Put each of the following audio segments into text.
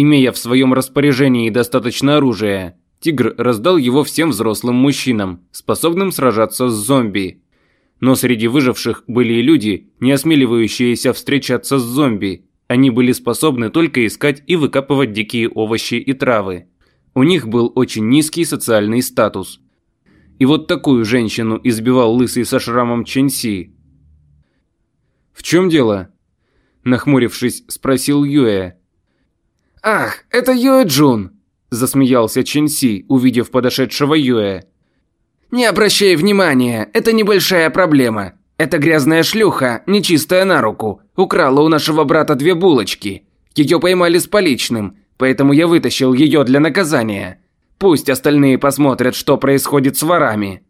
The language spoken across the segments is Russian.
Имея в своем распоряжении достаточно оружия, Тигр раздал его всем взрослым мужчинам, способным сражаться с зомби. Но среди выживших были и люди, не осмеливающиеся встречаться с зомби. Они были способны только искать и выкапывать дикие овощи и травы. У них был очень низкий социальный статус. И вот такую женщину избивал лысый со шрамом Ченси. «В чем дело?» Нахмурившись, спросил Юэ. «Ах, это Юэ Джун!» Засмеялся Ченси, увидев подошедшего Юэ. «Не обращай внимания, это небольшая проблема. Эта грязная шлюха, нечистая на руку, украла у нашего брата две булочки. Ее поймали с поличным, поэтому я вытащил ее для наказания. Пусть остальные посмотрят, что происходит с ворами».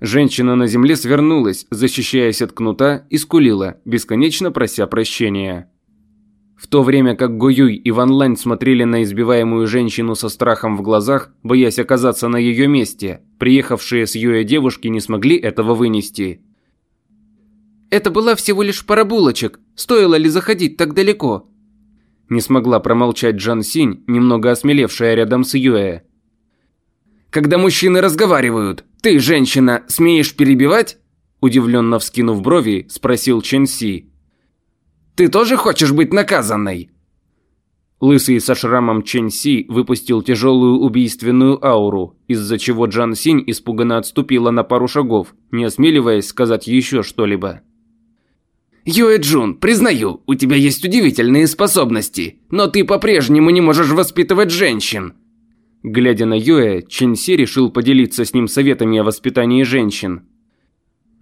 Женщина на земле свернулась, защищаясь от кнута, и скулила, бесконечно прося прощения. В то время как Гуюй и Ван Лань смотрели на избиваемую женщину со страхом в глазах, боясь оказаться на ее месте, приехавшие с Юэ девушки не смогли этого вынести. «Это была всего лишь пара булочек. Стоило ли заходить так далеко?» Не смогла промолчать Джан Синь, немного осмелевшая рядом с Юэ. «Когда мужчины разговаривают, ты, женщина, смеешь перебивать?» Удивленно вскинув брови, спросил Чен Си. Ты тоже хочешь быть наказанной?» Лысый со шрамом Чэнь Си выпустил тяжелую убийственную ауру, из-за чего Джан Синь испуганно отступила на пару шагов, не осмеливаясь сказать еще что-либо. «Юэ Джун, признаю, у тебя есть удивительные способности, но ты по-прежнему не можешь воспитывать женщин». Глядя на Юэ, Чэнь Си решил поделиться с ним советами о воспитании женщин.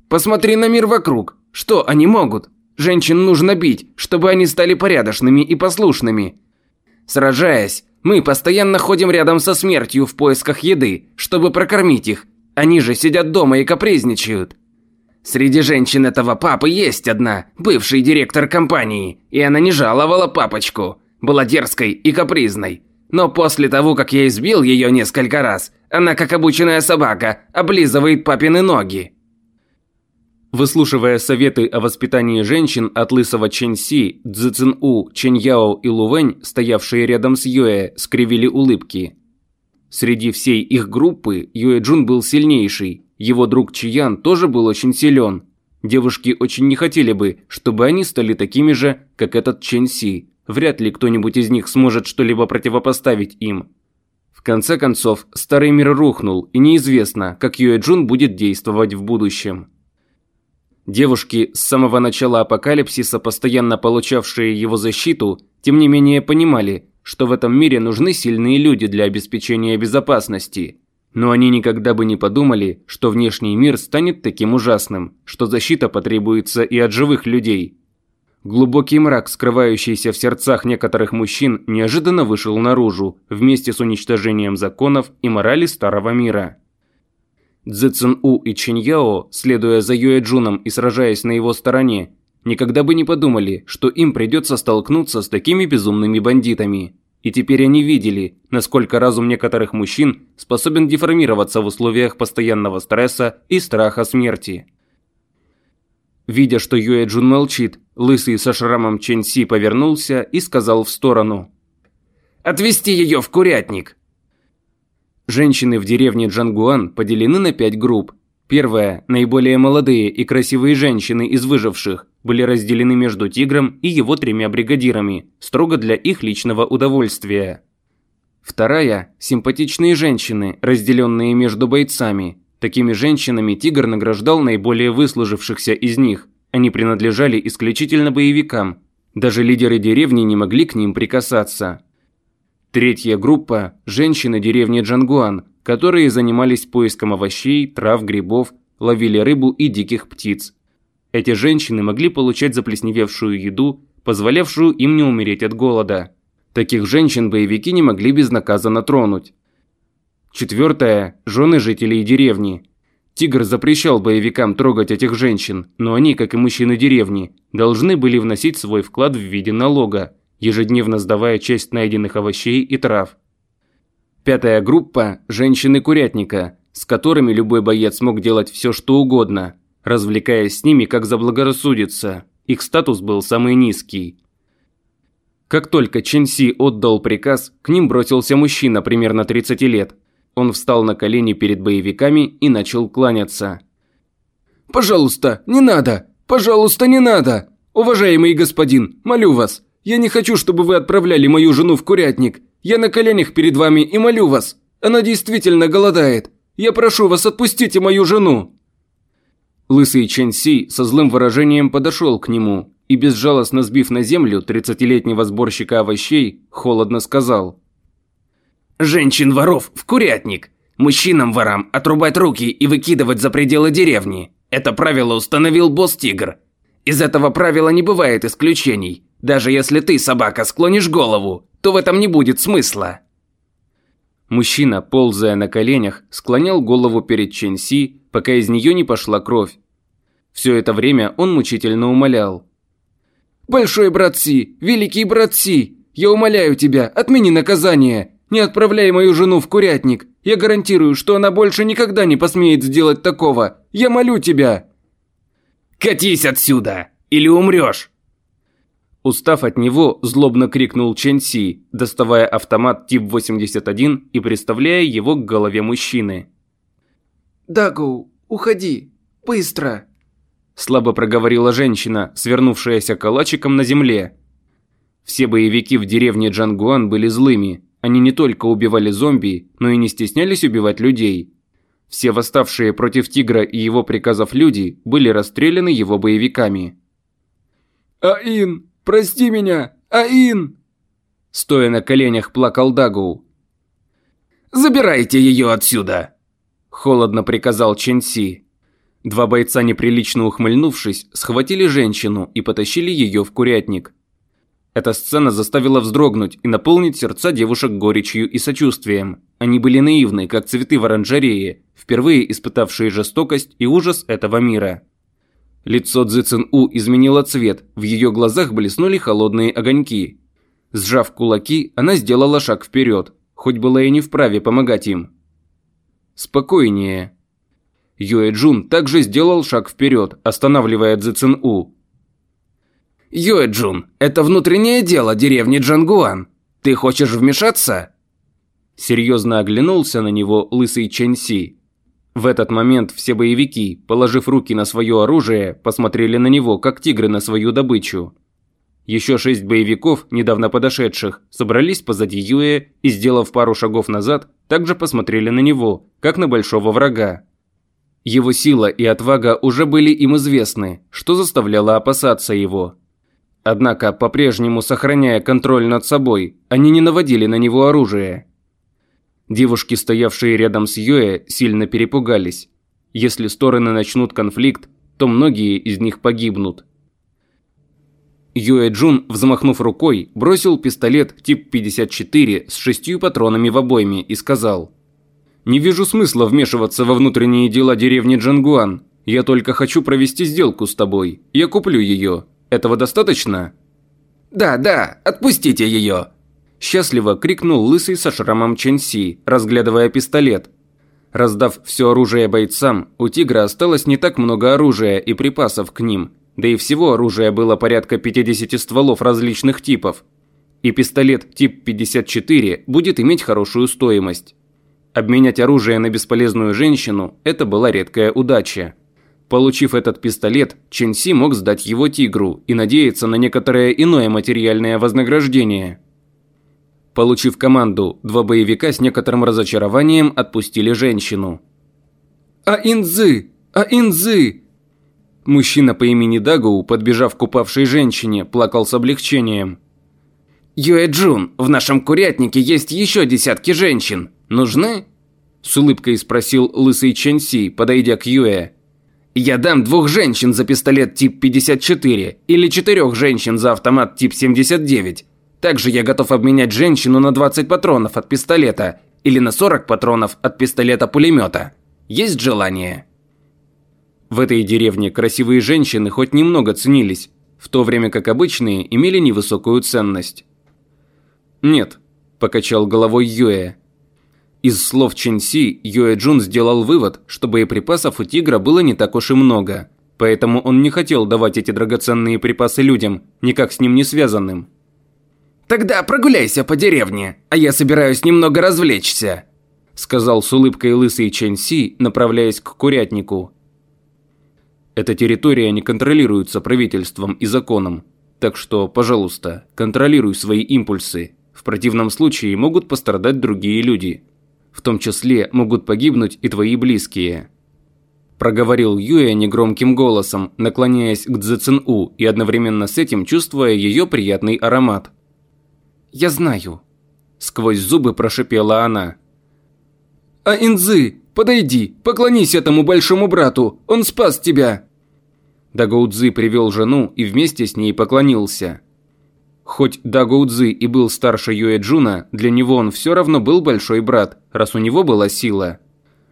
«Посмотри на мир вокруг. Что они могут? Женщин нужно бить, чтобы они стали порядочными и послушными. Сражаясь, мы постоянно ходим рядом со смертью в поисках еды, чтобы прокормить их. Они же сидят дома и капризничают. Среди женщин этого папы есть одна, бывший директор компании, и она не жаловала папочку. Была дерзкой и капризной. Но после того, как я избил ее несколько раз, она, как обученная собака, облизывает папины ноги. Выслушивая советы о воспитании женщин от лысого Чэнь Си, Цзэцин У, Чэнь Яо и Лувэнь, стоявшие рядом с Юэ, скривили улыбки. Среди всей их группы Юэ Джун был сильнейший, его друг Чиян тоже был очень силен. Девушки очень не хотели бы, чтобы они стали такими же, как этот Чэнь Си. Вряд ли кто-нибудь из них сможет что-либо противопоставить им. В конце концов, старый мир рухнул, и неизвестно, как Юэ Джун будет действовать в будущем. Девушки, с самого начала апокалипсиса, постоянно получавшие его защиту, тем не менее понимали, что в этом мире нужны сильные люди для обеспечения безопасности. Но они никогда бы не подумали, что внешний мир станет таким ужасным, что защита потребуется и от живых людей. Глубокий мрак, скрывающийся в сердцах некоторых мужчин, неожиданно вышел наружу, вместе с уничтожением законов и морали старого мира. Цзэцэн У и Чинь Яо, следуя за Юэ Джуном и сражаясь на его стороне, никогда бы не подумали, что им придется столкнуться с такими безумными бандитами. И теперь они видели, насколько разум некоторых мужчин способен деформироваться в условиях постоянного стресса и страха смерти. Видя, что Юэ Джун молчит, лысый со шрамом Чэнь Си повернулся и сказал в сторону. «Отвезти ее в курятник!» Женщины в деревне Джангуан поделены на пять групп. Первая, наиболее молодые и красивые женщины из выживших, были разделены между Тигром и его тремя бригадирами, строго для их личного удовольствия. Вторая – симпатичные женщины, разделенные между бойцами. Такими женщинами Тигр награждал наиболее выслужившихся из них. Они принадлежали исключительно боевикам. Даже лидеры деревни не могли к ним прикасаться. Третья группа – женщины деревни Джангуан, которые занимались поиском овощей, трав, грибов, ловили рыбу и диких птиц. Эти женщины могли получать заплесневевшую еду, позволявшую им не умереть от голода. Таких женщин боевики не могли безнаказанно тронуть. Четвертое – жены жителей деревни. Тигр запрещал боевикам трогать этих женщин, но они, как и мужчины деревни, должны были вносить свой вклад в виде налога, ежедневно сдавая часть найденных овощей и трав. Пятая группа – женщины-курятника, с которыми любой боец мог делать все, что угодно, развлекаясь с ними как заблагорассудится. Их статус был самый низкий. Как только Чен Си отдал приказ, к ним бросился мужчина примерно 30 лет. Он встал на колени перед боевиками и начал кланяться. «Пожалуйста, не надо! Пожалуйста, не надо! Уважаемый господин, молю вас, я не хочу, чтобы вы отправляли мою жену в курятник. Я на коленях перед вами и молю вас. Она действительно голодает. Я прошу вас, отпустите мою жену!» Лысый Чен Си со злым выражением подошел к нему и, безжалостно сбив на землю тридцатилетнего сборщика овощей, холодно сказал. «Женщин-воров в курятник! Мужчинам-ворам отрубать руки и выкидывать за пределы деревни! Это правило установил босс-тигр. Из этого правила не бывает исключений. Даже если ты, собака, склонишь голову, то в этом не будет смысла». Мужчина, ползая на коленях, склонял голову перед Ченси, пока из нее не пошла кровь. Все это время он мучительно умолял. «Большой брат Си, великий брат Си, я умоляю тебя, отмени наказание. Не отправляй мою жену в курятник. Я гарантирую, что она больше никогда не посмеет сделать такого. Я молю тебя!» «Катись отсюда! Или умрешь!» Устав от него, злобно крикнул Чен Си, доставая автомат тип 81 и приставляя его к голове мужчины. «Дагу, уходи! Быстро!» Слабо проговорила женщина, свернувшаяся калачиком на земле. Все боевики в деревне Джангуан были злыми. Они не только убивали зомби, но и не стеснялись убивать людей. Все восставшие против Тигра и его приказов люди были расстреляны его боевиками. «Аин, прости меня! Аин!» Стоя на коленях, плакал Дагу. «Забирайте ее отсюда!» Холодно приказал Ченси. Два бойца, неприлично ухмыльнувшись, схватили женщину и потащили ее в курятник. Эта сцена заставила вздрогнуть и наполнить сердца девушек горечью и сочувствием. Они были наивны, как цветы в оранжерее, впервые испытавшие жестокость и ужас этого мира. Лицо Цзи Цин У изменило цвет, в ее глазах блеснули холодные огоньки. Сжав кулаки, она сделала шаг вперед, хоть была и не вправе помогать им. Спокойнее. Юэ Джун также сделал шаг вперед, останавливая Цзи Цин У. Юэ Джун, это внутреннее дело деревни Джангуан. Ты хочешь вмешаться? Серьезно оглянулся на него лысый Чэнь Си. В этот момент все боевики, положив руки на свое оружие, посмотрели на него, как тигры на свою добычу. Еще шесть боевиков, недавно подошедших, собрались позади Юэ и, сделав пару шагов назад, также посмотрели на него, как на большого врага. Его сила и отвага уже были им известны, что заставляло опасаться его. Однако, по-прежнему сохраняя контроль над собой, они не наводили на него оружие. Девушки, стоявшие рядом с Юэ, сильно перепугались. Если стороны начнут конфликт, то многие из них погибнут. Юэ Джун, взмахнув рукой, бросил пистолет тип 54 с шестью патронами в обойме и сказал «Не вижу смысла вмешиваться во внутренние дела деревни Джангуан. Я только хочу провести сделку с тобой. Я куплю ее. Этого достаточно?» «Да, да, отпустите ее!» Счастливо крикнул лысый со шрамом Ченси, разглядывая пистолет. Раздав все оружие бойцам, у Тигра осталось не так много оружия и припасов к ним, да и всего оружия было порядка 50 стволов различных типов. И пистолет тип 54 будет иметь хорошую стоимость. Обменять оружие на бесполезную женщину – это была редкая удача. Получив этот пистолет, Ченси мог сдать его Тигру и надеяться на некоторое иное материальное вознаграждение – Получив команду, два боевика с некоторым разочарованием отпустили женщину. «А Инзы! А Инзы!» Мужчина по имени Дагоу, подбежав к упавшей женщине, плакал с облегчением. «Юэ Джун, в нашем курятнике есть еще десятки женщин. Нужны?» С улыбкой спросил лысый Ченси, подойдя к Юэ. «Я дам двух женщин за пистолет тип 54 или четырех женщин за автомат тип 79. Также я готов обменять женщину на 20 патронов от пистолета или на 40 патронов от пистолета-пулемета. Есть желание? В этой деревне красивые женщины хоть немного ценились, в то время как обычные имели невысокую ценность. «Нет», – покачал головой Юэ. Из слов Ченси Юэ Джун сделал вывод, что боеприпасов у тигра было не так уж и много, поэтому он не хотел давать эти драгоценные припасы людям, никак с ним не связанным. Тогда прогуляйся по деревне, а я собираюсь немного развлечься», сказал с улыбкой лысый Чэнь Си, направляясь к курятнику. Эта территория не контролируется правительством и законом, так что, пожалуйста, контролируй свои импульсы. В противном случае могут пострадать другие люди. В том числе могут погибнуть и твои близкие. Проговорил Юэ негромким голосом, наклоняясь к Цзэцин-У и одновременно с этим чувствуя ее приятный аромат. «Я знаю», – сквозь зубы прошипела она. «А Инзы, подойди, поклонись этому большому брату, он спас тебя!» Дагоудзи привел жену и вместе с ней поклонился. Хоть Дагоудзи и был старше Юэ Джуна, для него он все равно был большой брат, раз у него была сила.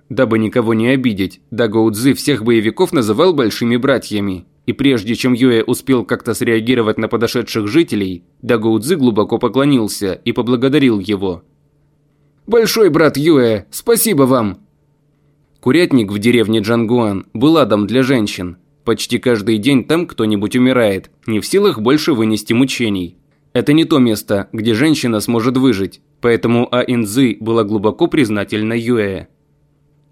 Дабы никого не обидеть, Дагоудзи всех боевиков называл большими братьями. И прежде чем Юэ успел как-то среагировать на подошедших жителей, Дагоудзи глубоко поклонился и поблагодарил его. «Большой брат Юэ, спасибо вам!» Курятник в деревне Джангуан был адом для женщин. Почти каждый день там кто-нибудь умирает, не в силах больше вынести мучений. Это не то место, где женщина сможет выжить, поэтому Аинзы была глубоко признательна Юэ.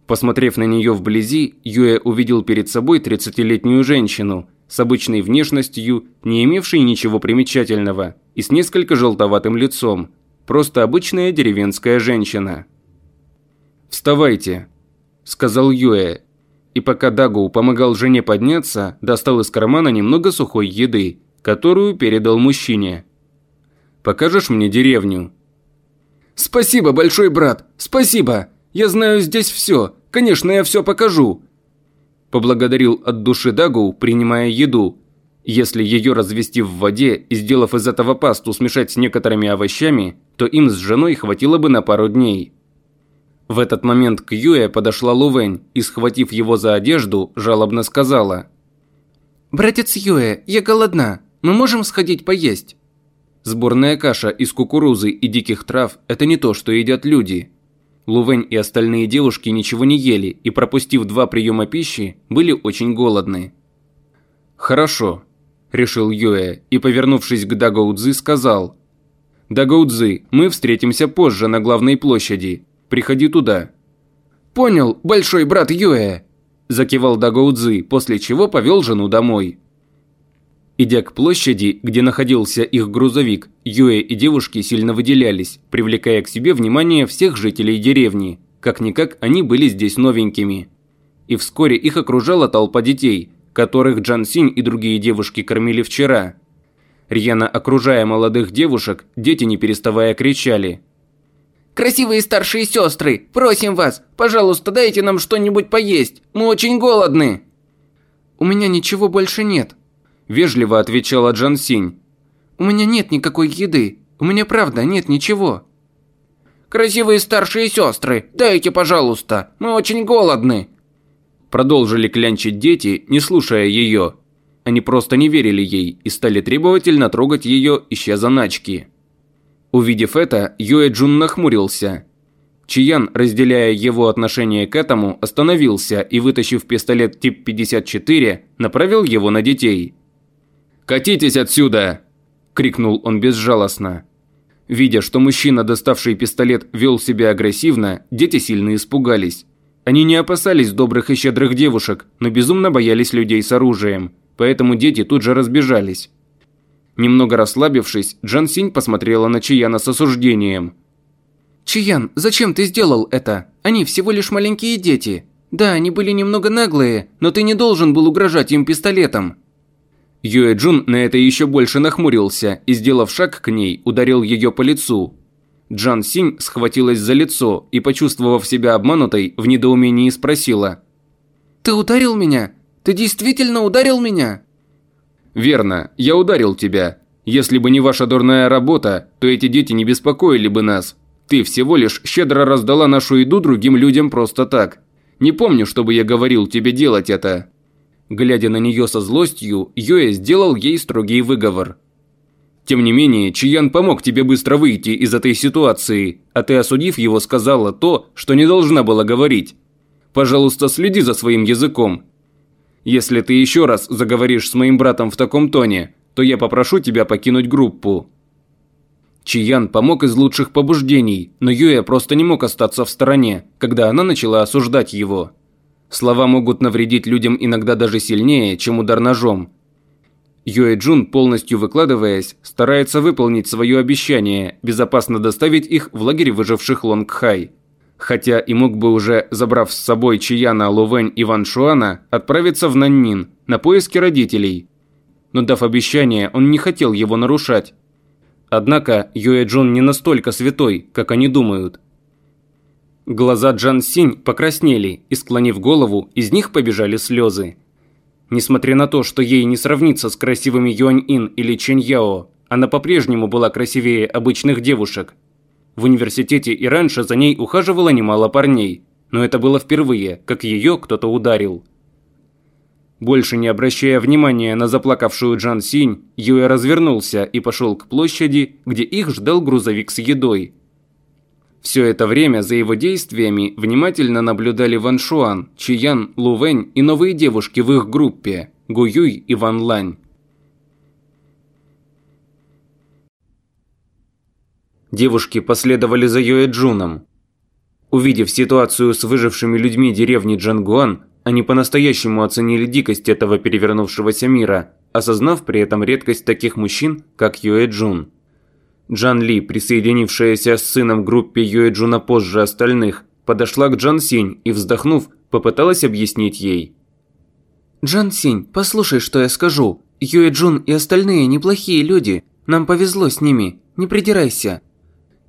Посмотрев на нее вблизи, Юэ увидел перед собой 30-летнюю женщину с обычной внешностью, не имевшей ничего примечательного, и с несколько желтоватым лицом. Просто обычная деревенская женщина. «Вставайте», – сказал Юэ. И пока Дагу помогал жене подняться, достал из кармана немного сухой еды, которую передал мужчине. «Покажешь мне деревню?» «Спасибо, большой брат, спасибо!» Я знаю здесь все. Конечно, я все покажу». Поблагодарил от души Дагу, принимая еду. Если ее развести в воде и сделав из этого пасту смешать с некоторыми овощами, то им с женой хватило бы на пару дней. В этот момент к Юэ подошла Лувень и, схватив его за одежду, жалобно сказала. «Братец Юэ, я голодна. Мы можем сходить поесть?» Сборная каша из кукурузы и диких трав – это не то, что едят люди. Лувень и остальные девушки ничего не ели и, пропустив два приема пищи, были очень голодны. «Хорошо», – решил Юэ и, повернувшись к Дагоудзи, сказал. «Дагоудзи, мы встретимся позже на главной площади. Приходи туда». «Понял, большой брат Юэ», – закивал Дагоудзи, после чего повел жену домой. Идя к площади, где находился их грузовик, Юэ и девушки сильно выделялись, привлекая к себе внимание всех жителей деревни. Как-никак они были здесь новенькими. И вскоре их окружала толпа детей, которых Джан Синь и другие девушки кормили вчера. Рьяно окружая молодых девушек, дети не переставая кричали. «Красивые старшие сестры, просим вас, пожалуйста, дайте нам что-нибудь поесть, мы очень голодны!» «У меня ничего больше нет», – вежливо отвечала Джан Синь. «У меня нет никакой еды. У меня правда нет ничего». «Красивые старшие сестры, дайте, пожалуйста. Мы очень голодны». Продолжили клянчить дети, не слушая ее. Они просто не верили ей и стали требовательно трогать ее, ища заначки. Увидев это, Юэ Джун нахмурился. Чиян, разделяя его отношение к этому, остановился и, вытащив пистолет тип 54, направил его на детей. «Катитесь отсюда!» – крикнул он безжалостно. Видя, что мужчина, доставший пистолет, вел себя агрессивно, дети сильно испугались. Они не опасались добрых и щедрых девушек, но безумно боялись людей с оружием, поэтому дети тут же разбежались. Немного расслабившись, Джан Синь посмотрела на Чияна с осуждением. «Чиян, зачем ты сделал это? Они всего лишь маленькие дети. Да, они были немного наглые, но ты не должен был угрожать им пистолетом. Юэ Джун на это еще больше нахмурился и, сделав шаг к ней, ударил ее по лицу. Джан Синь схватилась за лицо и, почувствовав себя обманутой, в недоумении спросила. «Ты ударил меня? Ты действительно ударил меня?» «Верно, я ударил тебя. Если бы не ваша дурная работа, то эти дети не беспокоили бы нас. Ты всего лишь щедро раздала нашу еду другим людям просто так. Не помню, чтобы я говорил тебе делать это». Глядя на нее со злостью, Йоэ сделал ей строгий выговор. «Тем не менее, Чиян помог тебе быстро выйти из этой ситуации, а ты, осудив его, сказала то, что не должна была говорить. Пожалуйста, следи за своим языком. Если ты еще раз заговоришь с моим братом в таком тоне, то я попрошу тебя покинуть группу». Чиян помог из лучших побуждений, но Юэ просто не мог остаться в стороне, когда она начала осуждать его. Слова могут навредить людям иногда даже сильнее, чем удар ножом. Юэ Джун, полностью выкладываясь, старается выполнить свое обещание, безопасно доставить их в лагерь выживших Лонгхай. Хотя и мог бы уже, забрав с собой Чияна, Лувэнь и Ван Шуана, отправиться в Наннин на поиски родителей. Но дав обещание, он не хотел его нарушать. Однако Юэ Джун не настолько святой, как они думают. Глаза Джан Синь покраснели, и склонив голову, из них побежали слезы. Несмотря на то, что ей не сравнится с красивыми Юань Ин или Чэнь Яо, она по-прежнему была красивее обычных девушек. В университете и раньше за ней ухаживало немало парней, но это было впервые, как ее кто-то ударил. Больше не обращая внимания на заплакавшую Джан Синь, Юэ развернулся и пошел к площади, где их ждал грузовик с едой. Все это время за его действиями внимательно наблюдали Ван Шуан, Чиян, Лувэнь и новые девушки в их группе – Гу Юй и Ван Лань. Девушки последовали за Юэ Джуном. Увидев ситуацию с выжившими людьми деревни Джангуан, они по-настоящему оценили дикость этого перевернувшегося мира, осознав при этом редкость таких мужчин, как Юэ Джун. Джан Ли, присоединившаяся с сыном к группе Юэ Джуна позже остальных, подошла к Джан Синь и, вздохнув, попыталась объяснить ей. «Джан Синь, послушай, что я скажу. Юэ Джун и остальные неплохие люди. Нам повезло с ними. Не придирайся.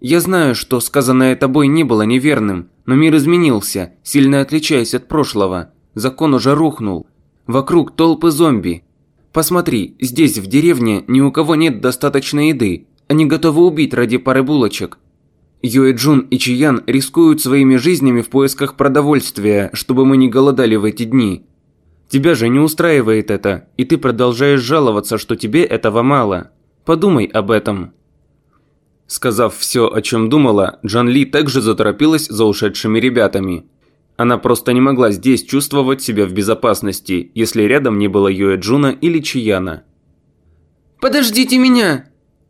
Я знаю, что сказанное тобой не было неверным, но мир изменился, сильно отличаясь от прошлого. Закон уже рухнул. Вокруг толпы зомби. Посмотри, здесь, в деревне, ни у кого нет достаточно еды. Они готовы убить ради пары булочек. Юэ Джун и Чиян рискуют своими жизнями в поисках продовольствия, чтобы мы не голодали в эти дни. Тебя же не устраивает это, и ты продолжаешь жаловаться, что тебе этого мало. Подумай об этом. Сказав все, о чем думала, Джан Ли также заторопилась за ушедшими ребятами. Она просто не могла здесь чувствовать себя в безопасности, если рядом не было Юэ Джуна или Чияна. «Подождите меня!»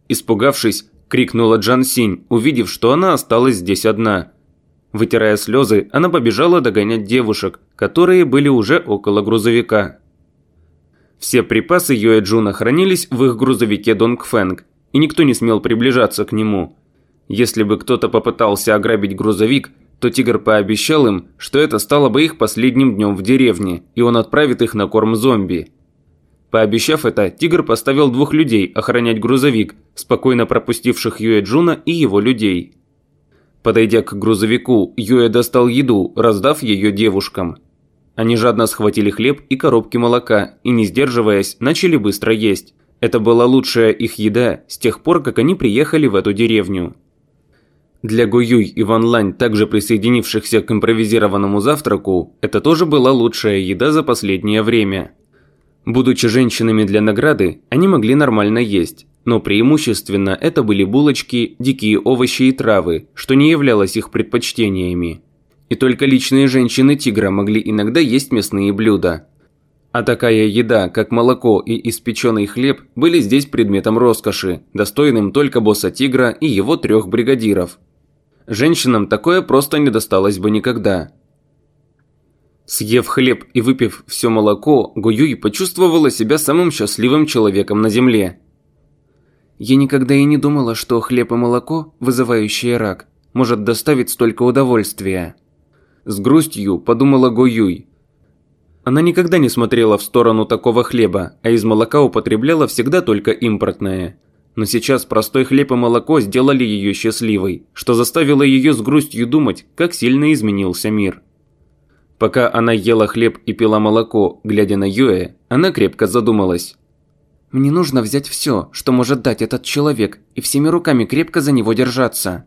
Испугавшись, крикнула Джан Синь, увидев, что она осталась здесь одна. Вытирая слезы, она побежала догонять девушек, которые были уже около грузовика. Все припасы Юэ Джуна хранились в их грузовике Донг Фэнг, и никто не смел приближаться к нему. Если бы кто-то попытался ограбить грузовик, то тигр пообещал им, что это стало бы их последним днем в деревне, и он отправит их на корм зомби. Пообещав это, тигр поставил двух людей охранять грузовик, спокойно пропустивших Юэ Джуна и его людей. Подойдя к грузовику, Юэ достал еду, раздав ее девушкам. Они жадно схватили хлеб и коробки молока и, не сдерживаясь, начали быстро есть. Это была лучшая их еда с тех пор, как они приехали в эту деревню. Для Гуюй и Ван Лань, также присоединившихся к импровизированному завтраку, это тоже была лучшая еда за последнее время. Будучи женщинами для награды, они могли нормально есть, но преимущественно это были булочки, дикие овощи и травы, что не являлось их предпочтениями. И только личные женщины тигра могли иногда есть мясные блюда, а такая еда, как молоко и испеченный хлеб, были здесь предметом роскоши, достойным только босса тигра и его трех бригадиров. Женщинам такое просто не досталось бы никогда. Съев хлеб и выпив все молоко, Гуюй почувствовала себя самым счастливым человеком на земле. Я никогда и не думала, что хлеб и молоко, вызывающие рак, может доставить столько удовольствия. С грустью подумала Гуюй, она никогда не смотрела в сторону такого хлеба, а из молока употребляла всегда только импортное. Но сейчас простой хлеб и молоко сделали ее счастливой, что заставило ее с грустью думать, как сильно изменился мир. Пока она ела хлеб и пила молоко, глядя на Юэ, она крепко задумалась. «Мне нужно взять все, что может дать этот человек, и всеми руками крепко за него держаться».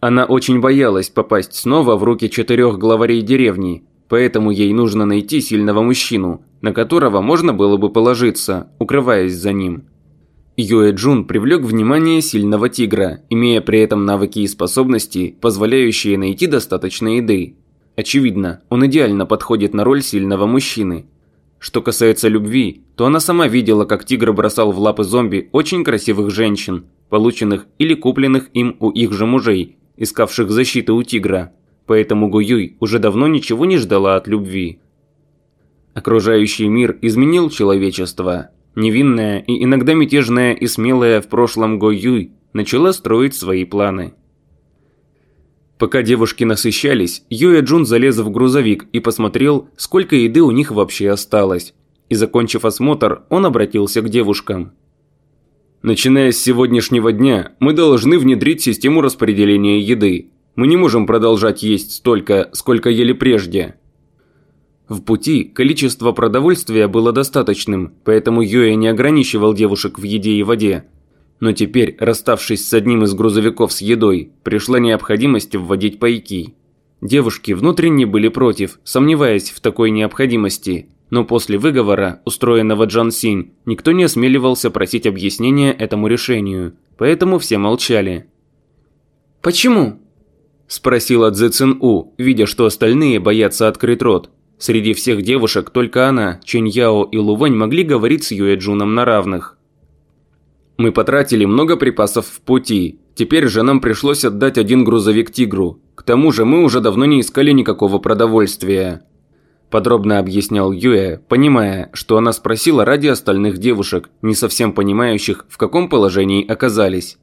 Она очень боялась попасть снова в руки четырех главарей деревни, Поэтому ей нужно найти сильного мужчину, на которого можно было бы положиться, укрываясь за ним. Юэ Джун привлек внимание сильного тигра, имея при этом навыки и способности, позволяющие найти достаточно еды. Очевидно, он идеально подходит на роль сильного мужчины. Что касается любви, то она сама видела, как тигр бросал в лапы зомби очень красивых женщин, полученных или купленных им у их же мужей, искавших защиты у тигра. Поэтому Гуюй уже давно ничего не ждала от любви. Окружающий мир изменил человечество. Невинная и иногда мятежная и смелая в прошлом Гуюй начала строить свои планы. Пока девушки насыщались, Юэ Джун залез в грузовик и посмотрел, сколько еды у них вообще осталось. И закончив осмотр, он обратился к девушкам. Начиная с сегодняшнего дня, мы должны внедрить систему распределения еды. Мы не можем продолжать есть столько, сколько ели прежде. В пути количество продовольствия было достаточным, поэтому Юэ не ограничивал девушек в еде и воде. Но теперь, расставшись с одним из грузовиков с едой, пришла необходимость вводить пайки. Девушки внутренне были против, сомневаясь в такой необходимости, но после выговора, устроенного Джан Синь, никто не осмеливался просить объяснения этому решению, поэтому все молчали. «Почему?» – спросила Цзэ Цин У, видя, что остальные боятся открыть рот. Среди всех девушек только она, Чэнь Яо и Лувань могли говорить с Юэ Джуном на равных. Мы потратили много припасов в пути. Теперь же нам пришлось отдать один грузовик Тигру. К тому же мы уже давно не искали никакого продовольствия. Подробно объяснял Юэ, понимая, что она спросила ради остальных девушек, не совсем понимающих, в каком положении оказались.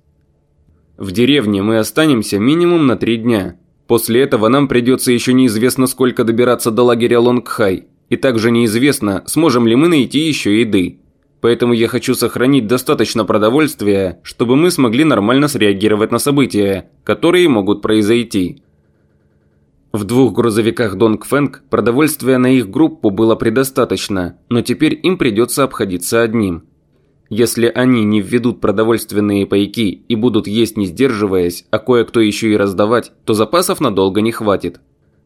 В деревне мы останемся минимум на три дня. После этого нам придется еще неизвестно сколько добираться до лагеря Лонгхай. И также неизвестно, сможем ли мы найти еще еды. Поэтому я хочу сохранить достаточно продовольствия, чтобы мы смогли нормально среагировать на события, которые могут произойти. В двух грузовиках Донг Фэнг продовольствия на их группу было предостаточно, но теперь им придется обходиться одним. Если они не введут продовольственные пайки и будут есть не сдерживаясь, а кое-кто еще и раздавать, то запасов надолго не хватит.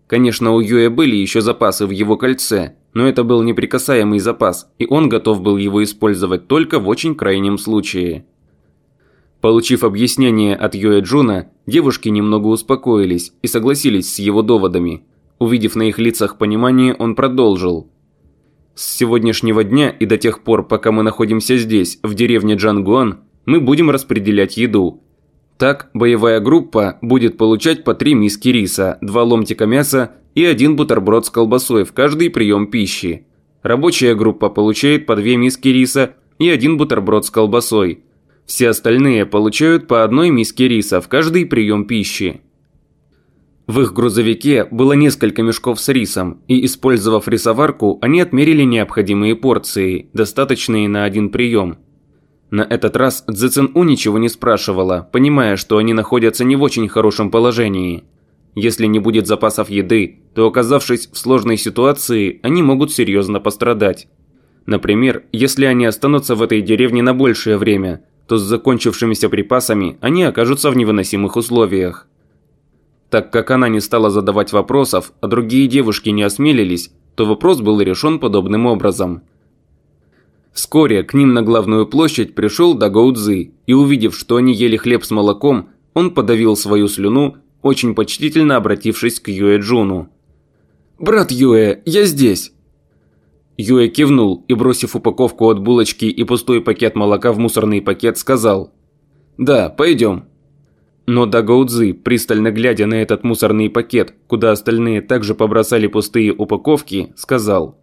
Конечно, у Юэ были еще запасы в его кольце, но это был неприкасаемый запас, и он готов был его использовать только в очень крайнем случае. Получив объяснение от Юэ Джуна, девушки немного успокоились и согласились с его доводами. Увидев на их лицах понимание, он продолжил. «С сегодняшнего дня и до тех пор, пока мы находимся здесь, в деревне Джангуан, мы будем распределять еду, так, боевая группа будет получать по три миски риса, два ломтика мяса и один бутерброд с колбасой в каждый прием пищи. Рабочая группа получает по две миски риса и один бутерброд с колбасой. Все остальные получают по одной миске риса в каждый прием пищи. В их грузовике было несколько мешков с рисом, и использовав рисоварку, они отмерили необходимые порции, достаточные на один прием. На этот раз Цзэцэн У ничего не спрашивала, понимая, что они находятся не в очень хорошем положении. Если не будет запасов еды, то оказавшись в сложной ситуации, они могут серьезно пострадать. Например, если они останутся в этой деревне на большее время, то с закончившимися припасами они окажутся в невыносимых условиях. Так как она не стала задавать вопросов, а другие девушки не осмелились, то вопрос был решен подобным образом – Вскоре к ним на главную площадь пришел Дагоудзы, и увидев, что они ели хлеб с молоком, он подавил свою слюну, очень почтительно обратившись к Юэ Джуну. «Брат Юэ, я здесь!» Юэ кивнул и, бросив упаковку от булочки и пустой пакет молока в мусорный пакет, сказал «Да, пойдем». Но Дагоудзы, пристально глядя на этот мусорный пакет, куда остальные также побросали пустые упаковки, сказал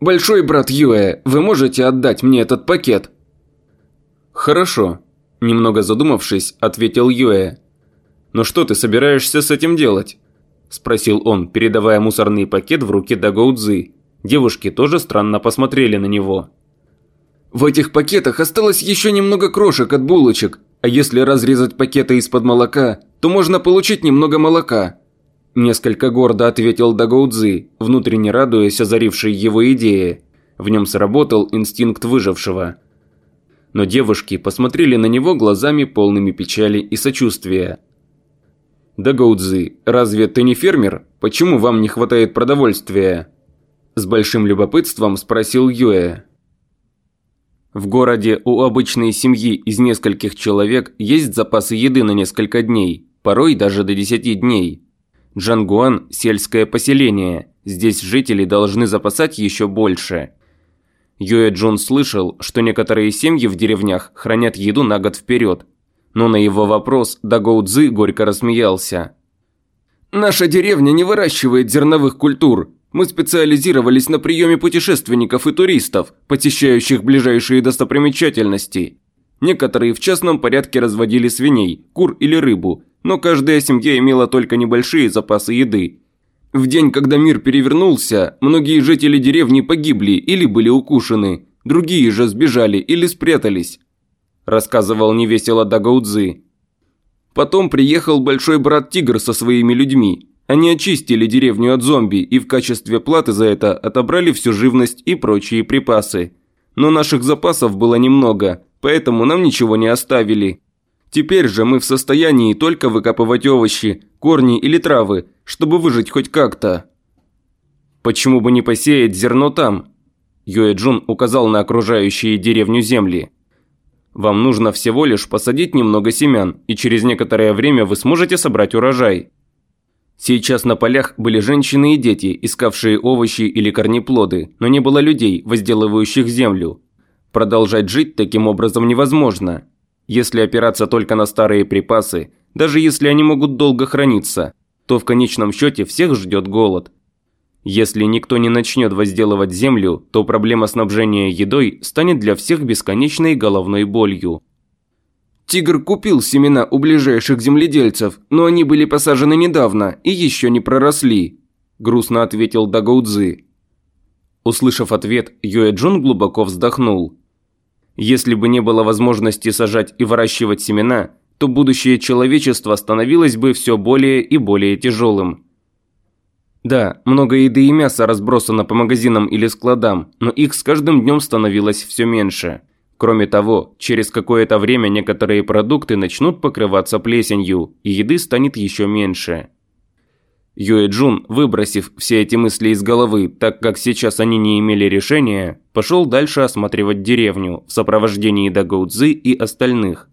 «Большой брат Юэ, вы можете отдать мне этот пакет?» «Хорошо», – немного задумавшись, ответил Юэ. «Но что ты собираешься с этим делать?» – спросил он, передавая мусорный пакет в руки Дагоудзы. Девушки тоже странно посмотрели на него. «В этих пакетах осталось еще немного крошек от булочек, а если разрезать пакеты из-под молока, то можно получить немного молока. Несколько гордо ответил Дагоудзи, внутренне радуясь озарившей его идее. В нем сработал инстинкт выжившего. Но девушки посмотрели на него глазами полными печали и сочувствия. «Дагоудзи, разве ты не фермер? Почему вам не хватает продовольствия?» С большим любопытством спросил Юэ. В городе у обычной семьи из нескольких человек есть запасы еды на несколько дней, порой даже до 10 дней. Джангуан – сельское поселение, здесь жители должны запасать еще больше. Юэ Джун слышал, что некоторые семьи в деревнях хранят еду на год вперед. Но на его вопрос Дагоу Цзы горько рассмеялся. «Наша деревня не выращивает зерновых культур. Мы специализировались на приеме путешественников и туристов, посещающих ближайшие достопримечательности. Некоторые в частном порядке разводили свиней, кур или рыбу, но каждая семья имела только небольшие запасы еды. В день, когда мир перевернулся, многие жители деревни погибли или были укушены, другие же сбежали или спрятались рассказывал невесело Дагаудзы. Потом приехал большой брат Тигр со своими людьми. Они очистили деревню от зомби и в качестве платы за это отобрали всю живность и прочие припасы. Но наших запасов было немного, поэтому нам ничего не оставили. Теперь же мы в состоянии только выкапывать овощи, корни или травы, чтобы выжить хоть как-то. Почему бы не посеять зерно там? Юэ Джун указал на окружающие деревню земли. Вам нужно всего лишь посадить немного семян, и через некоторое время вы сможете собрать урожай. Сейчас на полях были женщины и дети, искавшие овощи или корнеплоды, но не было людей, возделывающих землю. Продолжать жить таким образом невозможно. Если опираться только на старые припасы, даже если они могут долго храниться, то в конечном счете всех ждет голод. Если никто не начнет возделывать землю, то проблема снабжения едой станет для всех бесконечной головной болью. Тигр купил семена у ближайших земледельцев, но они были посажены недавно и еще не проросли», – грустно ответил Дагаудзы. Услышав ответ, Юэ Джун глубоко вздохнул. Если бы не было возможности сажать и выращивать семена, то будущее человечества становилось бы все более и более тяжелым. Да, много еды и мяса разбросано по магазинам или складам, но их с каждым днем становилось все меньше. Кроме того, через какое-то время некоторые продукты начнут покрываться плесенью, и еды станет еще меньше. Юэ Джун, выбросив все эти мысли из головы, так как сейчас они не имели решения, пошел дальше осматривать деревню в сопровождении Дагоудзы и остальных.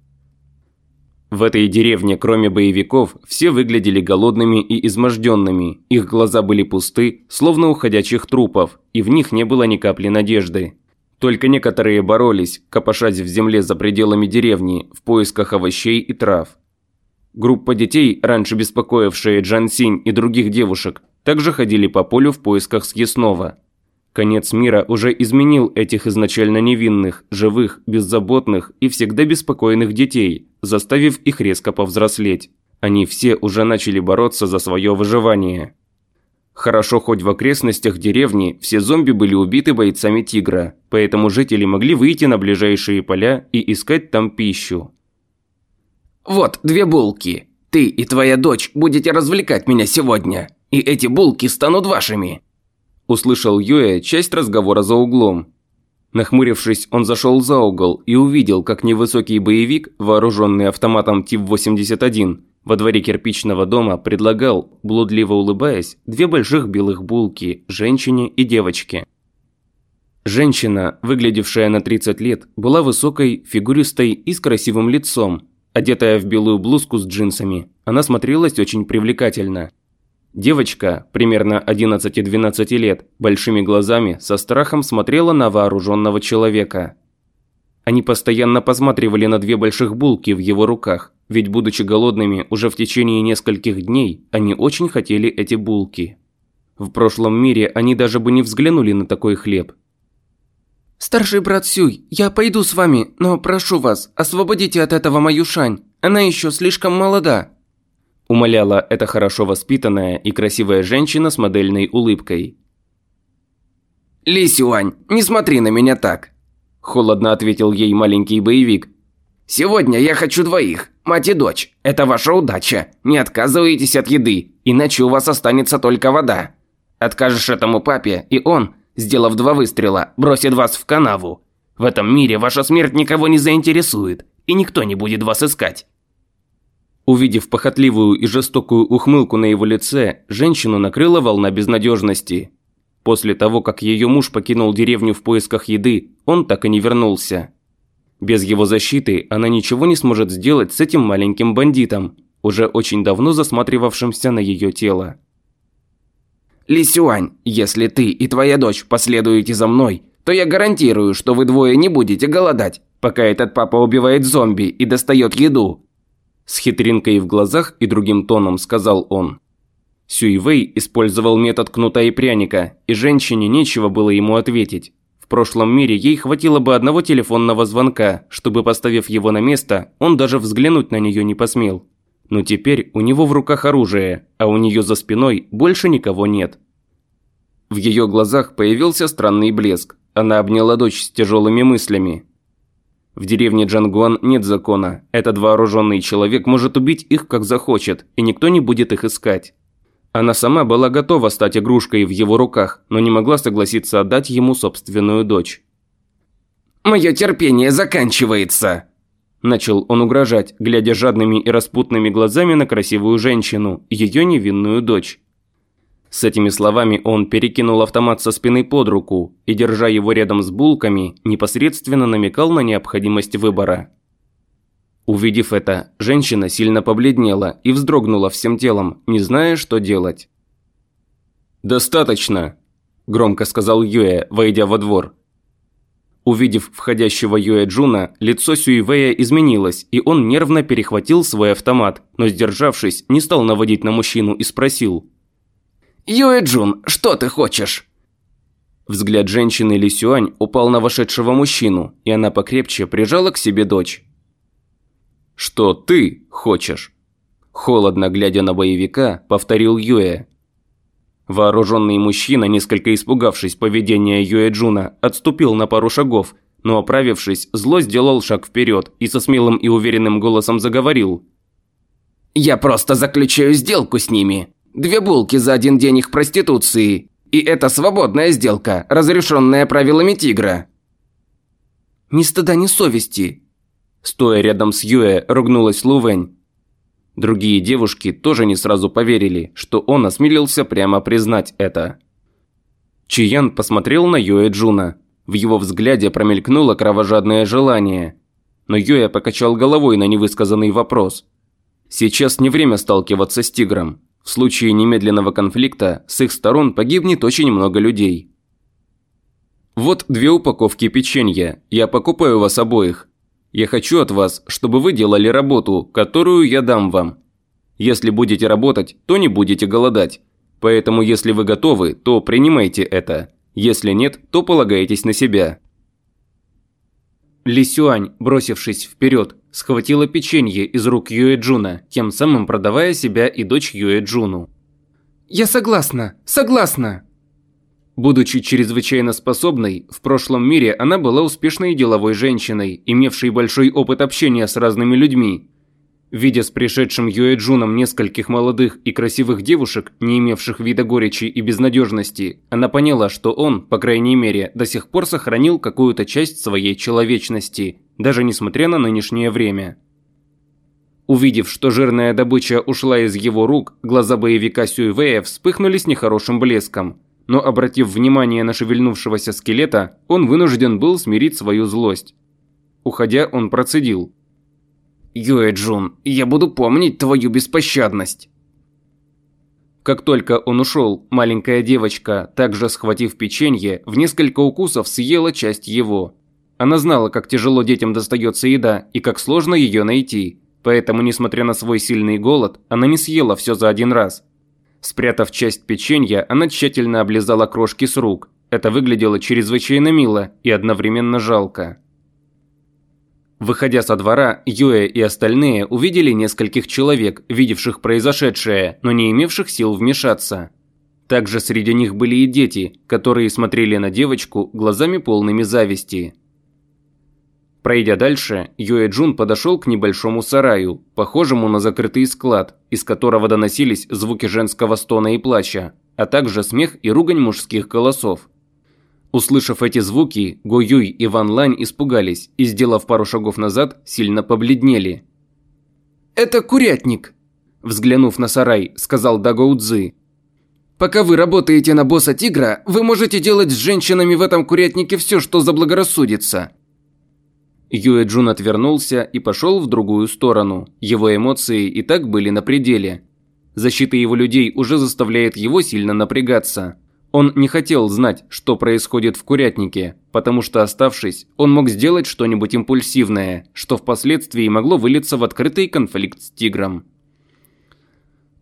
В этой деревне, кроме боевиков, все выглядели голодными и изможденными, их глаза были пусты, словно у ходячих трупов, и в них не было ни капли надежды. Только некоторые боролись, копошась в земле за пределами деревни, в поисках овощей и трав. Группа детей, раньше беспокоившие Джан Синь и других девушек, также ходили по полю в поисках съестного. Конец мира уже изменил этих изначально невинных, живых, беззаботных и всегда беспокойных детей, заставив их резко повзрослеть. Они все уже начали бороться за свое выживание. Хорошо, хоть в окрестностях деревни все зомби были убиты бойцами тигра, поэтому жители могли выйти на ближайшие поля и искать там пищу. «Вот две булки. Ты и твоя дочь будете развлекать меня сегодня, и эти булки станут вашими», Услышал Юэ часть разговора за углом. Нахмурившись, он зашел за угол и увидел, как невысокий боевик, вооруженный автоматом ТИП-81, во дворе кирпичного дома предлагал, блудливо улыбаясь, две больших белых булки женщине и девочке. Женщина, выглядевшая на 30 лет, была высокой, фигуристой и с красивым лицом. Одетая в белую блузку с джинсами, она смотрелась очень привлекательно. Девочка, примерно 11-12 лет, большими глазами, со страхом смотрела на вооруженного человека. Они постоянно посматривали на две больших булки в его руках, ведь будучи голодными уже в течение нескольких дней, они очень хотели эти булки. В прошлом мире они даже бы не взглянули на такой хлеб. «Старший брат Сюй, я пойду с вами, но прошу вас, освободите от этого мою Шань. Она еще слишком молода», Умоляла эта хорошо воспитанная и красивая женщина с модельной улыбкой. «Ли Сюань, не смотри на меня так!» Холодно ответил ей маленький боевик. «Сегодня я хочу двоих, мать и дочь. Это ваша удача. Не отказывайтесь от еды, иначе у вас останется только вода. Откажешь этому папе, и он, сделав два выстрела, бросит вас в канаву. В этом мире ваша смерть никого не заинтересует, и никто не будет вас искать. Увидев похотливую и жестокую ухмылку на его лице, женщину накрыла волна безнадежности. После того, как ее муж покинул деревню в поисках еды, он так и не вернулся. Без его защиты она ничего не сможет сделать с этим маленьким бандитом, уже очень давно засматривавшимся на ее тело. «Лисюань, если ты и твоя дочь последуете за мной, то я гарантирую, что вы двое не будете голодать, пока этот папа убивает зомби и достает еду», С хитринкой в глазах и другим тоном сказал он. Сюйвей использовал метод кнута и пряника, и женщине нечего было ему ответить. В прошлом мире ей хватило бы одного телефонного звонка, чтобы, поставив его на место, он даже взглянуть на нее не посмел. Но теперь у него в руках оружие, а у нее за спиной больше никого нет. В ее глазах появился странный блеск. Она обняла дочь с тяжелыми мыслями. В деревне Джангуан нет закона. Этот вооруженный человек может убить их как захочет, и никто не будет их искать. Она сама была готова стать игрушкой в его руках, но не могла согласиться отдать ему собственную дочь. «Мое терпение заканчивается!» Начал он угрожать, глядя жадными и распутными глазами на красивую женщину, ее невинную дочь. С этими словами он перекинул автомат со спины под руку и, держа его рядом с булками, непосредственно намекал на необходимость выбора. Увидев это, женщина сильно побледнела и вздрогнула всем телом, не зная, что делать. «Достаточно», – громко сказал Юэ, войдя во двор. Увидев входящего Юэ Джуна, лицо Сюйвея изменилось, и он нервно перехватил свой автомат, но, сдержавшись, не стал наводить на мужчину и спросил. «Юэ Джун, что ты хочешь?» Взгляд женщины Ли Сюань упал на вошедшего мужчину, и она покрепче прижала к себе дочь. «Что ты хочешь?» Холодно глядя на боевика, повторил Юэ. Вооруженный мужчина, несколько испугавшись поведения Юэ Джуна, отступил на пару шагов, но оправившись, зло сделал шаг вперед и со смелым и уверенным голосом заговорил. «Я просто заключаю сделку с ними. Две булки за один день их проституции. И это свободная сделка, разрешенная правилами тигра». «Ни стыда, ни совести», Стоя рядом с Юэ, ругнулась Лувень. Другие девушки тоже не сразу поверили, что он осмелился прямо признать это. Чиян посмотрел на Юэ Джуна. В его взгляде промелькнуло кровожадное желание. Но Юэ покачал головой на невысказанный вопрос. Сейчас не время сталкиваться с тигром. В случае немедленного конфликта с их сторон погибнет очень много людей. Вот две упаковки печенья. Я покупаю вас обоих. Я хочу от вас, чтобы вы делали работу, которую я дам вам. Если будете работать, то не будете голодать. Поэтому если вы готовы, то принимайте это. Если нет, то полагайтесь на себя». Ли Сюань, бросившись вперед, схватила печенье из рук Юэ Джуна, тем самым продавая себя и дочь Юэ Джуну. «Я согласна, согласна!» Будучи чрезвычайно способной, в прошлом мире она была успешной деловой женщиной, имевшей большой опыт общения с разными людьми. Видя с пришедшим Юэ Джуном нескольких молодых и красивых девушек, не имевших вида горечи и безнадежности, она поняла, что он, по крайней мере, до сих пор сохранил какую-то часть своей человечности, даже несмотря на нынешнее время. Увидев, что жирная добыча ушла из его рук, глаза боевика Сюйвея вспыхнули с нехорошим блеском – но обратив внимание на шевельнувшегося скелета, он вынужден был смирить свою злость. Уходя, он процедил. «Юэ Джун, я буду помнить твою беспощадность». Как только он ушел, маленькая девочка, также схватив печенье, в несколько укусов съела часть его. Она знала, как тяжело детям достается еда и как сложно ее найти, поэтому, несмотря на свой сильный голод, она не съела все за один раз, Спрятав часть печенья, она тщательно облизала крошки с рук. Это выглядело чрезвычайно мило и одновременно жалко. Выходя со двора, Юэ и остальные увидели нескольких человек, видевших произошедшее, но не имевших сил вмешаться. Также среди них были и дети, которые смотрели на девочку глазами полными зависти. Пройдя дальше, Юэ Джун подошел к небольшому сараю, похожему на закрытый склад, из которого доносились звуки женского стона и плача, а также смех и ругань мужских голосов. Услышав эти звуки, Го Юй и Ван Лань испугались и, сделав пару шагов назад, сильно побледнели. «Это курятник!» Взглянув на сарай, сказал Дагоу Цзы. «Пока вы работаете на босса тигра, вы можете делать с женщинами в этом курятнике все, что заблагорассудится. Юэ Джун отвернулся и пошел в другую сторону. Его эмоции и так были на пределе. Защита его людей уже заставляет его сильно напрягаться. Он не хотел знать, что происходит в курятнике, потому что оставшись, он мог сделать что-нибудь импульсивное, что впоследствии могло вылиться в открытый конфликт с тигром.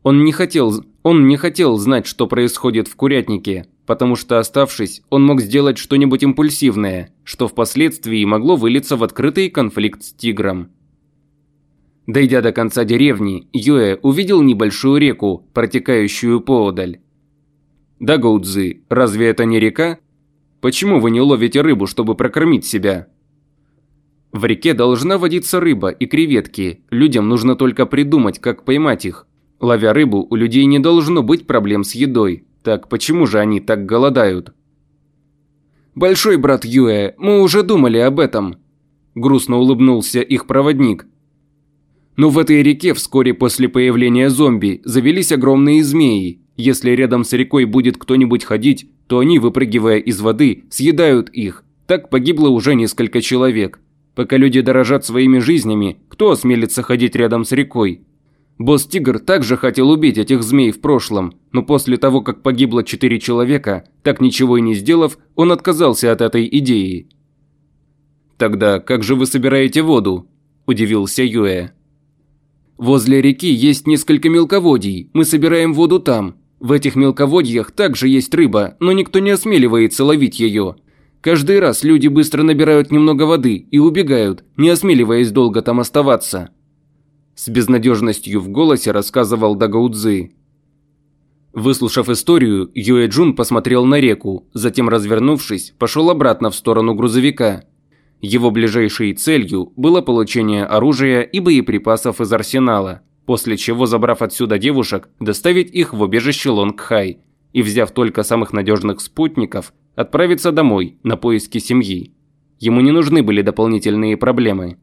Он не хотел, он не хотел знать, что происходит в курятнике, потому что оставшись, он мог сделать что-нибудь импульсивное, что впоследствии могло вылиться в открытый конфликт с тигром. Дойдя до конца деревни, Юэ увидел небольшую реку, протекающую поодаль. «Дагоудзы, разве это не река? Почему вы не ловите рыбу, чтобы прокормить себя?» В реке должна водиться рыба и креветки, людям нужно только придумать, как поймать их. Ловя рыбу, у людей не должно быть проблем с едой. Так почему же они так голодают? «Большой брат Юэ, мы уже думали об этом», – грустно улыбнулся их проводник. Но в этой реке вскоре после появления зомби завелись огромные змеи, если рядом с рекой будет кто-нибудь ходить, то они, выпрыгивая из воды, съедают их. Так погибло уже несколько человек. Пока люди дорожат своими жизнями, кто осмелится ходить рядом с рекой? Босс Тигр также хотел убить этих змей в прошлом, но после того, как погибло четыре человека, так ничего и не сделав, он отказался от этой идеи. «Тогда как же вы собираете воду?» – удивился Юэ. «Возле реки есть несколько мелководий, мы собираем воду там. В этих мелководьях также есть рыба, но никто не осмеливается ловить ее. Каждый раз люди быстро набирают немного воды и убегают, не осмеливаясь долго там оставаться. С безнадежностью в голосе рассказывал Дагаудзы. Выслушав историю, Юэ Джун посмотрел на реку, затем, развернувшись, пошел обратно в сторону грузовика. Его ближайшей целью было получение оружия и боеприпасов из арсенала – после чего, забрав отсюда девушек, доставить их в убежище Лонгхай и, взяв только самых надежных спутников, отправиться домой на поиски семьи. Ему не нужны были дополнительные проблемы.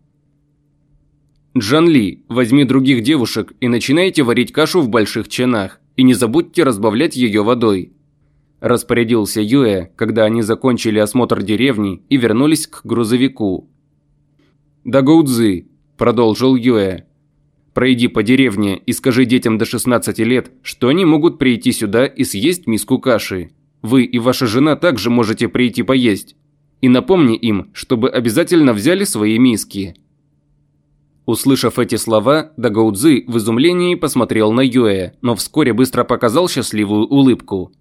Джан Ли, возьми других девушек и начинайте варить кашу в больших чинах, и не забудьте разбавлять ее водой. Распорядился Юэ, когда они закончили осмотр деревни и вернулись к грузовику. «Дагоудзы», – продолжил Юэ, Пройди по деревне и скажи детям до 16 лет, что они могут прийти сюда и съесть миску каши. Вы и ваша жена также можете прийти поесть. И напомни им, чтобы обязательно взяли свои миски. Услышав эти слова, Дагаудзы в изумлении посмотрел на Юэ, но вскоре быстро показал счастливую улыбку.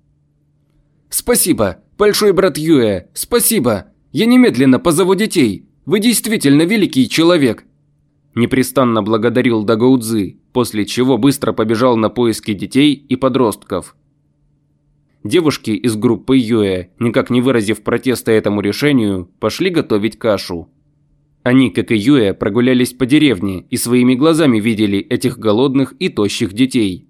«Спасибо, большой брат Юэ, спасибо! Я немедленно позову детей! Вы действительно великий человек! Непрестанно благодарил Дагаудзы, после чего быстро побежал на поиски детей и подростков. Девушки из группы Юэ, никак не выразив протеста этому решению, пошли готовить кашу. Они, как и Юэ, прогулялись по деревне и своими глазами видели этих голодных и тощих детей.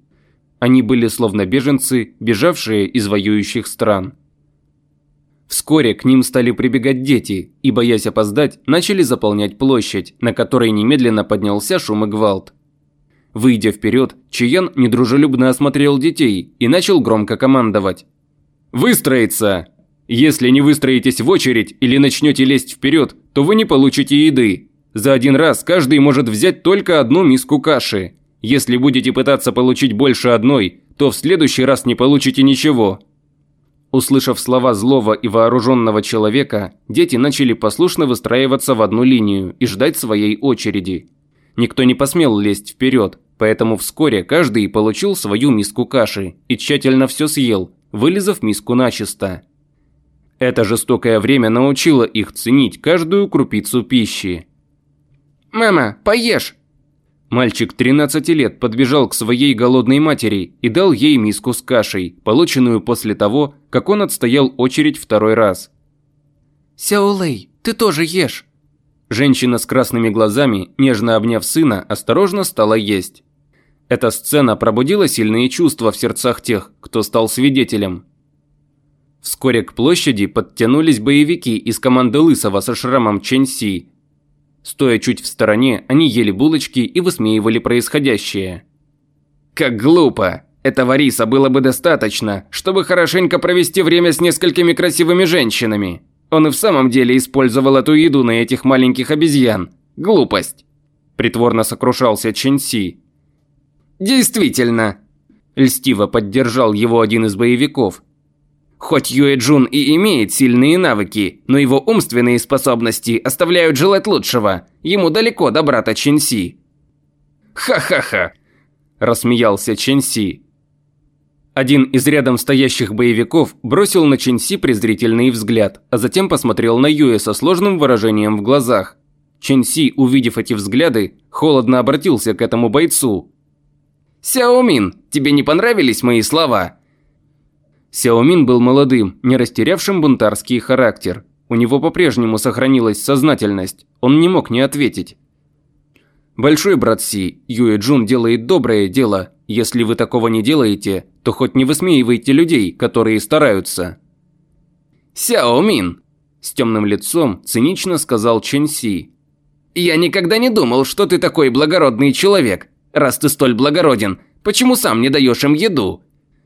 Они были словно беженцы, бежавшие из воюющих стран. Вскоре к ним стали прибегать дети и, боясь опоздать, начали заполнять площадь, на которой немедленно поднялся шум и гвалт. Выйдя вперед, Чиян недружелюбно осмотрел детей и начал громко командовать. «Выстроиться! Если не выстроитесь в очередь или начнете лезть вперед, то вы не получите еды. За один раз каждый может взять только одну миску каши. Если будете пытаться получить больше одной, то в следующий раз не получите ничего. Услышав слова злого и вооруженного человека, дети начали послушно выстраиваться в одну линию и ждать своей очереди. Никто не посмел лезть вперед, поэтому вскоре каждый получил свою миску каши и тщательно все съел, вылизав миску начисто. Это жестокое время научило их ценить каждую крупицу пищи. «Мама, поешь!» Мальчик 13 лет подбежал к своей голодной матери и дал ей миску с кашей, полученную после того, как он отстоял очередь второй раз. «Сяолэй, ты тоже ешь!» Женщина с красными глазами, нежно обняв сына, осторожно стала есть. Эта сцена пробудила сильные чувства в сердцах тех, кто стал свидетелем. Вскоре к площади подтянулись боевики из команды Лысого со шрамом Чэньси Стоя чуть в стороне, они ели булочки и высмеивали происходящее. «Как глупо! Этого риса было бы достаточно, чтобы хорошенько провести время с несколькими красивыми женщинами. Он и в самом деле использовал эту еду на этих маленьких обезьян. Глупость!» Притворно сокрушался Ченси. «Действительно!» Льстиво поддержал его один из боевиков. Хоть Юэ Джун и имеет сильные навыки, но его умственные способности оставляют желать лучшего. Ему далеко до брата Чин Си. «Ха-ха-ха!» – рассмеялся Чин Си. Один из рядом стоящих боевиков бросил на Чин Си презрительный взгляд, а затем посмотрел на Юэ со сложным выражением в глазах. Чин Си, увидев эти взгляды, холодно обратился к этому бойцу. «Сяомин, тебе не понравились мои слова?» Сяомин был молодым, не растерявшим бунтарский характер. У него по-прежнему сохранилась сознательность, он не мог не ответить. «Большой брат Си, Юэ Джун делает доброе дело. Если вы такого не делаете, то хоть не высмеивайте людей, которые стараются». «Сяомин!» – с темным лицом цинично сказал Чен Си. «Я никогда не думал, что ты такой благородный человек. Раз ты столь благороден, почему сам не даешь им еду?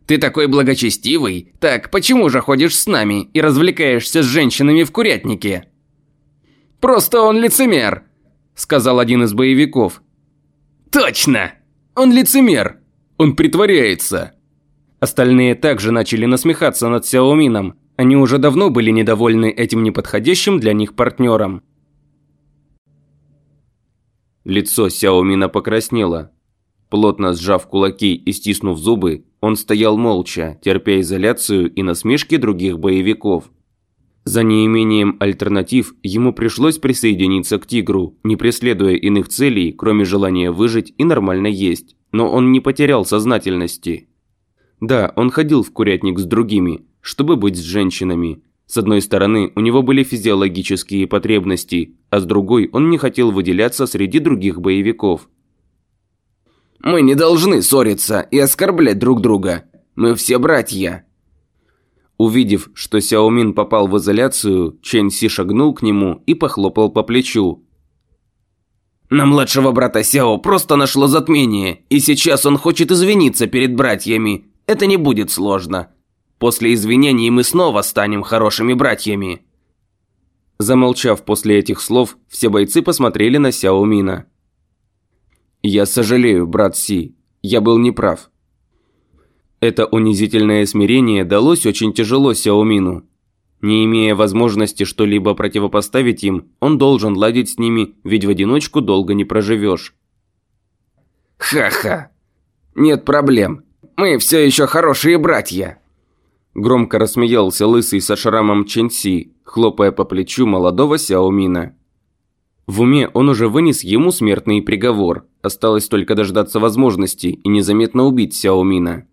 Ты такой благочестивый, так почему же ходишь с нами и развлекаешься с женщинами в курятнике?» «Просто он лицемер», – сказал один из боевиков. «Точно! Он лицемер! Он притворяется!» Остальные также начали насмехаться над Сяомином. Они уже давно были недовольны этим неподходящим для них партнером. Лицо Сяомина покраснело. Плотно сжав кулаки и стиснув зубы, он стоял молча, терпя изоляцию и насмешки других боевиков. За неимением альтернатив ему пришлось присоединиться к тигру, не преследуя иных целей, кроме желания выжить и нормально есть. Но он не потерял сознательности. Да, он ходил в курятник с другими, чтобы быть с женщинами. С одной стороны, у него были физиологические потребности, а с другой он не хотел выделяться среди других боевиков. Мы не должны ссориться и оскорблять друг друга. Мы все братья». Увидев, что Сяомин попал в изоляцию, Чен Си шагнул к нему и похлопал по плечу. «На младшего брата Сяо просто нашло затмение, и сейчас он хочет извиниться перед братьями. Это не будет сложно. После извинений мы снова станем хорошими братьями». Замолчав после этих слов, все бойцы посмотрели на Сяомина. «Я сожалею, брат Си. Я был неправ». Это унизительное смирение далось очень тяжело Сяомину. Не имея возможности что-либо противопоставить им, он должен ладить с ними, ведь в одиночку долго не проживешь. «Ха-ха! Нет проблем. Мы все еще хорошие братья!» Громко рассмеялся лысый со шрамом Ченси, хлопая по плечу молодого Сяомина. В уме он уже вынес ему смертный приговор. Осталось только дождаться возможности и незаметно убить Сяомина.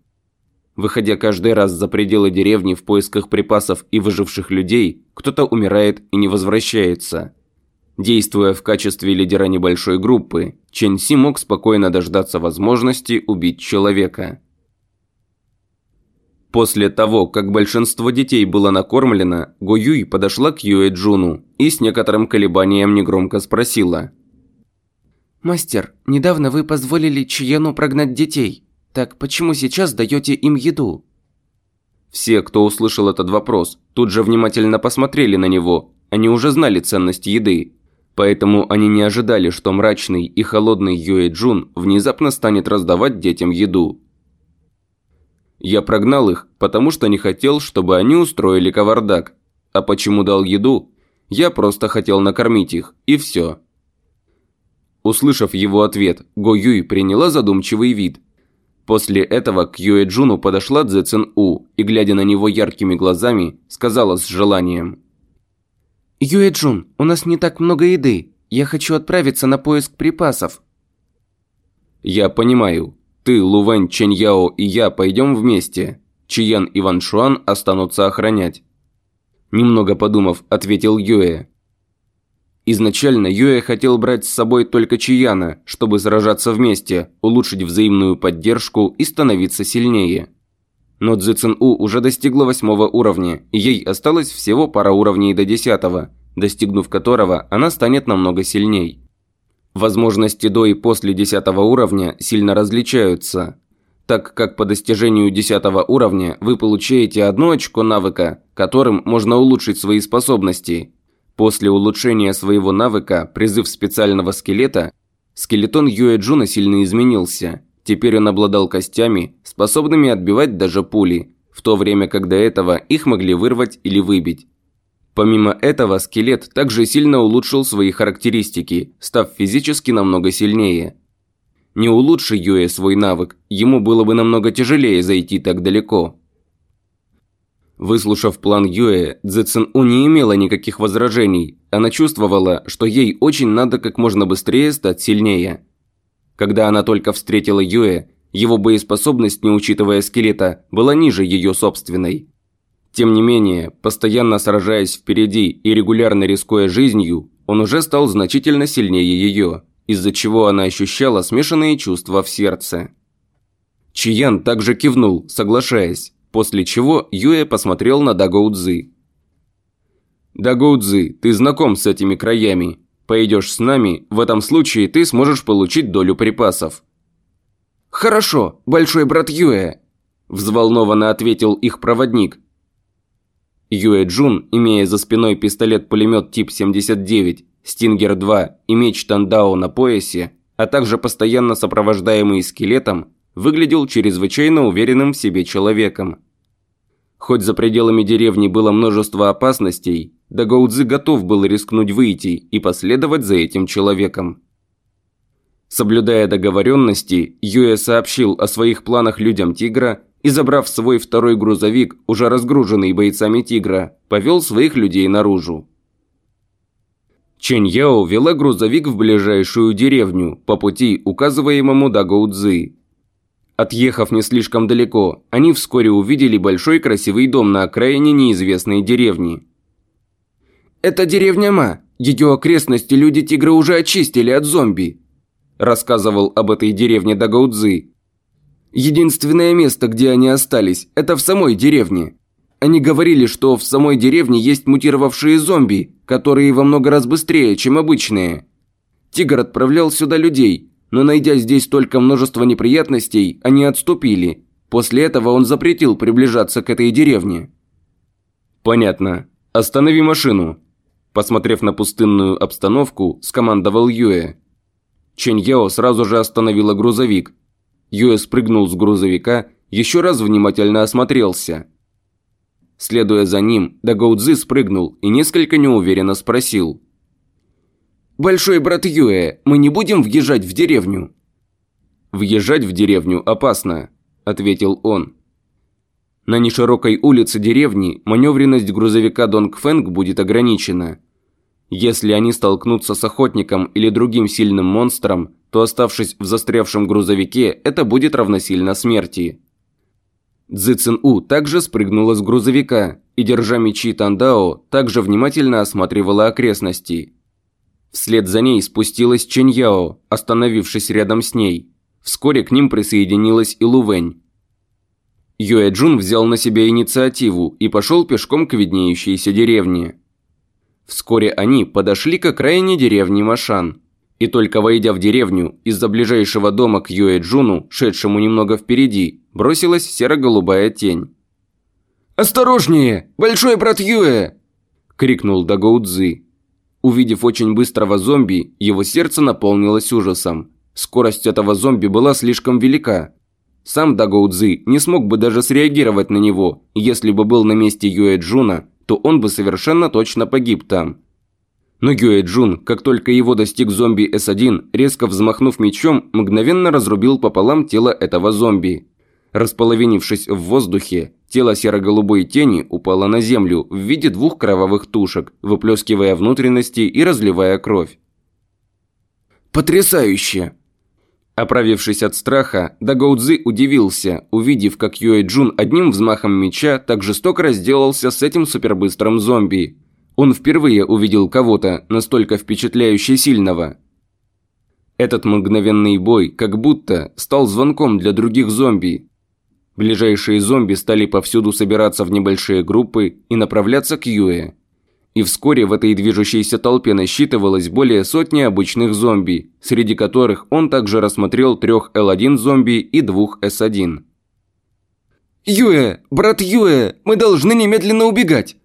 Выходя каждый раз за пределы деревни в поисках припасов и выживших людей, кто-то умирает и не возвращается. Действуя в качестве лидера небольшой группы, Чен Си мог спокойно дождаться возможности убить человека. После того, как большинство детей было накормлено, Го Юй подошла к Юэ Джуну и с некоторым колебанием негромко спросила. «Мастер, недавно вы позволили Чияну прогнать детей. Так почему сейчас даете им еду?» Все, кто услышал этот вопрос, тут же внимательно посмотрели на него. Они уже знали ценность еды. Поэтому они не ожидали, что мрачный и холодный Юэ Джун внезапно станет раздавать детям еду. Я прогнал их, потому что не хотел, чтобы они устроили кавардак. А почему дал еду? Я просто хотел накормить их, и все. Услышав его ответ, Го Юй приняла задумчивый вид. После этого к Юэ Джуну подошла Цзэ Цин У и, глядя на него яркими глазами, сказала с желанием. «Юэ Джун, у нас не так много еды. Я хочу отправиться на поиск припасов». «Я понимаю. Ты, Лувань, Чэньяо и я пойдем вместе. Чиян и Ван Шуан останутся охранять». Немного подумав, ответил Юэ. Изначально Юэ хотел брать с собой только Чияна, чтобы сражаться вместе, улучшить взаимную поддержку и становиться сильнее. Но Цзэцин У уже достигла восьмого уровня, и ей осталось всего пара уровней до десятого, достигнув которого она станет намного сильней. Возможности до и после 10 уровня сильно различаются, так как по достижению 10 уровня вы получаете одно очко навыка, которым можно улучшить свои способности. После улучшения своего навыка призыв специального скелета, скелетон Юэ Джуна сильно изменился. Теперь он обладал костями, способными отбивать даже пули. в то время как до этого их могли вырвать или выбить. Помимо этого, скелет также сильно улучшил свои характеристики, став физически намного сильнее. Не улучши Юэ свой навык, ему было бы намного тяжелее зайти так далеко. Выслушав план Юэ, Цзэцэн У не имела никаких возражений. Она чувствовала, что ей очень надо как можно быстрее стать сильнее. Когда она только встретила Юэ, его боеспособность, не учитывая скелета, была ниже ее собственной. Тем не менее, постоянно сражаясь впереди и регулярно рискуя жизнью, он уже стал значительно сильнее ее, из-за чего она ощущала смешанные чувства в сердце. Чиян также кивнул, соглашаясь, после чего Юэ посмотрел на Дагоудзы. «Дагоудзы, ты знаком с этими краями. Пойдешь с нами, в этом случае ты сможешь получить долю припасов». «Хорошо, большой брат Юэ», – взволнованно ответил их проводник, Юэ Джун, имея за спиной пистолет-пулемет тип 79, Стингер-2 и меч Тандао на поясе, а также постоянно сопровождаемый скелетом, выглядел чрезвычайно уверенным в себе человеком. Хоть за пределами деревни было множество опасностей, Дагаудзы готов был рискнуть выйти и последовать за этим человеком. Соблюдая договоренности, Юэ сообщил о своих планах людям Тигра и, забрав свой второй грузовик, уже разгруженный бойцами «Тигра», повел своих людей наружу. Чэнь Яо вела грузовик в ближайшую деревню, по пути, указываемому Дагоу Цзы. Отъехав не слишком далеко, они вскоре увидели большой красивый дом на окраине неизвестной деревни. «Это деревня Ма. Ее окрестности люди Тигра уже очистили от зомби», рассказывал об этой деревне Дагаудзы, Единственное место, где они остались, это в самой деревне. Они говорили, что в самой деревне есть мутировавшие зомби, которые во много раз быстрее, чем обычные. Тигр отправлял сюда людей, но найдя здесь только множество неприятностей, они отступили. После этого он запретил приближаться к этой деревне. «Понятно. Останови машину», – посмотрев на пустынную обстановку, скомандовал Юэ. Чэнь Яо сразу же остановила грузовик – Юэ спрыгнул с грузовика, еще раз внимательно осмотрелся. Следуя за ним, Дагоудзи спрыгнул и несколько неуверенно спросил. «Большой брат Юэ, мы не будем въезжать в деревню?» «Въезжать в деревню опасно», – ответил он. На неширокой улице деревни маневренность грузовика Донг Фэнг будет ограничена. Если они столкнутся с охотником или другим сильным монстром, то оставшись в застрявшем грузовике, это будет равносильно смерти. Цзы Цин У также спрыгнула с грузовика и, держа мечи Тандао, также внимательно осматривала окрестности. Вслед за ней спустилась Чэнь Яо, остановившись рядом с ней. Вскоре к ним присоединилась и Лувэнь. Юэ Джун взял на себя инициативу и пошел пешком к виднеющейся деревне. Вскоре они подошли к окраине деревни Машан – и только войдя в деревню, из-за ближайшего дома к Юэ Джуну, шедшему немного впереди, бросилась серо-голубая тень. «Осторожнее! Большой брат Юэ!» – крикнул Дагоудзи. Увидев очень быстрого зомби, его сердце наполнилось ужасом. Скорость этого зомби была слишком велика. Сам Дагоудзи не смог бы даже среагировать на него, если бы был на месте Юэ Джуна, то он бы совершенно точно погиб там. Но Юэ Джун, как только его достиг зомби С1, резко взмахнув мечом, мгновенно разрубил пополам тело этого зомби. Располовинившись в воздухе, тело серо-голубой тени упало на землю в виде двух кровавых тушек, выплескивая внутренности и разливая кровь. «Потрясающе!» Оправившись от страха, Дагоудзи удивился, увидев, как Юэ Джун одним взмахом меча так жестоко разделался с этим супербыстрым зомби. Он впервые увидел кого-то настолько впечатляюще сильного. Этот мгновенный бой как будто стал звонком для других зомби. Ближайшие зомби стали повсюду собираться в небольшие группы и направляться к Юэ. И вскоре в этой движущейся толпе насчитывалось более сотни обычных зомби, среди которых он также рассмотрел трех Л1 зомби и двух С1. «Юэ! Брат Юэ! Мы должны немедленно убегать!»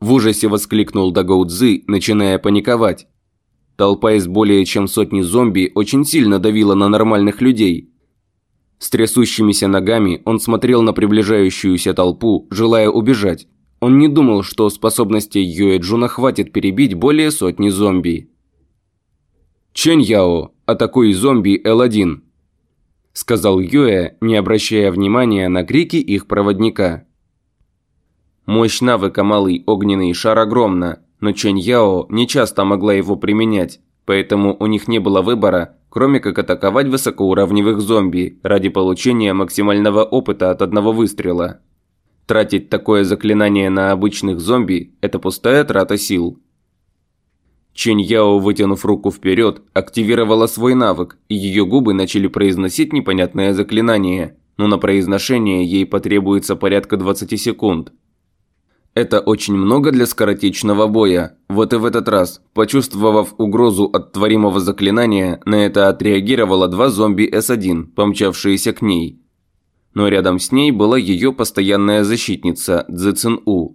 В ужасе воскликнул Дагоудзи, начиная паниковать. Толпа из более чем сотни зомби очень сильно давила на нормальных людей. С трясущимися ногами он смотрел на приближающуюся толпу, желая убежать. Он не думал, что способностей Юэ Джуна хватит перебить более сотни зомби. «Чэнь Яо, атакуй зомби Л-1», – сказал Юэ, не обращая внимания на крики их проводника. Мощь навыка «Малый огненный шар» огромна, но Чэнь Яо не часто могла его применять, поэтому у них не было выбора, кроме как атаковать высокоуровневых зомби ради получения максимального опыта от одного выстрела. Тратить такое заклинание на обычных зомби – это пустая трата сил. Чэнь Яо, вытянув руку вперед, активировала свой навык, и ее губы начали произносить непонятное заклинание, но на произношение ей потребуется порядка 20 секунд – это очень много для скоротечного боя. Вот и в этот раз, почувствовав угрозу от творимого заклинания, на это отреагировало два зомби С1, помчавшиеся к ней. Но рядом с ней была ее постоянная защитница Цзэцин У.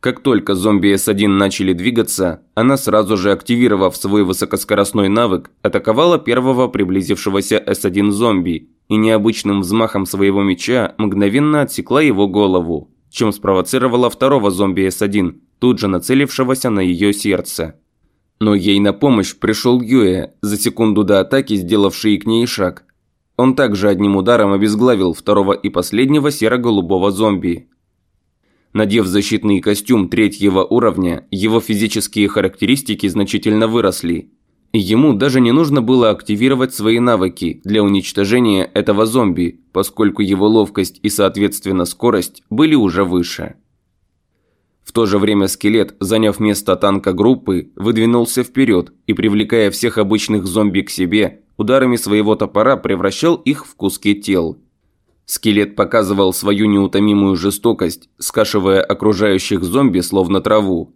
Как только зомби С1 начали двигаться, она сразу же, активировав свой высокоскоростной навык, атаковала первого приблизившегося С1 зомби и необычным взмахом своего меча мгновенно отсекла его голову чем спровоцировала второго зомби С1, тут же нацелившегося на ее сердце. Но ей на помощь пришел Юэ, за секунду до атаки сделавший к ней шаг. Он также одним ударом обезглавил второго и последнего серо-голубого зомби. Надев защитный костюм третьего уровня, его физические характеристики значительно выросли, Ему даже не нужно было активировать свои навыки для уничтожения этого зомби, поскольку его ловкость и, соответственно, скорость были уже выше. В то же время скелет, заняв место танка группы, выдвинулся вперед и, привлекая всех обычных зомби к себе, ударами своего топора превращал их в куски тел. Скелет показывал свою неутомимую жестокость, скашивая окружающих зомби словно траву,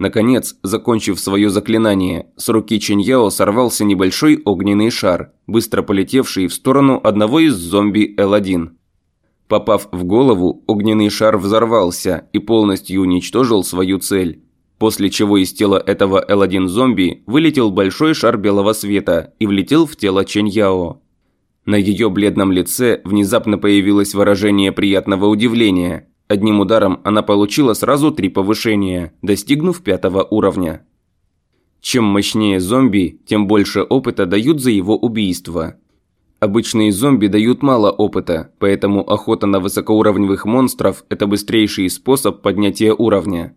Наконец, закончив свое заклинание, с руки Чиньяо сорвался небольшой огненный шар, быстро полетевший в сторону одного из зомби Л-1. Попав в голову, огненный шар взорвался и полностью уничтожил свою цель. После чего из тела этого Л-1 зомби вылетел большой шар белого света и влетел в тело Чэньяо. На ее бледном лице внезапно появилось выражение приятного удивления – Одним ударом она получила сразу три повышения, достигнув пятого уровня. Чем мощнее зомби, тем больше опыта дают за его убийство. Обычные зомби дают мало опыта, поэтому охота на высокоуровневых монстров – это быстрейший способ поднятия уровня.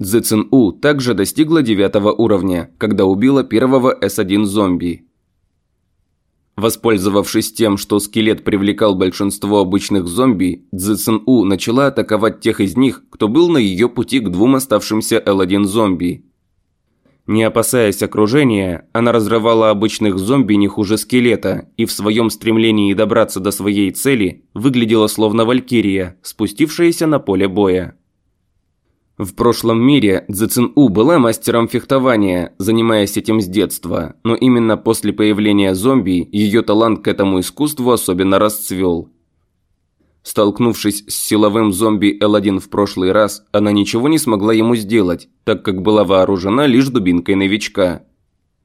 Цзэцин У также достигла девятого уровня, когда убила первого С1 зомби. Воспользовавшись тем, что скелет привлекал большинство обычных зомби, Цзэцэн У начала атаковать тех из них, кто был на ее пути к двум оставшимся L1 зомби. Не опасаясь окружения, она разрывала обычных зомби не хуже скелета и в своем стремлении добраться до своей цели выглядела словно валькирия, спустившаяся на поле боя. В прошлом мире Цзэцин У была мастером фехтования, занимаясь этим с детства, но именно после появления зомби ее талант к этому искусству особенно расцвел. Столкнувшись с силовым зомби L1 в прошлый раз, она ничего не смогла ему сделать, так как была вооружена лишь дубинкой новичка.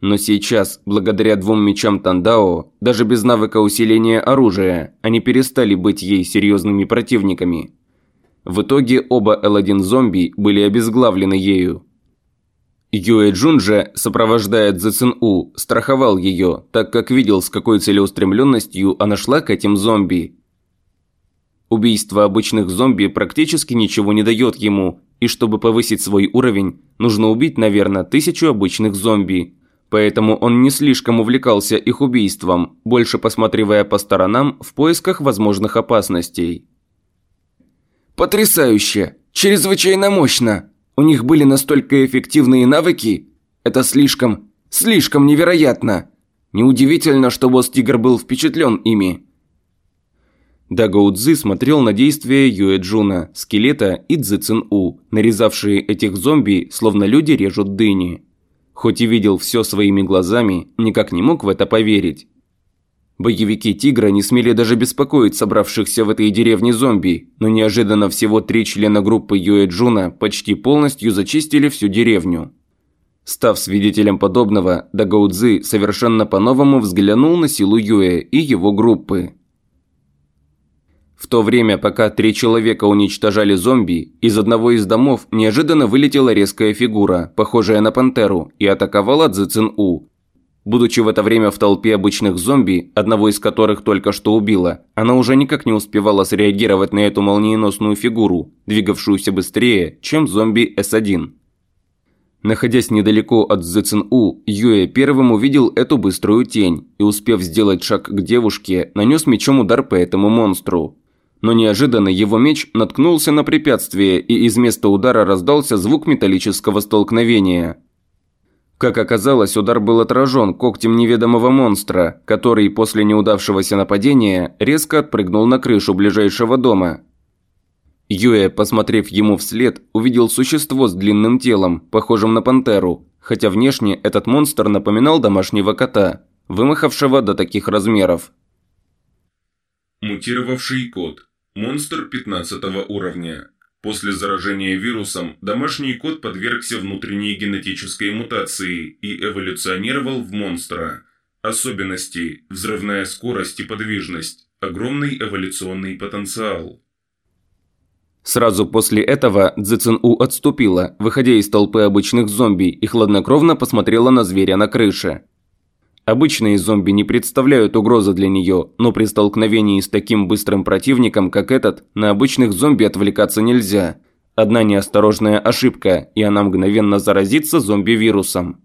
Но сейчас, благодаря двум мечам Тандао, даже без навыка усиления оружия, они перестали быть ей серьезными противниками. В итоге оба L1 зомби были обезглавлены ею. Юэ Джун же, сопровождая Цзэцин У, страховал ее, так как видел, с какой целеустремленностью она шла к этим зомби. Убийство обычных зомби практически ничего не дает ему, и чтобы повысить свой уровень, нужно убить, наверное, тысячу обычных зомби. Поэтому он не слишком увлекался их убийством, больше посматривая по сторонам в поисках возможных опасностей. Потрясающе! Чрезвычайно мощно! У них были настолько эффективные навыки? Это слишком, слишком невероятно! Неудивительно, что босс-тигр был впечатлен ими. Дагоудзи смотрел на действия Юэ Джуна, скелета и Цзы Цин У, нарезавшие этих зомби, словно люди режут дыни. Хоть и видел все своими глазами, никак не мог в это поверить. Боевики «Тигра» не смели даже беспокоить собравшихся в этой деревне зомби, но неожиданно всего три члена группы Юэ Джуна почти полностью зачистили всю деревню. Став свидетелем подобного, Дагоудзи совершенно по-новому взглянул на силу Юэ и его группы. В то время, пока три человека уничтожали зомби, из одного из домов неожиданно вылетела резкая фигура, похожая на пантеру, и атаковала Цзэцин У. Будучи в это время в толпе обычных зомби, одного из которых только что убила, она уже никак не успевала среагировать на эту молниеносную фигуру, двигавшуюся быстрее, чем зомби С1. Находясь недалеко от Зэцин-У, Юэ первым увидел эту быструю тень и, успев сделать шаг к девушке, нанес мечом удар по этому монстру. Но неожиданно его меч наткнулся на препятствие, и из места удара раздался звук металлического столкновения. Как оказалось, удар был отражен когтем неведомого монстра, который после неудавшегося нападения резко отпрыгнул на крышу ближайшего дома Юэ, посмотрев ему вслед, увидел существо с длинным телом, похожим на пантеру, хотя внешне этот монстр напоминал домашнего кота, вымахавшего до таких размеров. Мутировавший кот. Монстр 15 уровня. После заражения вирусом домашний кот подвергся внутренней генетической мутации и эволюционировал в монстра. Особенности – взрывная скорость и подвижность, огромный эволюционный потенциал. Сразу после этого Цзэцин У отступила, выходя из толпы обычных зомби и хладнокровно посмотрела на зверя на крыше. Обычные зомби не представляют угрозы для нее, но при столкновении с таким быстрым противником, как этот, на обычных зомби отвлекаться нельзя. Одна неосторожная ошибка, и она мгновенно заразится зомби-вирусом.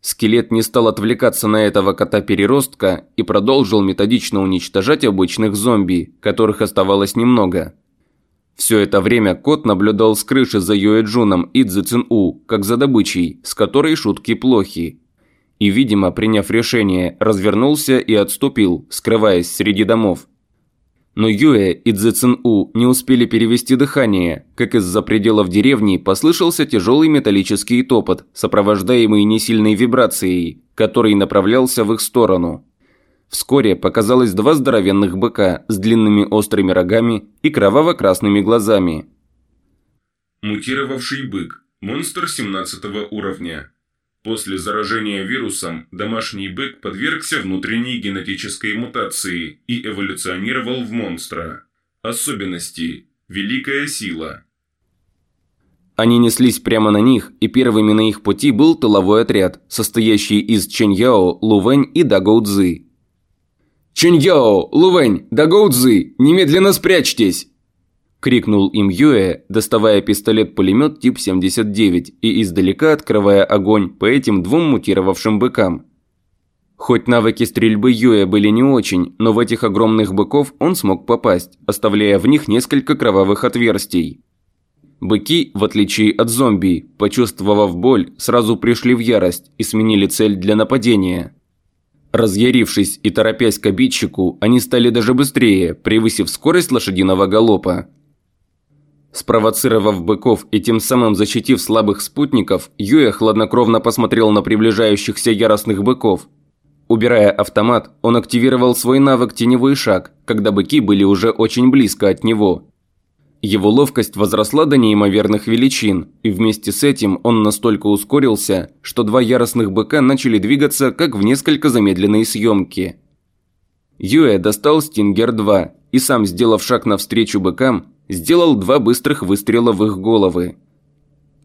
Скелет не стал отвлекаться на этого кота-переростка и продолжил методично уничтожать обычных зомби, которых оставалось немного. Все это время кот наблюдал с крыши за Юэджуном и Цзэцин-У, как за добычей, с которой шутки плохи. И, видимо, приняв решение, развернулся и отступил, скрываясь среди домов. Но Юэ и Цзэцин-У не успели перевести дыхание, как из-за пределов деревни послышался тяжелый металлический топот, сопровождаемый несильной вибрацией, который направлялся в их сторону. Вскоре показалось два здоровенных быка с длинными острыми рогами и кроваво-красными глазами. Мутировавший бык. Монстр 17 уровня. После заражения вирусом домашний бык подвергся внутренней генетической мутации и эволюционировал в монстра. Особенности. Великая сила. Они неслись прямо на них, и первыми на их пути был тыловой отряд, состоящий из Чэньяо, Лувэнь и Дагоудзы. «Чуньяо! Лувэнь! Дагоудзы! Немедленно спрячьтесь!» Крикнул им Юэ, доставая пистолет-пулемет тип 79 и издалека открывая огонь по этим двум мутировавшим быкам. Хоть навыки стрельбы Юэ были не очень, но в этих огромных быков он смог попасть, оставляя в них несколько кровавых отверстий. Быки, в отличие от зомби, почувствовав боль, сразу пришли в ярость и сменили цель для нападения – Разъярившись и торопясь к обидчику, они стали даже быстрее, превысив скорость лошадиного галопа. Спровоцировав быков и тем самым защитив слабых спутников, Юя хладнокровно посмотрел на приближающихся яростных быков. Убирая автомат, он активировал свой навык «Теневой шаг», когда быки были уже очень близко от него. Его ловкость возросла до неимоверных величин, и вместе с этим он настолько ускорился, что два яростных быка начали двигаться как в несколько замедленной съемки. Юэ достал Стингер-2 и сам, сделав шаг навстречу быкам, сделал два быстрых выстрела в их головы.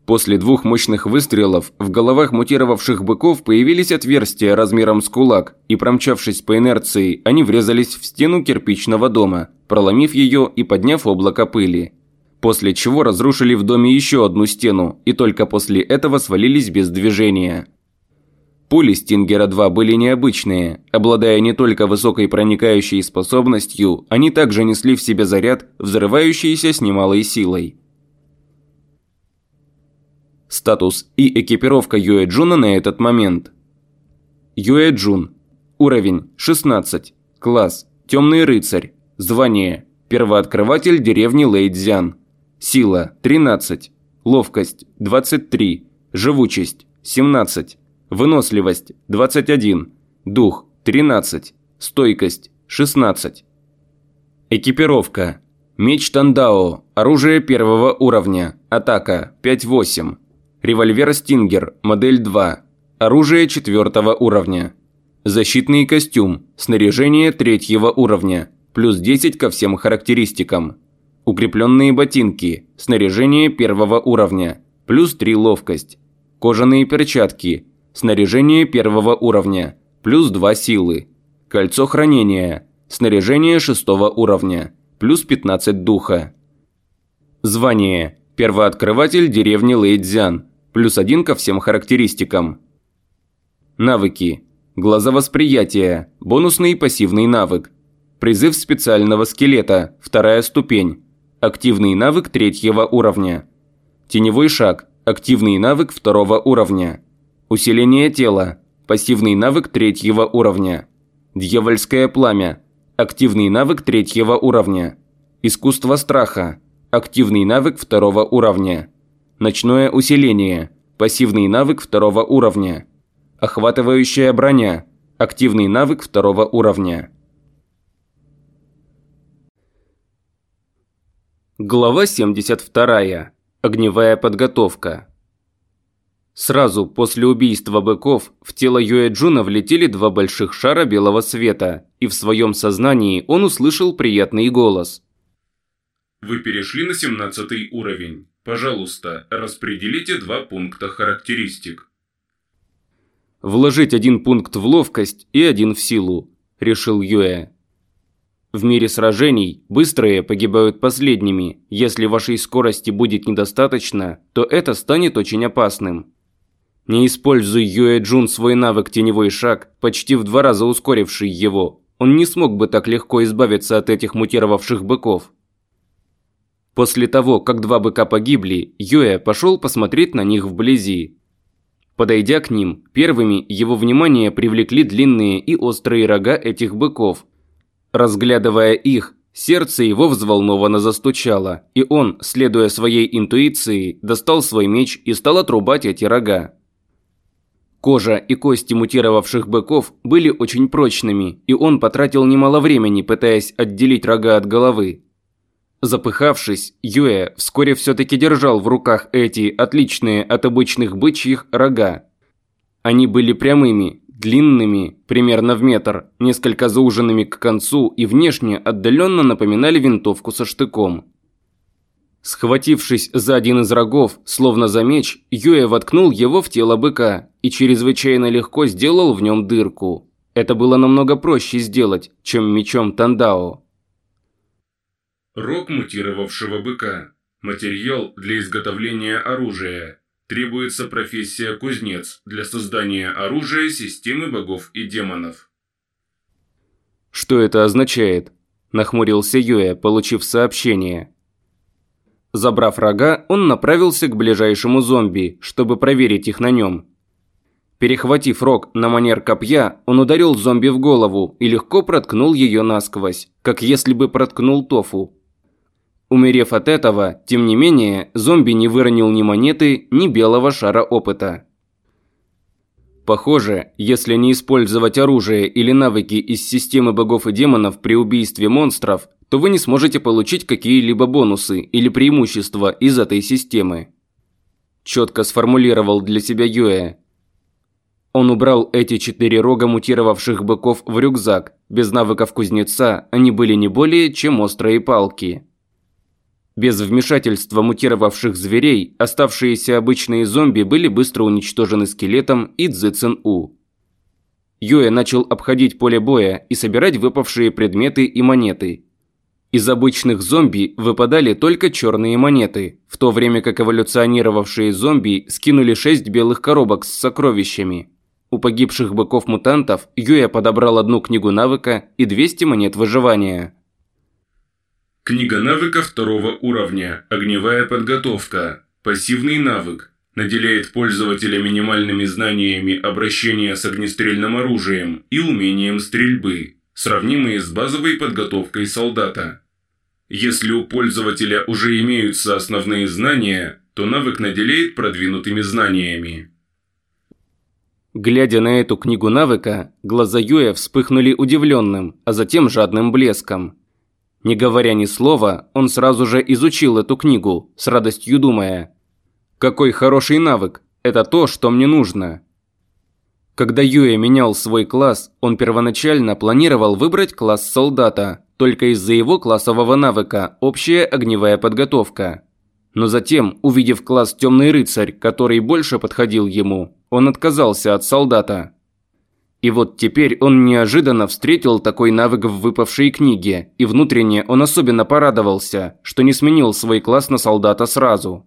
После двух мощных выстрелов в головах мутировавших быков появились отверстия размером с кулак, и промчавшись по инерции, они врезались в стену кирпичного дома, проломив ее и подняв облако пыли. После чего разрушили в доме еще одну стену, и только после этого свалились без движения. Пули Стингера-2 были необычные. Обладая не только высокой проникающей способностью, они также несли в себе заряд, взрывающийся с немалой силой. Статус и экипировка Юэ Джуна на этот момент. Юэ Джун. Уровень 16. Класс. Темный рыцарь. Звание. Первооткрыватель деревни Лэйдзян. Сила. 13. Ловкость. 23. Живучесть. 17. Выносливость. 21. Дух. 13. Стойкость. 16. Экипировка. Меч Тандао. Оружие первого уровня. Атака. 5-8. Револьвер «Стингер», модель 2. Оружие четвертого уровня. Защитный костюм, снаряжение третьего уровня, плюс 10 ко всем характеристикам. Укрепленные ботинки, снаряжение первого уровня, плюс 3 ловкость. Кожаные перчатки, снаряжение первого уровня, плюс 2 силы. Кольцо хранения, снаряжение шестого уровня, плюс 15 духа. Звание. Первооткрыватель деревни Лейдзян, плюс 1 ко всем характеристикам. Навыки. Глазовосприятие, бонусный пассивный навык. Призыв специального скелета, вторая ступень. Активный навык третьего уровня. Теневой шаг, активный навык второго уровня. Усиление тела, пассивный навык третьего уровня. Дьявольское пламя, активный навык третьего уровня. Искусство страха, активный навык второго уровня. Ночное усиление, пассивный навык второго уровня. Охватывающая броня. Активный навык второго уровня. Глава 72. Огневая подготовка. Сразу после убийства быков в тело Юэ Джуна влетели два больших шара белого света, и в своем сознании он услышал приятный голос. Вы перешли на 17 уровень. Пожалуйста, распределите два пункта характеристик. Вложить один пункт в ловкость и один в силу, решил Юэ. В мире сражений быстрые погибают последними. Если вашей скорости будет недостаточно, то это станет очень опасным. Не используя Юэ Джун свой навык «Теневой шаг», почти в два раза ускоривший его, он не смог бы так легко избавиться от этих мутировавших быков. После того, как два быка погибли, Юэ пошел посмотреть на них вблизи. Подойдя к ним, первыми его внимание привлекли длинные и острые рога этих быков. Разглядывая их, сердце его взволнованно застучало, и он, следуя своей интуиции, достал свой меч и стал отрубать эти рога. Кожа и кости мутировавших быков были очень прочными, и он потратил немало времени, пытаясь отделить рога от головы. Запыхавшись, Юэ вскоре все-таки держал в руках эти, отличные от обычных бычьих, рога. Они были прямыми, длинными, примерно в метр, несколько зауженными к концу и внешне отдаленно напоминали винтовку со штыком. Схватившись за один из рогов, словно за меч, Юэ воткнул его в тело быка и чрезвычайно легко сделал в нем дырку. Это было намного проще сделать, чем мечом Тандао. Рог мутировавшего быка. Материал для изготовления оружия. Требуется профессия кузнец для создания оружия системы богов и демонов. «Что это означает?» – нахмурился Юэ, получив сообщение. Забрав рога, он направился к ближайшему зомби, чтобы проверить их на нем. Перехватив рог на манер копья, он ударил зомби в голову и легко проткнул ее насквозь, как если бы проткнул тофу. Умерев от этого, тем не менее, зомби не выронил ни монеты, ни белого шара опыта. Похоже, если не использовать оружие или навыки из системы богов и демонов при убийстве монстров, то вы не сможете получить какие-либо бонусы или преимущества из этой системы. Четко сформулировал для себя Юэ. Он убрал эти четыре рога мутировавших быков в рюкзак. Без навыков кузнеца они были не более, чем острые палки. Без вмешательства мутировавших зверей, оставшиеся обычные зомби были быстро уничтожены скелетом и Цзэцэн-У. Юэ начал обходить поле боя и собирать выпавшие предметы и монеты. Из обычных зомби выпадали только черные монеты, в то время как эволюционировавшие зомби скинули шесть белых коробок с сокровищами. У погибших быков-мутантов Юэ подобрал одну книгу навыка и 200 монет выживания. Книга навыка второго уровня. Огневая подготовка. Пассивный навык. Наделяет пользователя минимальными знаниями обращения с огнестрельным оружием и умением стрельбы, сравнимые с базовой подготовкой солдата. Если у пользователя уже имеются основные знания, то навык наделяет продвинутыми знаниями. Глядя на эту книгу навыка, глаза Юя вспыхнули удивленным, а затем жадным блеском. Не говоря ни слова, он сразу же изучил эту книгу, с радостью думая. Какой хороший навык. Это то, что мне нужно. Когда Юэ менял свой класс, он первоначально планировал выбрать класс солдата, только из-за его классового навыка – общая огневая подготовка. Но затем, увидев класс «Темный рыцарь», который больше подходил ему, он отказался от солдата. И вот теперь он неожиданно встретил такой навык в выпавшей книге, и внутренне он особенно порадовался, что не сменил свой класс на солдата сразу.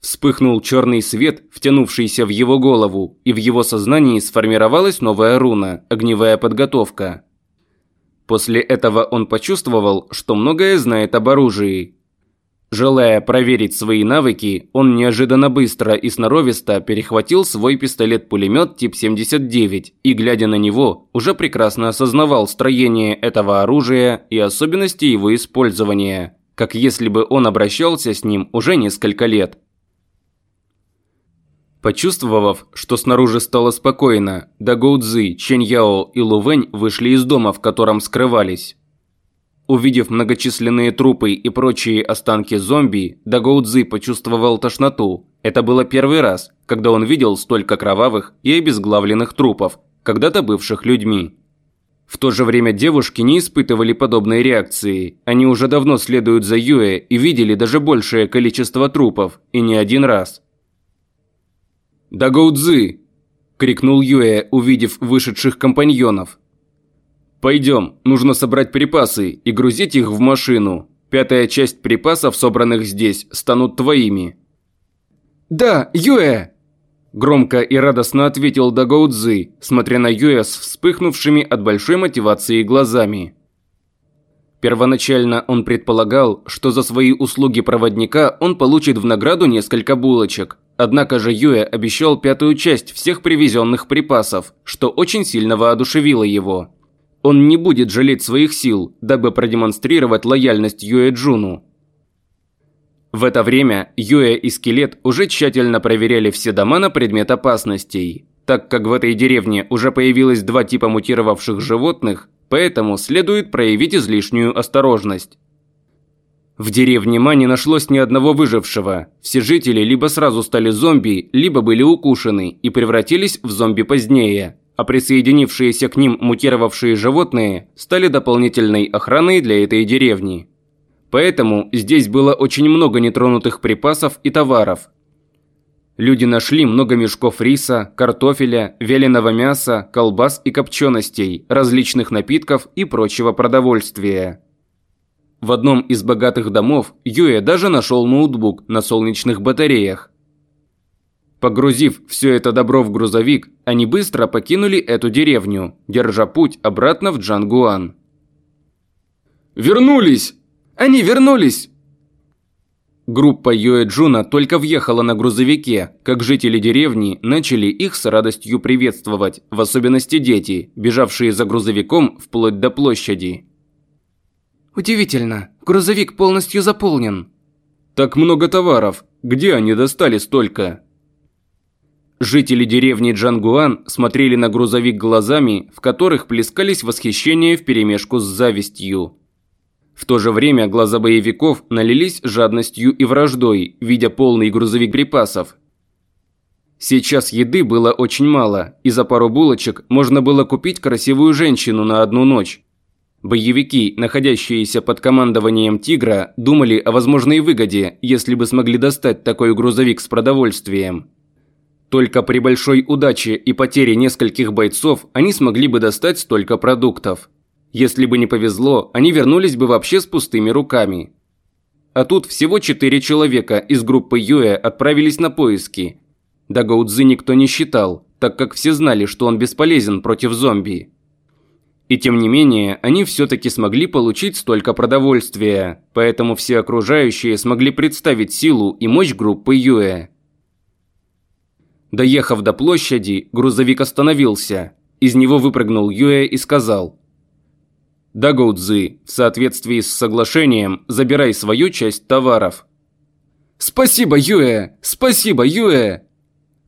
Вспыхнул черный свет, втянувшийся в его голову, и в его сознании сформировалась новая руна – огневая подготовка. После этого он почувствовал, что многое знает об оружии, Желая проверить свои навыки, он неожиданно быстро и сноровисто перехватил свой пистолет-пулемет тип 79 и, глядя на него, уже прекрасно осознавал строение этого оружия и особенности его использования, как если бы он обращался с ним уже несколько лет. Почувствовав, что снаружи стало спокойно, Дагоу Цзи, Чэнь Яо и Лу Вэнь вышли из дома, в котором скрывались. Увидев многочисленные трупы и прочие останки зомби, Дагоудзи почувствовал тошноту. Это было первый раз, когда он видел столько кровавых и обезглавленных трупов, когда-то бывших людьми. В то же время девушки не испытывали подобной реакции. Они уже давно следуют за Юэ и видели даже большее количество трупов, и не один раз. «Дагоудзи!» – крикнул Юэ, увидев вышедших компаньонов. «Пойдем, нужно собрать припасы и грузить их в машину. Пятая часть припасов, собранных здесь, станут твоими». «Да, Юэ!» Громко и радостно ответил Дагоудзи, смотря на Юэ с вспыхнувшими от большой мотивации глазами. Первоначально он предполагал, что за свои услуги проводника он получит в награду несколько булочек. Однако же Юэ обещал пятую часть всех привезенных припасов, что очень сильно воодушевило его. Он не будет жалеть своих сил, дабы продемонстрировать лояльность Юэ Джуну. В это время Юэ и Скелет уже тщательно проверяли все дома на предмет опасностей. Так как в этой деревне уже появилось два типа мутировавших животных, поэтому следует проявить излишнюю осторожность. В деревне Ма не нашлось ни одного выжившего. Все жители либо сразу стали зомби, либо были укушены и превратились в зомби позднее а присоединившиеся к ним мутировавшие животные стали дополнительной охраной для этой деревни. Поэтому здесь было очень много нетронутых припасов и товаров. Люди нашли много мешков риса, картофеля, вяленого мяса, колбас и копченостей, различных напитков и прочего продовольствия. В одном из богатых домов Юэ даже нашел ноутбук на солнечных батареях, Погрузив все это добро в грузовик, они быстро покинули эту деревню, держа путь обратно в Джангуан. «Вернулись! Они вернулись!» Группа Юэ Джуна только въехала на грузовике, как жители деревни начали их с радостью приветствовать, в особенности дети, бежавшие за грузовиком вплоть до площади. «Удивительно, грузовик полностью заполнен». «Так много товаров, где они достали столько?» Жители деревни Джангуан смотрели на грузовик глазами, в которых плескались восхищение вперемешку с завистью. В то же время глаза боевиков налились жадностью и враждой, видя полный грузовик припасов. Сейчас еды было очень мало, и за пару булочек можно было купить красивую женщину на одну ночь. Боевики, находящиеся под командованием «Тигра», думали о возможной выгоде, если бы смогли достать такой грузовик с продовольствием. Только при большой удаче и потере нескольких бойцов они смогли бы достать столько продуктов. Если бы не повезло, они вернулись бы вообще с пустыми руками. А тут всего четыре человека из группы Юэ отправились на поиски. Дагаудзы никто не считал, так как все знали, что он бесполезен против зомби. И тем не менее, они все-таки смогли получить столько продовольствия, поэтому все окружающие смогли представить силу и мощь группы Юэ. Доехав до площади, грузовик остановился. Из него выпрыгнул Юэ и сказал. «Дагоудзи, в соответствии с соглашением, забирай свою часть товаров». «Спасибо, Юэ! Спасибо, Юэ!»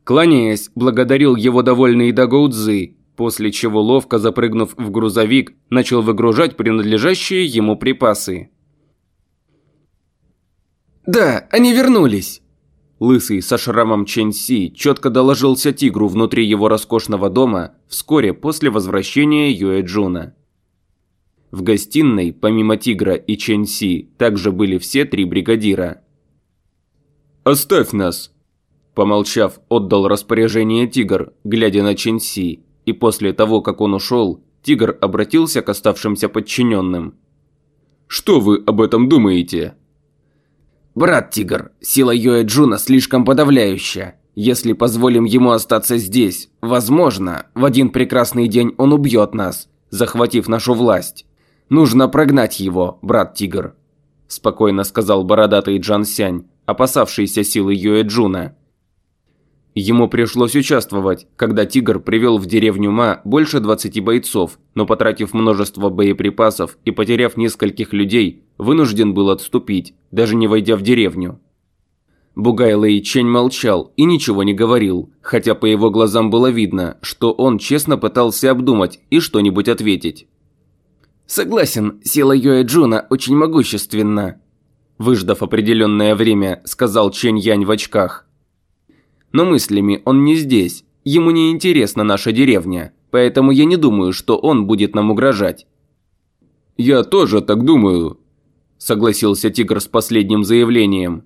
Кланяясь, благодарил его довольный Дагоудзи, после чего, ловко запрыгнув в грузовик, начал выгружать принадлежащие ему припасы. «Да, они вернулись!» Лысый со шрамом Чэнь Си четко доложился тигру внутри его роскошного дома вскоре после возвращения Юэ Джуна. В гостиной, помимо тигра и Чэнь Си, также были все три бригадира. «Оставь нас!» Помолчав, отдал распоряжение тигр, глядя на Чэнь Си, и после того, как он ушел, тигр обратился к оставшимся подчиненным. «Что вы об этом думаете?» «Брат Тигр, сила Йоэ Джуна слишком подавляющая. Если позволим ему остаться здесь, возможно, в один прекрасный день он убьет нас, захватив нашу власть. Нужно прогнать его, брат Тигр», – спокойно сказал бородатый Джан Сянь, опасавшийся силы Йоэ Джуна. Ему пришлось участвовать, когда «Тигр» привел в деревню Ма больше 20 бойцов, но потратив множество боеприпасов и потеряв нескольких людей, вынужден был отступить, даже не войдя в деревню. Бугай Лэй Чень молчал и ничего не говорил, хотя по его глазам было видно, что он честно пытался обдумать и что-нибудь ответить. «Согласен, сила Юэ Джуна очень могущественна», выждав определенное время, сказал Чень Янь в очках – но мыслями он не здесь. Ему не интересна наша деревня, поэтому я не думаю, что он будет нам угрожать. Я тоже так думаю, согласился Тигр с последним заявлением.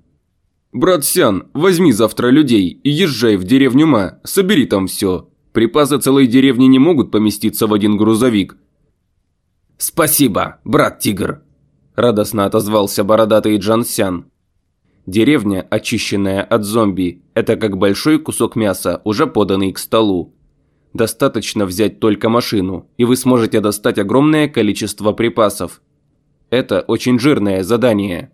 Брат Сян, возьми завтра людей и езжай в деревню Ма, собери там все. Припасы целой деревни не могут поместиться в один грузовик. Спасибо, брат Тигр, радостно отозвался бородатый Джан Сян. Деревня, очищенная от зомби, это как большой кусок мяса, уже поданный к столу. Достаточно взять только машину, и вы сможете достать огромное количество припасов. Это очень жирное задание.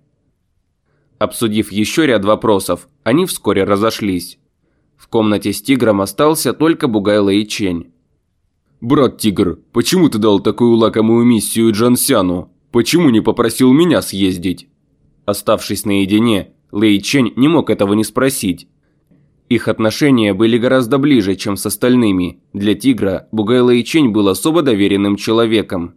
Обсудив еще ряд вопросов, они вскоре разошлись. В комнате с тигром остался только Бугайло и Чень. «Брат Тигр, почему ты дал такую лакомую миссию Джансяну? Почему не попросил меня съездить?» Оставшись наедине, Лэй Чень не мог этого не спросить. Их отношения были гораздо ближе, чем с остальными. Для Тигра Бугай Лэй Чень был особо доверенным человеком.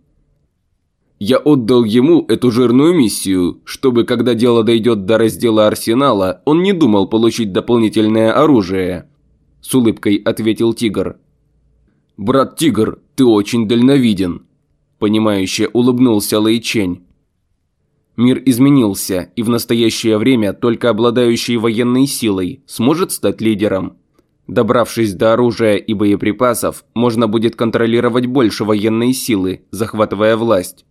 «Я отдал ему эту жирную миссию, чтобы, когда дело дойдет до раздела арсенала, он не думал получить дополнительное оружие», – с улыбкой ответил Тигр. «Брат Тигр, ты очень дальновиден», – понимающе улыбнулся Лэй Чень. Мир изменился, и в настоящее время только обладающий военной силой сможет стать лидером. Добравшись до оружия и боеприпасов, можно будет контролировать больше военной силы, захватывая власть.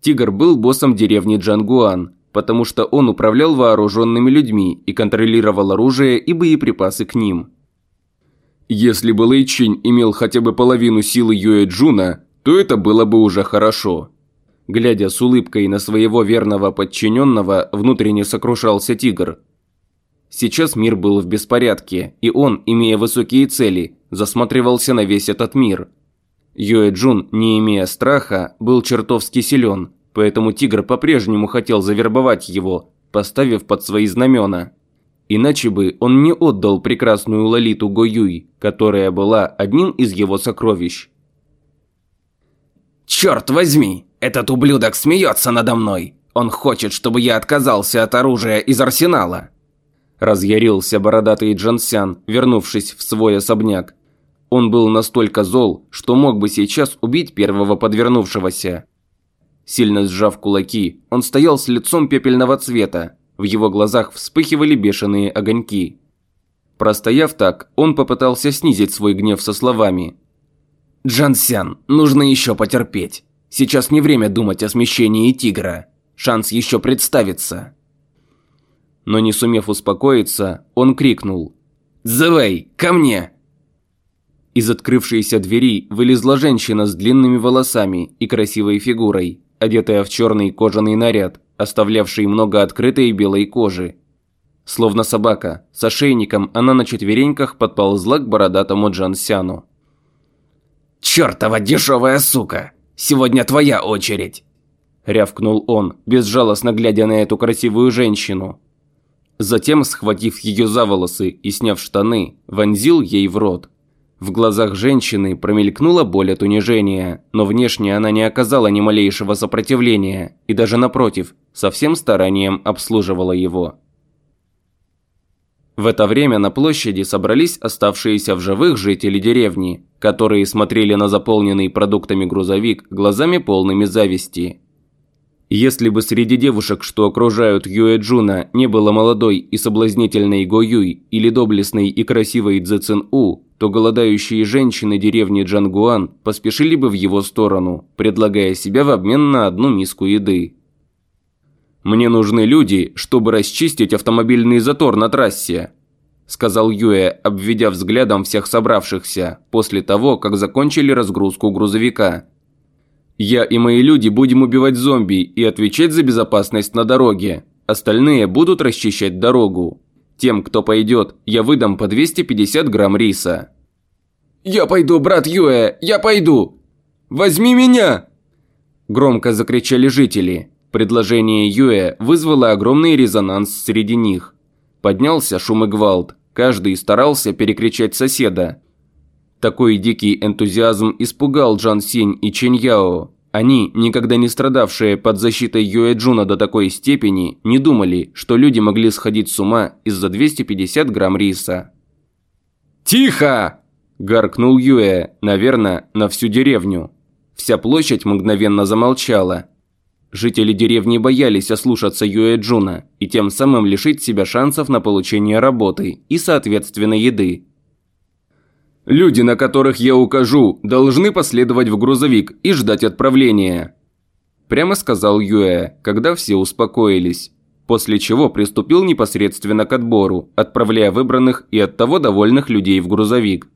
Тигр был боссом деревни Джангуан, потому что он управлял вооруженными людьми и контролировал оружие и боеприпасы к ним. Если бы Лэйчин имел хотя бы половину силы Юэ Джуна, то это было бы уже хорошо. Глядя с улыбкой на своего верного подчиненного, внутренне сокрушался тигр. Сейчас мир был в беспорядке, и он, имея высокие цели, засматривался на весь этот мир. Юэ Джун, не имея страха, был чертовски силен, поэтому тигр по-прежнему хотел завербовать его, поставив под свои знамена. Иначе бы он не отдал прекрасную Лолиту Гоюй, которая была одним из его сокровищ. «Черт возьми!» Этот ублюдок смеется надо мной. Он хочет, чтобы я отказался от оружия из арсенала. Разъярился бородатый Джансян, вернувшись в свой особняк. Он был настолько зол, что мог бы сейчас убить первого подвернувшегося. Сильно сжав кулаки, он стоял с лицом пепельного цвета. В его глазах вспыхивали бешеные огоньки. Простояв так, он попытался снизить свой гнев со словами. «Джансян, нужно еще потерпеть. Сейчас не время думать о смещении тигра. Шанс еще представится. Но не сумев успокоиться, он крикнул. «Зывей, ко мне!» Из открывшейся двери вылезла женщина с длинными волосами и красивой фигурой, одетая в черный кожаный наряд, оставлявший много открытой белой кожи. Словно собака, с ошейником она на четвереньках подползла к бородатому Джансяну. «Чёртова дешевая сука! Сегодня твоя очередь!» Рявкнул он, безжалостно глядя на эту красивую женщину. Затем, схватив ее за волосы и сняв штаны, вонзил ей в рот. В глазах женщины промелькнула боль от унижения, но внешне она не оказала ни малейшего сопротивления и даже напротив, со всем старанием обслуживала его. В это время на площади собрались оставшиеся в живых жители деревни, которые смотрели на заполненный продуктами грузовик глазами полными зависти. Если бы среди девушек, что окружают Юэ Джуна, не было молодой и соблазнительной Го Юй или доблестной и красивой Цзэ Цин У, то голодающие женщины деревни Джангуан поспешили бы в его сторону, предлагая себя в обмен на одну миску еды. «Мне нужны люди, чтобы расчистить автомобильный затор на трассе», сказал Юэ, обведя взглядом всех собравшихся, после того, как закончили разгрузку грузовика. «Я и мои люди будем убивать зомби и отвечать за безопасность на дороге. Остальные будут расчищать дорогу. Тем, кто пойдет, я выдам по 250 грамм риса». «Я пойду, брат Юэ, я пойду! Возьми меня!» Громко закричали жители. Предложение Юэ вызвало огромный резонанс среди них. Поднялся шум и гвалт. Каждый старался перекричать соседа. Такой дикий энтузиазм испугал Джан Синь и Чэнь Яо. Они, никогда не страдавшие под защитой Юэ Джуна до такой степени, не думали, что люди могли сходить с ума из-за 250 грамм риса. «Тихо!» – гаркнул Юэ, наверное, на всю деревню. Вся площадь мгновенно замолчала. Жители деревни боялись ослушаться Юэ Джуна и тем самым лишить себя шансов на получение работы и, соответственно, еды. «Люди, на которых я укажу, должны последовать в грузовик и ждать отправления», прямо сказал Юэ, когда все успокоились, после чего приступил непосредственно к отбору, отправляя выбранных и оттого довольных людей в грузовик.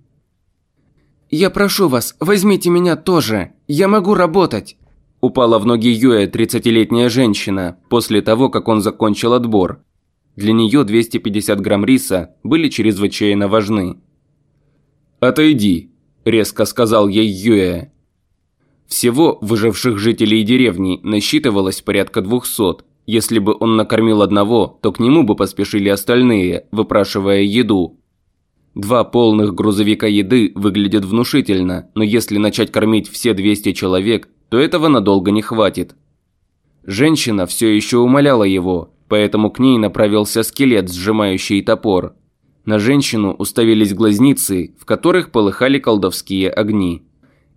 «Я прошу вас, возьмите меня тоже, я могу работать!» Упала в ноги Юэ 30-летняя женщина после того, как он закончил отбор. Для нее 250 грамм риса были чрезвычайно важны. «Отойди», – резко сказал ей Юэ. Всего выживших жителей деревни насчитывалось порядка 200. Если бы он накормил одного, то к нему бы поспешили остальные, выпрашивая еду. Два полных грузовика еды выглядят внушительно, но если начать кормить все 200 человек, то этого надолго не хватит. Женщина все еще умоляла его, поэтому к ней направился скелет, сжимающий топор. На женщину уставились глазницы, в которых полыхали колдовские огни.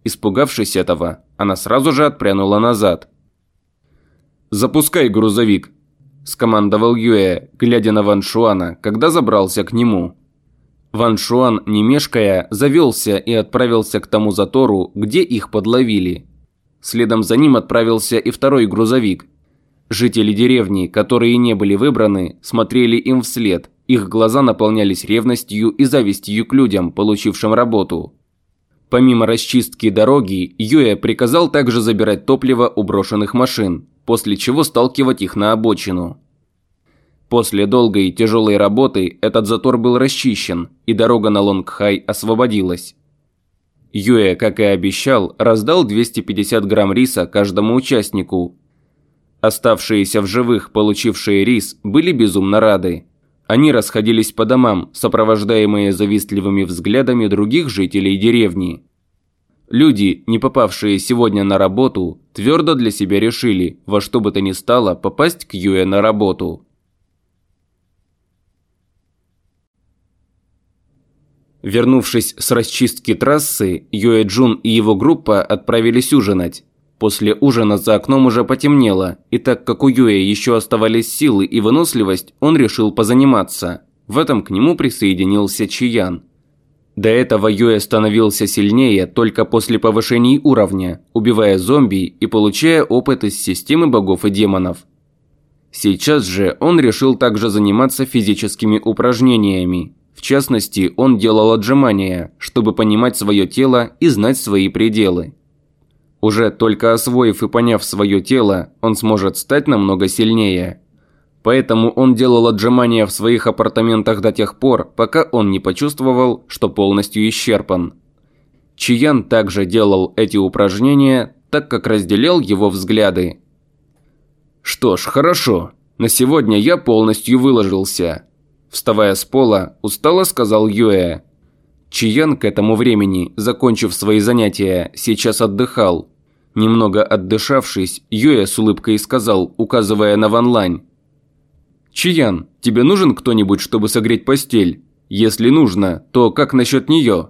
Испугавшись этого, она сразу же отпрянула назад. «Запускай грузовик», – скомандовал Юэ, глядя на Ван Шуана, когда забрался к нему. Ван Шуан, не мешкая, завелся и отправился к тому затору, где их подловили. Следом за ним отправился и второй грузовик. Жители деревни, которые не были выбраны, смотрели им вслед. Их глаза наполнялись ревностью и завистью к людям, получившим работу. Помимо расчистки дороги, Юэ приказал также забирать топливо у брошенных машин, после чего сталкивать их на обочину. После долгой и тяжелой работы этот затор был расчищен, и дорога на Лонгхай освободилась. Юэ, как и обещал, раздал 250 грамм риса каждому участнику. Оставшиеся в живых, получившие рис, были безумно рады. Они расходились по домам, сопровождаемые завистливыми взглядами других жителей деревни. Люди, не попавшие сегодня на работу, твердо для себя решили, во что бы то ни стало попасть к Юэ на работу. Вернувшись с расчистки трассы, Юэ Джун и его группа отправились ужинать. После ужина за окном уже потемнело, и так как у Юэ еще оставались силы и выносливость, он решил позаниматься. В этом к нему присоединился Чиян. До этого Юэ становился сильнее только после повышений уровня, убивая зомби и получая опыт из системы богов и демонов. Сейчас же он решил также заниматься физическими упражнениями, в частности, он делал отжимания, чтобы понимать свое тело и знать свои пределы. Уже только освоив и поняв свое тело, он сможет стать намного сильнее. Поэтому он делал отжимания в своих апартаментах до тех пор, пока он не почувствовал, что полностью исчерпан. Чиян также делал эти упражнения, так как разделял его взгляды. «Что ж, хорошо. На сегодня я полностью выложился. Вставая с пола, устало сказал Юэ. Чиян к этому времени, закончив свои занятия, сейчас отдыхал. Немного отдышавшись, Юэ с улыбкой сказал, указывая на Ван Лань. «Чиян, тебе нужен кто-нибудь, чтобы согреть постель? Если нужно, то как насчет нее?»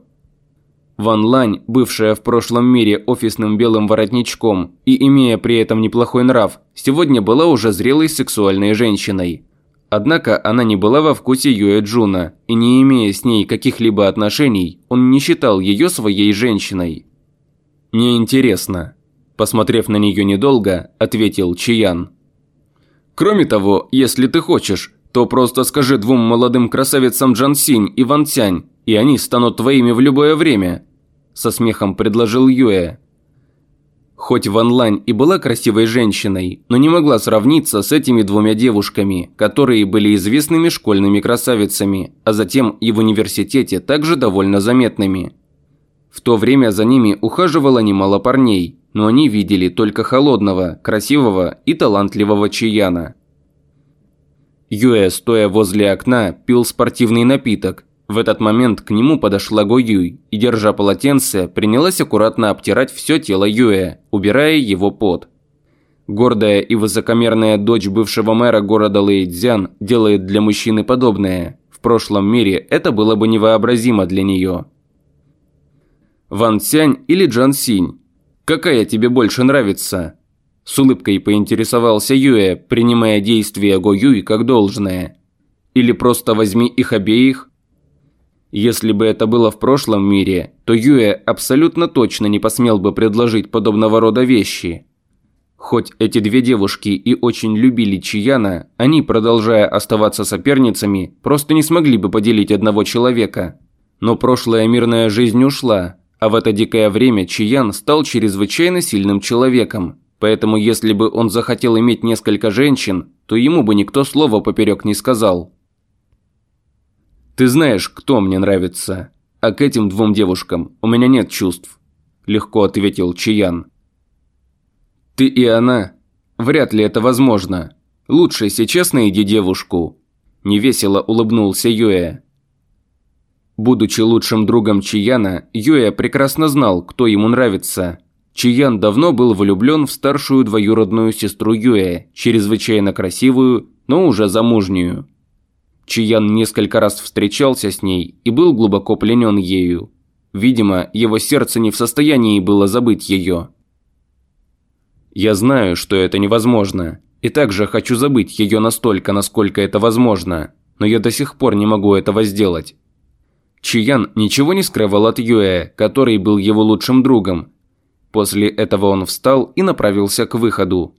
Ван Лань, бывшая в прошлом мире офисным белым воротничком и имея при этом неплохой нрав, сегодня была уже зрелой сексуальной женщиной. Однако она не была во вкусе Юэ Джуна, и не имея с ней каких-либо отношений, он не считал ее своей женщиной. «Неинтересно», – посмотрев на нее недолго, ответил Чиян. Кроме того, если ты хочешь, то просто скажи двум молодым красавицам Джан Синь и Ван Цянь, и они станут твоими в любое время», – со смехом предложил Юэ. Хоть Ван Лань и была красивой женщиной, но не могла сравниться с этими двумя девушками, которые были известными школьными красавицами, а затем и в университете также довольно заметными. В то время за ними ухаживало немало парней, но они видели только холодного, красивого и талантливого Чияна. Юэ, стоя возле окна, пил спортивный напиток. В этот момент к нему подошла Го Юй и, держа полотенце, принялась аккуратно обтирать все тело Юэ, убирая его пот. Гордая и высокомерная дочь бывшего мэра города Лэйцзян делает для мужчины подобное. В прошлом мире это было бы невообразимо для нее. Ван Цянь или Джан Синь? Какая тебе больше нравится?» С улыбкой поинтересовался Юэ, принимая действия Го Юй как должное. «Или просто возьми их обеих?» Если бы это было в прошлом мире, то Юэ абсолютно точно не посмел бы предложить подобного рода вещи. Хоть эти две девушки и очень любили Чияна, они, продолжая оставаться соперницами, просто не смогли бы поделить одного человека. Но прошлая мирная жизнь ушла, а в это дикое время Чиян стал чрезвычайно сильным человеком. Поэтому если бы он захотел иметь несколько женщин, то ему бы никто слова поперек не сказал. «Ты знаешь, кто мне нравится, а к этим двум девушкам у меня нет чувств», – легко ответил Чиян. «Ты и она? Вряд ли это возможно. Лучше сейчас найди девушку», – невесело улыбнулся Юэ. Будучи лучшим другом Чияна, Юэ прекрасно знал, кто ему нравится. Чиян давно был влюблен в старшую двоюродную сестру Юэ, чрезвычайно красивую, но уже замужнюю. Чиян несколько раз встречался с ней и был глубоко пленен ею. Видимо, его сердце не в состоянии было забыть ее. Я знаю, что это невозможно, и также хочу забыть ее настолько, насколько это возможно, но я до сих пор не могу этого сделать. Чиян ничего не скрывал от Юэ, который был его лучшим другом. После этого он встал и направился к выходу.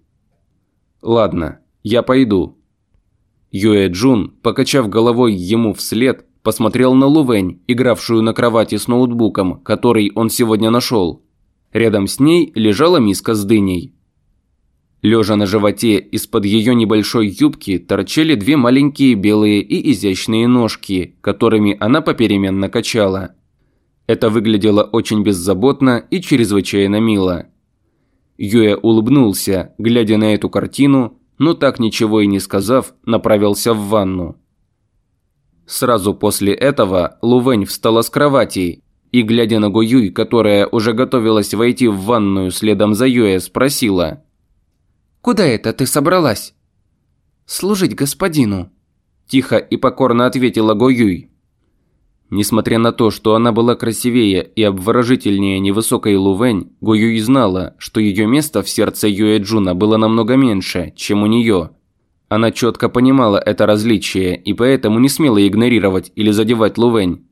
«Ладно, я пойду». Юэ Джун, покачав головой ему вслед, посмотрел на Лувэнь, игравшую на кровати с ноутбуком, который он сегодня нашел. Рядом с ней лежала миска с дыней. Лежа на животе, из-под ее небольшой юбки торчали две маленькие белые и изящные ножки, которыми она попеременно качала. Это выглядело очень беззаботно и чрезвычайно мило. Юэ улыбнулся, глядя на эту картину, но так ничего и не сказав, направился в ванну. Сразу после этого Лувэнь встала с кровати и, глядя на Гуюй, которая уже готовилась войти в ванную следом за Юэ, спросила – Куда это ты собралась?» «Служить господину», – тихо и покорно ответила Го Юй. Несмотря на то, что она была красивее и обворожительнее невысокой Лувэнь, Го Юй знала, что ее место в сердце Юэ Джуна было намного меньше, чем у нее. Она четко понимала это различие и поэтому не смела игнорировать или задевать Лувэнь.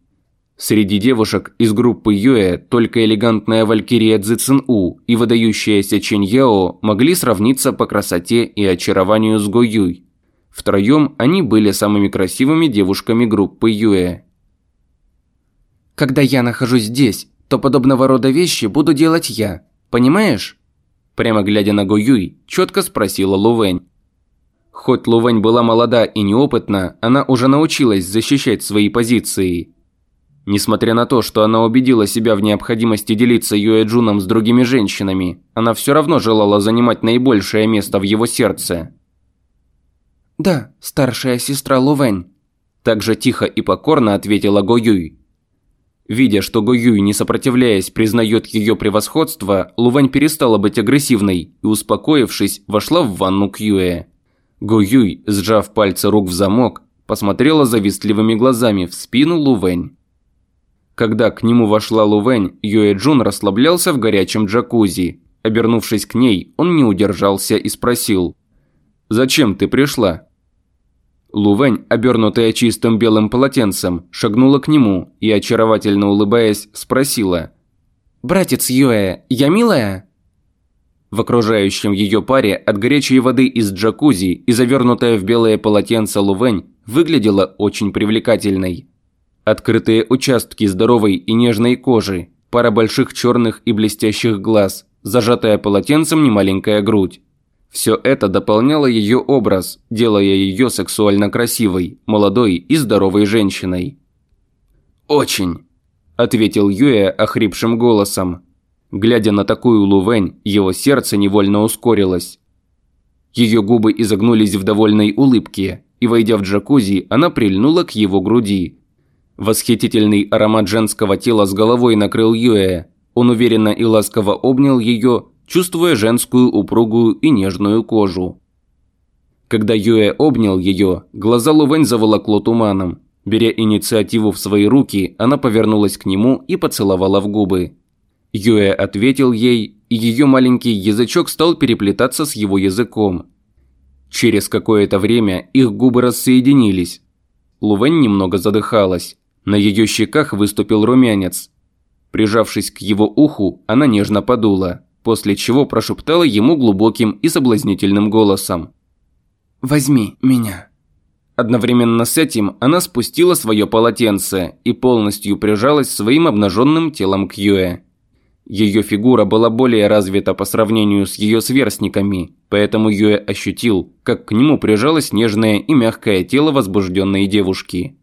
Среди девушек из группы Юэ только элегантная валькирия Цзэцин У и выдающаяся Чэнь Яо могли сравниться по красоте и очарованию с Го Юй. Втроем они были самыми красивыми девушками группы Юэ. «Когда я нахожусь здесь, то подобного рода вещи буду делать я. Понимаешь?» Прямо глядя на Го Юй, четко спросила Лувэнь. Хоть Лувэнь была молода и неопытна, она уже научилась защищать свои позиции – Несмотря на то, что она убедила себя в необходимости делиться Юэ Джуном с другими женщинами, она все равно желала занимать наибольшее место в его сердце. «Да, старшая сестра Лувэнь», – также тихо и покорно ответила Го Юй. Видя, что Го Юй, не сопротивляясь, признает ее превосходство, Лувань перестала быть агрессивной и, успокоившись, вошла в ванну к Юэ. Гу Юй, сжав пальцы рук в замок, посмотрела завистливыми глазами в спину Лувэнь. Когда к нему вошла Лувэнь, Юэ Джун расслаблялся в горячем джакузи. Обернувшись к ней, он не удержался и спросил. «Зачем ты пришла?» Лувэнь, обернутая чистым белым полотенцем, шагнула к нему и, очаровательно улыбаясь, спросила. «Братец Юэ, я милая?» В окружающем ее паре от горячей воды из джакузи и завернутая в белое полотенце Лувэнь выглядела очень привлекательной. Открытые участки здоровой и нежной кожи, пара больших черных и блестящих глаз, зажатая полотенцем немаленькая грудь. Все это дополняло ее образ, делая ее сексуально красивой, молодой и здоровой женщиной. «Очень», – ответил Юэ охрипшим голосом. Глядя на такую Лувень, его сердце невольно ускорилось. Ее губы изогнулись в довольной улыбке, и, войдя в джакузи, она прильнула к его груди. Восхитительный аромат женского тела с головой накрыл Юэ. Он уверенно и ласково обнял ее, чувствуя женскую упругую и нежную кожу. Когда Юэ обнял ее, глаза Лувень заволокло туманом. Беря инициативу в свои руки, она повернулась к нему и поцеловала в губы. Юэ ответил ей, и ее маленький язычок стал переплетаться с его языком. Через какое-то время их губы рассоединились. Лувень немного задыхалась. На ее щеках выступил румянец. Прижавшись к его уху, она нежно подула, после чего прошептала ему глубоким и соблазнительным голосом. «Возьми меня». Одновременно с этим она спустила свое полотенце и полностью прижалась своим обнаженным телом к Юэ. Ее фигура была более развита по сравнению с ее сверстниками, поэтому Юэ ощутил, как к нему прижалось нежное и мягкое тело возбужденной девушки.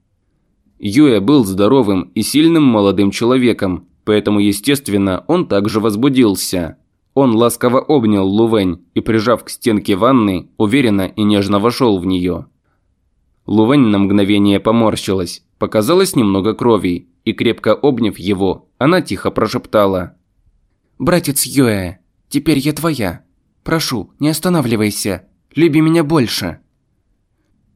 Юэ был здоровым и сильным молодым человеком, поэтому, естественно, он также возбудился. Он ласково обнял Лувень и, прижав к стенке ванны, уверенно и нежно вошел в нее. Лувень на мгновение поморщилась, показалось немного крови, и крепко обняв его, она тихо прошептала – «Братец Юэ, теперь я твоя. Прошу, не останавливайся. Люби меня больше».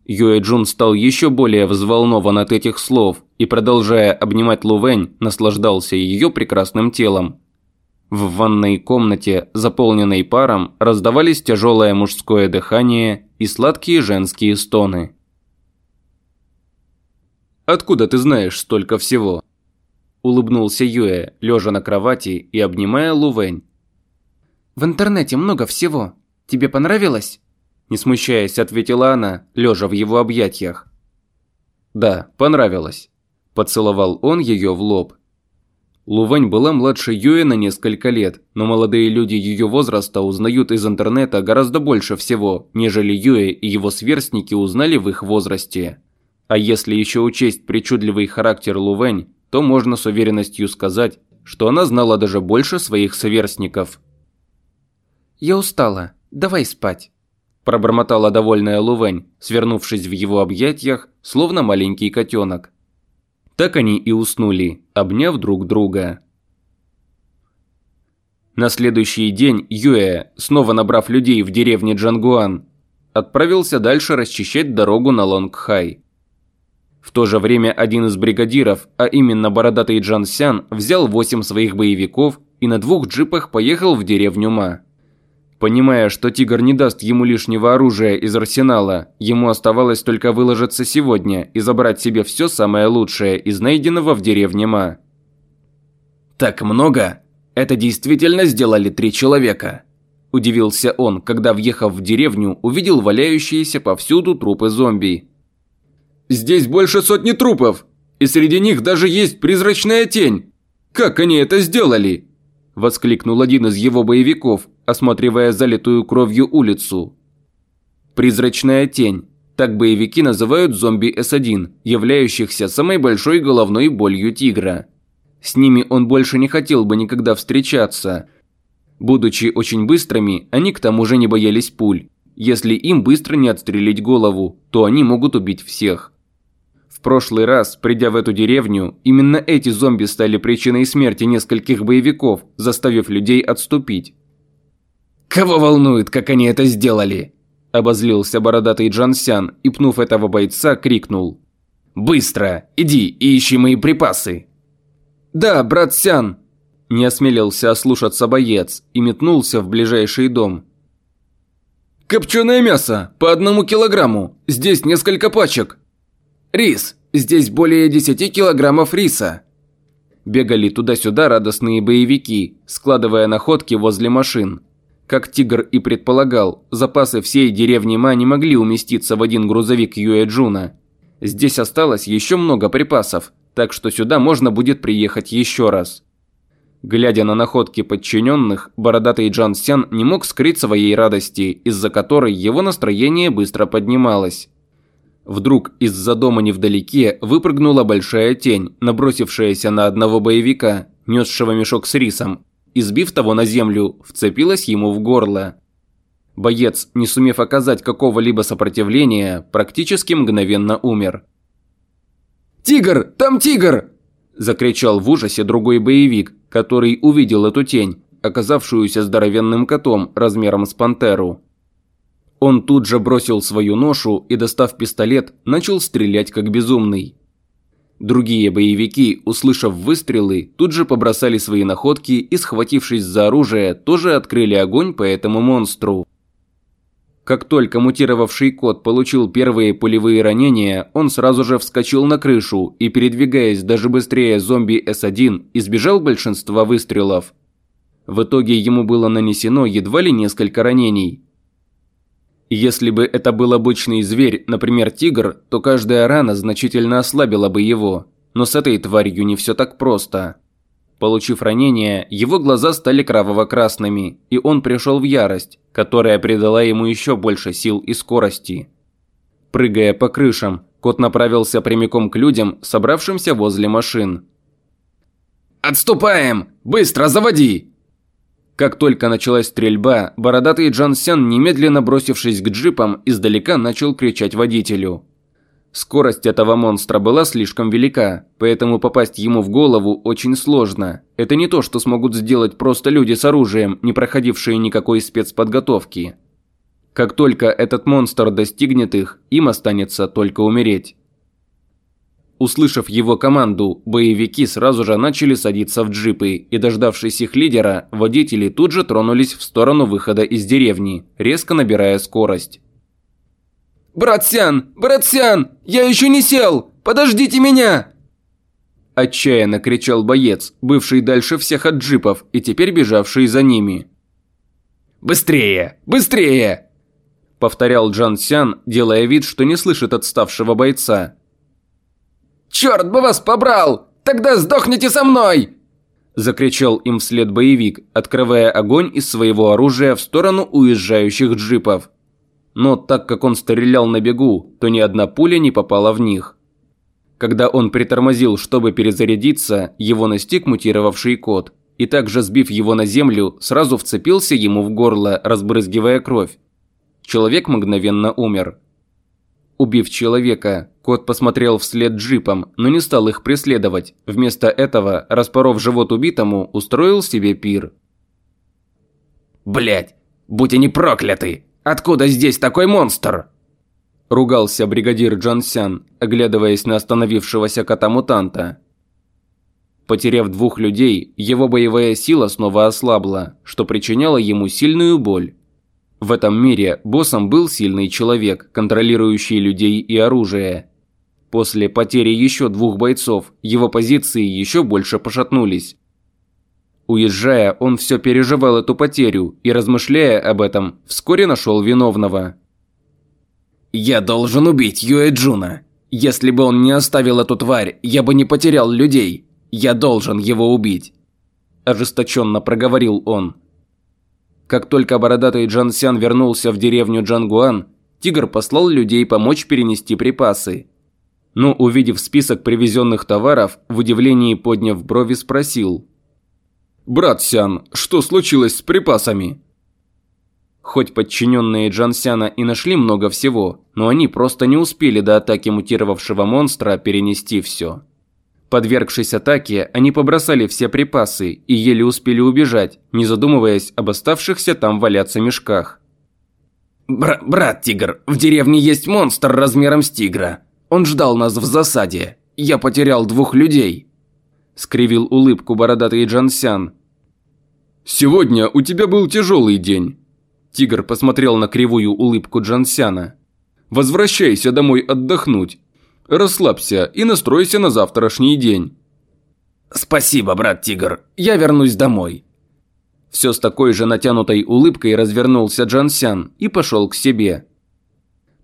Юэ Джун стал еще более взволнован от этих слов и, продолжая обнимать Лувэнь, наслаждался ее прекрасным телом. В ванной комнате, заполненной паром, раздавались тяжелое мужское дыхание и сладкие женские стоны. «Откуда ты знаешь столько всего?» улыбнулся Юэ, лежа на кровати и обнимая Лувэнь. В интернете много всего. Тебе понравилось? Не смущаясь, ответила она, лежа в его объятиях. Да, понравилось. Поцеловал он ее в лоб. Лувань была младше Юэ на несколько лет, но молодые люди ее возраста узнают из интернета гораздо больше всего, нежели Юэ и его сверстники узнали в их возрасте. А если еще учесть причудливый характер Лувэнь, то можно с уверенностью сказать, что она знала даже больше своих сверстников. «Я устала. Давай спать», – пробормотала довольная Лувень, свернувшись в его объятиях, словно маленький котенок. Так они и уснули, обняв друг друга. На следующий день Юэ, снова набрав людей в деревне Джангуан, отправился дальше расчищать дорогу на Лонгхай. В то же время один из бригадиров, а именно бородатый Джан Сян, взял восемь своих боевиков и на двух джипах поехал в деревню Ма. Понимая, что Тигр не даст ему лишнего оружия из арсенала, ему оставалось только выложиться сегодня и забрать себе все самое лучшее из найденного в деревне Ма. «Так много? Это действительно сделали три человека?» Удивился он, когда, въехав в деревню, увидел валяющиеся повсюду трупы зомби. Здесь больше сотни трупов, и среди них даже есть призрачная тень. Как они это сделали?» Воскликнул один из его боевиков, осматривая залитую кровью улицу. Призрачная тень. Так боевики называют зомби С1, являющихся самой большой головной болью тигра. С ними он больше не хотел бы никогда встречаться. Будучи очень быстрыми, они к тому же не боялись пуль. Если им быстро не отстрелить голову, то они могут убить всех. Прошлый раз, придя в эту деревню, именно эти зомби стали причиной смерти нескольких боевиков, заставив людей отступить. «Кого волнует, как они это сделали?» – Обозлился бородатый Джансян и, пнув этого бойца, крикнул. «Быстро! Иди и ищи мои припасы!» «Да, брат Сян!» Не осмелился ослушаться боец и метнулся в ближайший дом. «Копченое мясо! По одному килограмму! Здесь несколько пачек!» «Рис! Здесь более 10 килограммов риса!» Бегали туда-сюда радостные боевики, складывая находки возле машин. Как Тигр и предполагал, запасы всей деревни Ма не могли уместиться в один грузовик Юэджуна. Здесь осталось еще много припасов, так что сюда можно будет приехать еще раз. Глядя на находки подчиненных, бородатый Джан Сян не мог скрыть своей радости, из-за которой его настроение быстро поднималось. Вдруг из-за дома невдалеке выпрыгнула большая тень, набросившаяся на одного боевика, несшего мешок с рисом, и сбив того на землю, вцепилась ему в горло. Боец, не сумев оказать какого-либо сопротивления, практически мгновенно умер. «Тигр! Там тигр!» – закричал в ужасе другой боевик, который увидел эту тень, оказавшуюся здоровенным котом размером с пантеру. Он тут же бросил свою ношу и, достав пистолет, начал стрелять как безумный. Другие боевики, услышав выстрелы, тут же побросали свои находки и, схватившись за оружие, тоже открыли огонь по этому монстру. Как только мутировавший кот получил первые пулевые ранения, он сразу же вскочил на крышу и, передвигаясь даже быстрее зомби С1, избежал большинства выстрелов. В итоге ему было нанесено едва ли несколько ранений, если бы это был обычный зверь, например, тигр, то каждая рана значительно ослабила бы его. Но с этой тварью не все так просто. Получив ранение, его глаза стали кроваво-красными, и он пришел в ярость, которая придала ему еще больше сил и скорости. Прыгая по крышам, кот направился прямиком к людям, собравшимся возле машин. «Отступаем! Быстро заводи!» Как только началась стрельба, бородатый Джан Сян, немедленно бросившись к джипам, издалека начал кричать водителю. Скорость этого монстра была слишком велика, поэтому попасть ему в голову очень сложно. Это не то, что смогут сделать просто люди с оружием, не проходившие никакой спецподготовки. Как только этот монстр достигнет их, им останется только умереть. Услышав его команду, боевики сразу же начали садиться в джипы, и дождавшись их лидера, водители тут же тронулись в сторону выхода из деревни, резко набирая скорость. «Братсян! Братсян! Я еще не сел! Подождите меня!» Отчаянно кричал боец, бывший дальше всех от джипов и теперь бежавший за ними. «Быстрее! Быстрее!» Повторял Джан Сян, делая вид, что не слышит отставшего бойца. «Черт бы вас побрал! Тогда сдохните со мной!» Закричал им вслед боевик, открывая огонь из своего оружия в сторону уезжающих джипов. Но так как он стрелял на бегу, то ни одна пуля не попала в них. Когда он притормозил, чтобы перезарядиться, его настиг мутировавший кот, и также сбив его на землю, сразу вцепился ему в горло, разбрызгивая кровь. Человек мгновенно умер. Убив человека, кот посмотрел вслед джипам, но не стал их преследовать. Вместо этого, распоров живот убитому, устроил себе пир. Блять, будь они прокляты! Откуда здесь такой монстр?» Ругался бригадир Джансян, оглядываясь на остановившегося кота-мутанта. Потеряв двух людей, его боевая сила снова ослабла, что причиняло ему сильную боль. В этом мире боссом был сильный человек, контролирующий людей и оружие. После потери еще двух бойцов, его позиции еще больше пошатнулись. Уезжая, он все переживал эту потерю и, размышляя об этом, вскоре нашел виновного. «Я должен убить Юэ Джуна. Если бы он не оставил эту тварь, я бы не потерял людей. Я должен его убить», – ожесточенно проговорил он. Как только бородатый Джан Сян вернулся в деревню Джангуан, Тигр послал людей помочь перенести припасы. Но, увидев список привезенных товаров, в удивлении подняв брови, спросил. «Брат Сян, что случилось с припасами?» Хоть подчиненные Джан Сяна и нашли много всего, но они просто не успели до атаки мутировавшего монстра перенести все. Подвергшись атаке, они побросали все припасы и еле успели убежать, не задумываясь об оставшихся там валяться мешках. Бр «Брат Тигр, в деревне есть монстр размером с тигра. Он ждал нас в засаде. Я потерял двух людей». Скривил улыбку бородатый Джансян. «Сегодня у тебя был тяжелый день». Тигр посмотрел на кривую улыбку Джансяна. «Возвращайся домой отдохнуть. Расслабься и настройся на завтрашний день». «Спасибо, брат Тигр. Я вернусь домой». Все с такой же натянутой улыбкой развернулся Джансян и пошел к себе.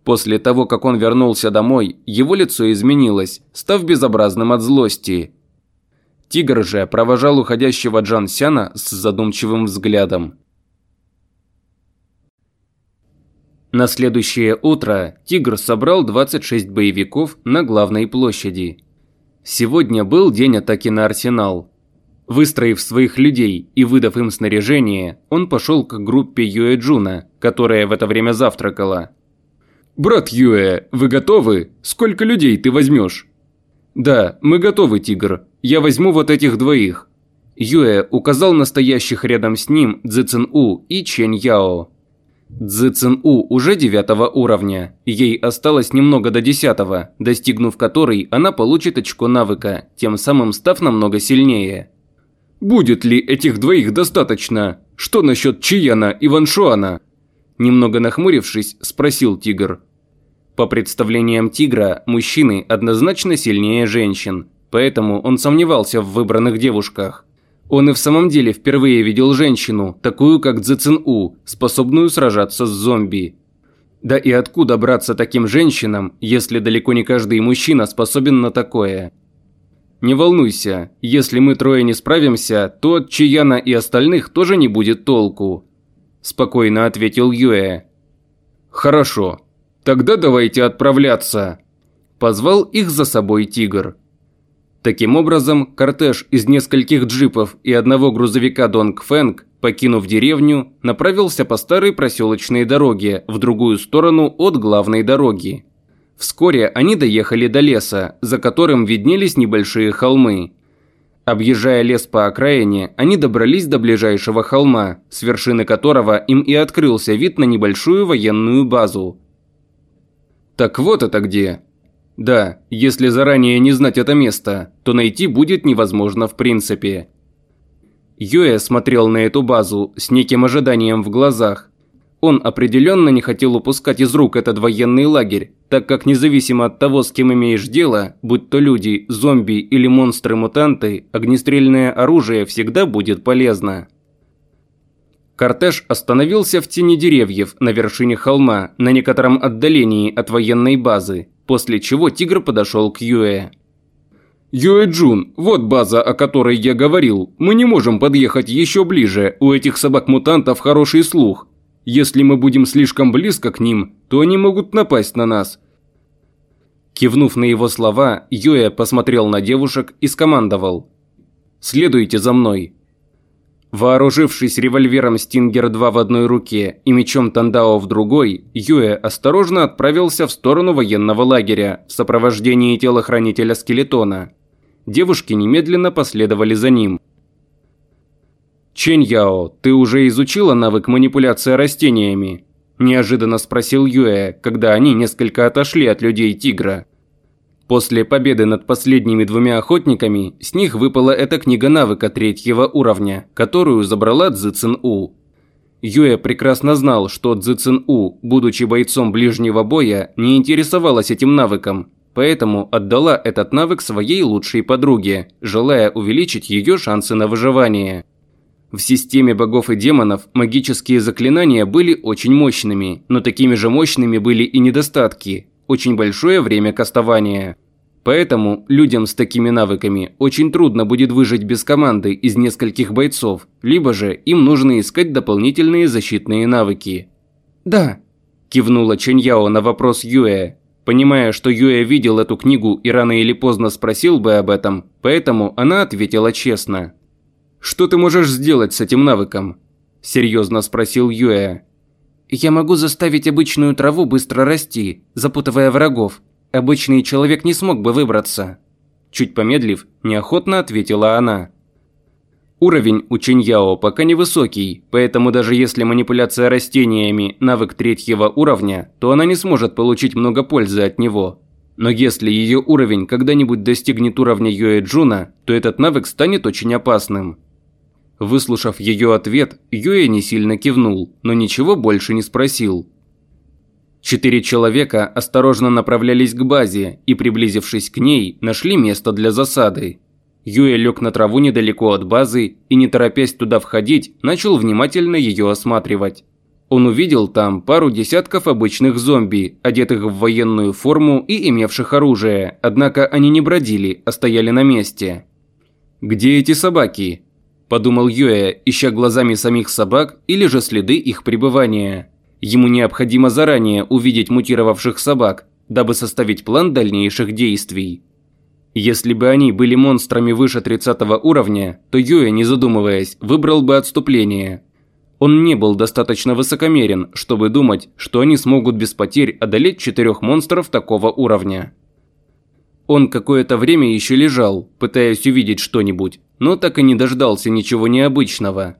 После того, как он вернулся домой, его лицо изменилось, став безобразным от злости. Тигр же провожал уходящего Джансяна с задумчивым взглядом. На следующее утро Тигр собрал 26 боевиков на главной площади. Сегодня был день атаки на Арсенал. Выстроив своих людей и выдав им снаряжение, он пошел к группе Юэ Джуна, которая в это время завтракала. «Брат Юэ, вы готовы? Сколько людей ты возьмешь?» «Да, мы готовы, Тигр. Я возьму вот этих двоих». Юэ указал на стоящих рядом с ним Цзэцэн У и Чэнь Яо. Цзэцэн У уже девятого уровня, ей осталось немного до десятого, достигнув которой она получит очко навыка, тем самым став намного сильнее. «Будет ли этих двоих достаточно? Что насчет Чияна и Ваншуана?» Немного нахмурившись, спросил Тигр. По представлениям Тигра, мужчины однозначно сильнее женщин, поэтому он сомневался в выбранных девушках. Он и в самом деле впервые видел женщину, такую как Цзэцин У, способную сражаться с зомби. Да и откуда браться таким женщинам, если далеко не каждый мужчина способен на такое? Не волнуйся, если мы трое не справимся, то от Чияна и остальных тоже не будет толку. Спокойно ответил Юэ. Хорошо, тогда давайте отправляться. Позвал их за собой тигр. Таким образом, кортеж из нескольких джипов и одного грузовика Донг Фэнг, покинув деревню, направился по старой проселочной дороге в другую сторону от главной дороги. Вскоре они доехали до леса, за которым виднелись небольшие холмы. Объезжая лес по окраине, они добрались до ближайшего холма, с вершины которого им и открылся вид на небольшую военную базу. «Так вот это где!» Да, если заранее не знать это место, то найти будет невозможно в принципе. Юэ смотрел на эту базу с неким ожиданием в глазах. Он определенно не хотел упускать из рук этот военный лагерь, так как независимо от того, с кем имеешь дело, будь то люди, зомби или монстры-мутанты, огнестрельное оружие всегда будет полезно. Кортеж остановился в тени деревьев на вершине холма, на некотором отдалении от военной базы, после чего тигр подошел к Юэ. «Юэ Джун, вот база, о которой я говорил. Мы не можем подъехать еще ближе, у этих собак-мутантов хороший слух. Если мы будем слишком близко к ним, то они могут напасть на нас». Кивнув на его слова, Юэ посмотрел на девушек и скомандовал. «Следуйте за мной». Вооружившись револьвером Стингер-2 в одной руке и мечом Тандао в другой, Юэ осторожно отправился в сторону военного лагеря в сопровождении телохранителя Скелетона. Девушки немедленно последовали за ним. «Чэнь Яо, ты уже изучила навык манипуляции растениями?» – неожиданно спросил Юэ, когда они несколько отошли от людей Тигра. После победы над последними двумя охотниками, с них выпала эта книга навыка третьего уровня, которую забрала Цзэцин У. Юэ прекрасно знал, что Цзэцин У, будучи бойцом ближнего боя, не интересовалась этим навыком, поэтому отдала этот навык своей лучшей подруге, желая увеличить ее шансы на выживание. В системе богов и демонов магические заклинания были очень мощными, но такими же мощными были и недостатки, очень большое время кастования. Поэтому людям с такими навыками очень трудно будет выжить без команды из нескольких бойцов, либо же им нужно искать дополнительные защитные навыки. «Да», – кивнула Чэньяо на вопрос Юэ, понимая, что Юэ видел эту книгу и рано или поздно спросил бы об этом, поэтому она ответила честно. «Что ты можешь сделать с этим навыком?» – серьезно спросил Юэ. Я могу заставить обычную траву быстро расти, запутывая врагов. Обычный человек не смог бы выбраться. Чуть помедлив, неохотно ответила она. Уровень у Чиньяо пока невысокий, поэтому даже если манипуляция растениями – навык третьего уровня, то она не сможет получить много пользы от него. Но если ее уровень когда-нибудь достигнет уровня Юэ Джуна, то этот навык станет очень опасным. Выслушав ее ответ, Юэ не сильно кивнул, но ничего больше не спросил. Четыре человека осторожно направлялись к базе и, приблизившись к ней, нашли место для засады. Юэ лег на траву недалеко от базы и, не торопясь туда входить, начал внимательно ее осматривать. Он увидел там пару десятков обычных зомби, одетых в военную форму и имевших оружие, однако они не бродили, а стояли на месте. «Где эти собаки?» – подумал Юэ, ища глазами самих собак или же следы их пребывания. Ему необходимо заранее увидеть мутировавших собак, дабы составить план дальнейших действий. Если бы они были монстрами выше 30 уровня, то Юэ, не задумываясь, выбрал бы отступление. Он не был достаточно высокомерен, чтобы думать, что они смогут без потерь одолеть четырех монстров такого уровня. Он какое-то время еще лежал, пытаясь увидеть что-нибудь, но так и не дождался ничего необычного.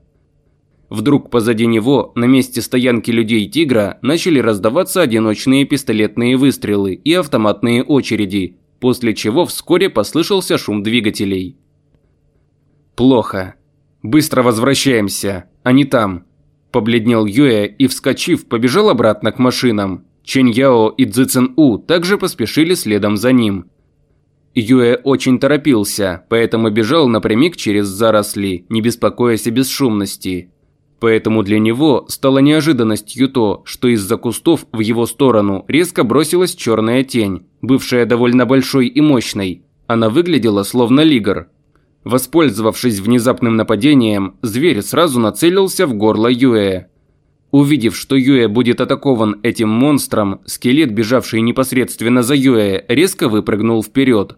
Вдруг позади него, на месте стоянки людей-тигра, начали раздаваться одиночные пистолетные выстрелы и автоматные очереди, после чего вскоре послышался шум двигателей. «Плохо. Быстро возвращаемся. Они там». Побледнел Юэ и, вскочив, побежал обратно к машинам. Чэнь Яо и Цзи Цин У также поспешили следом за ним. Юэ очень торопился, поэтому бежал напрямик через заросли, не беспокоясь о бесшумности. Поэтому для него стало неожиданностью то, что из-за кустов в его сторону резко бросилась черная тень, бывшая довольно большой и мощной. Она выглядела словно лигр. Воспользовавшись внезапным нападением, зверь сразу нацелился в горло Юэ. Увидев, что Юэ будет атакован этим монстром, скелет, бежавший непосредственно за Юэ, резко выпрыгнул вперед.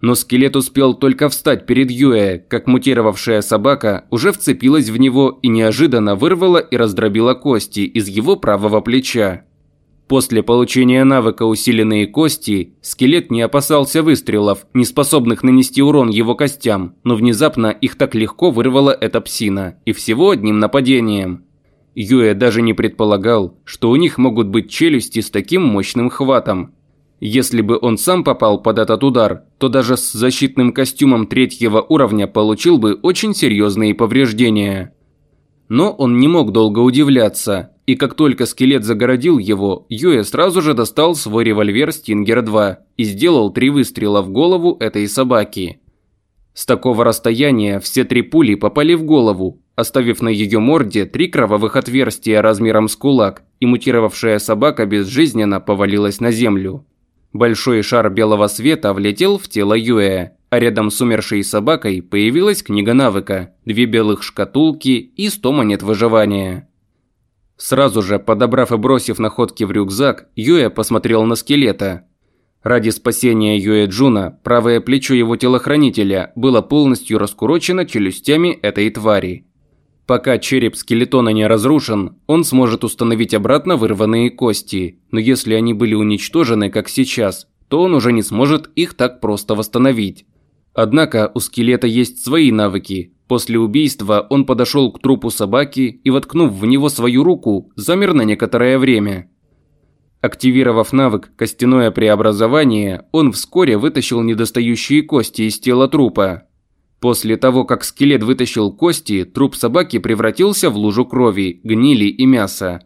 Но скелет успел только встать перед Юэ, как мутировавшая собака уже вцепилась в него и неожиданно вырвала и раздробила кости из его правого плеча. После получения навыка «Усиленные кости» скелет не опасался выстрелов, не способных нанести урон его костям, но внезапно их так легко вырвала эта псина, и всего одним нападением. Юэ даже не предполагал, что у них могут быть челюсти с таким мощным хватом, если бы он сам попал под этот удар, то даже с защитным костюмом третьего уровня получил бы очень серьезные повреждения. Но он не мог долго удивляться, и как только скелет загородил его, Юэ сразу же достал свой револьвер Стингер-2 и сделал три выстрела в голову этой собаки. С такого расстояния все три пули попали в голову, оставив на ее морде три кровавых отверстия размером с кулак, и мутировавшая собака безжизненно повалилась на землю. Большой шар белого света влетел в тело Юэ, а рядом с умершей собакой появилась книга навыка, две белых шкатулки и сто монет выживания. Сразу же, подобрав и бросив находки в рюкзак, Юэ посмотрел на скелета. Ради спасения Юэ Джуна, правое плечо его телохранителя было полностью раскурочено челюстями этой твари. Пока череп скелетона не разрушен, он сможет установить обратно вырванные кости, но если они были уничтожены, как сейчас, то он уже не сможет их так просто восстановить. Однако у скелета есть свои навыки. После убийства он подошел к трупу собаки и, воткнув в него свою руку, замер на некоторое время. Активировав навык «Костяное преобразование», он вскоре вытащил недостающие кости из тела трупа, После того, как скелет вытащил кости, труп собаки превратился в лужу крови, гнили и мяса.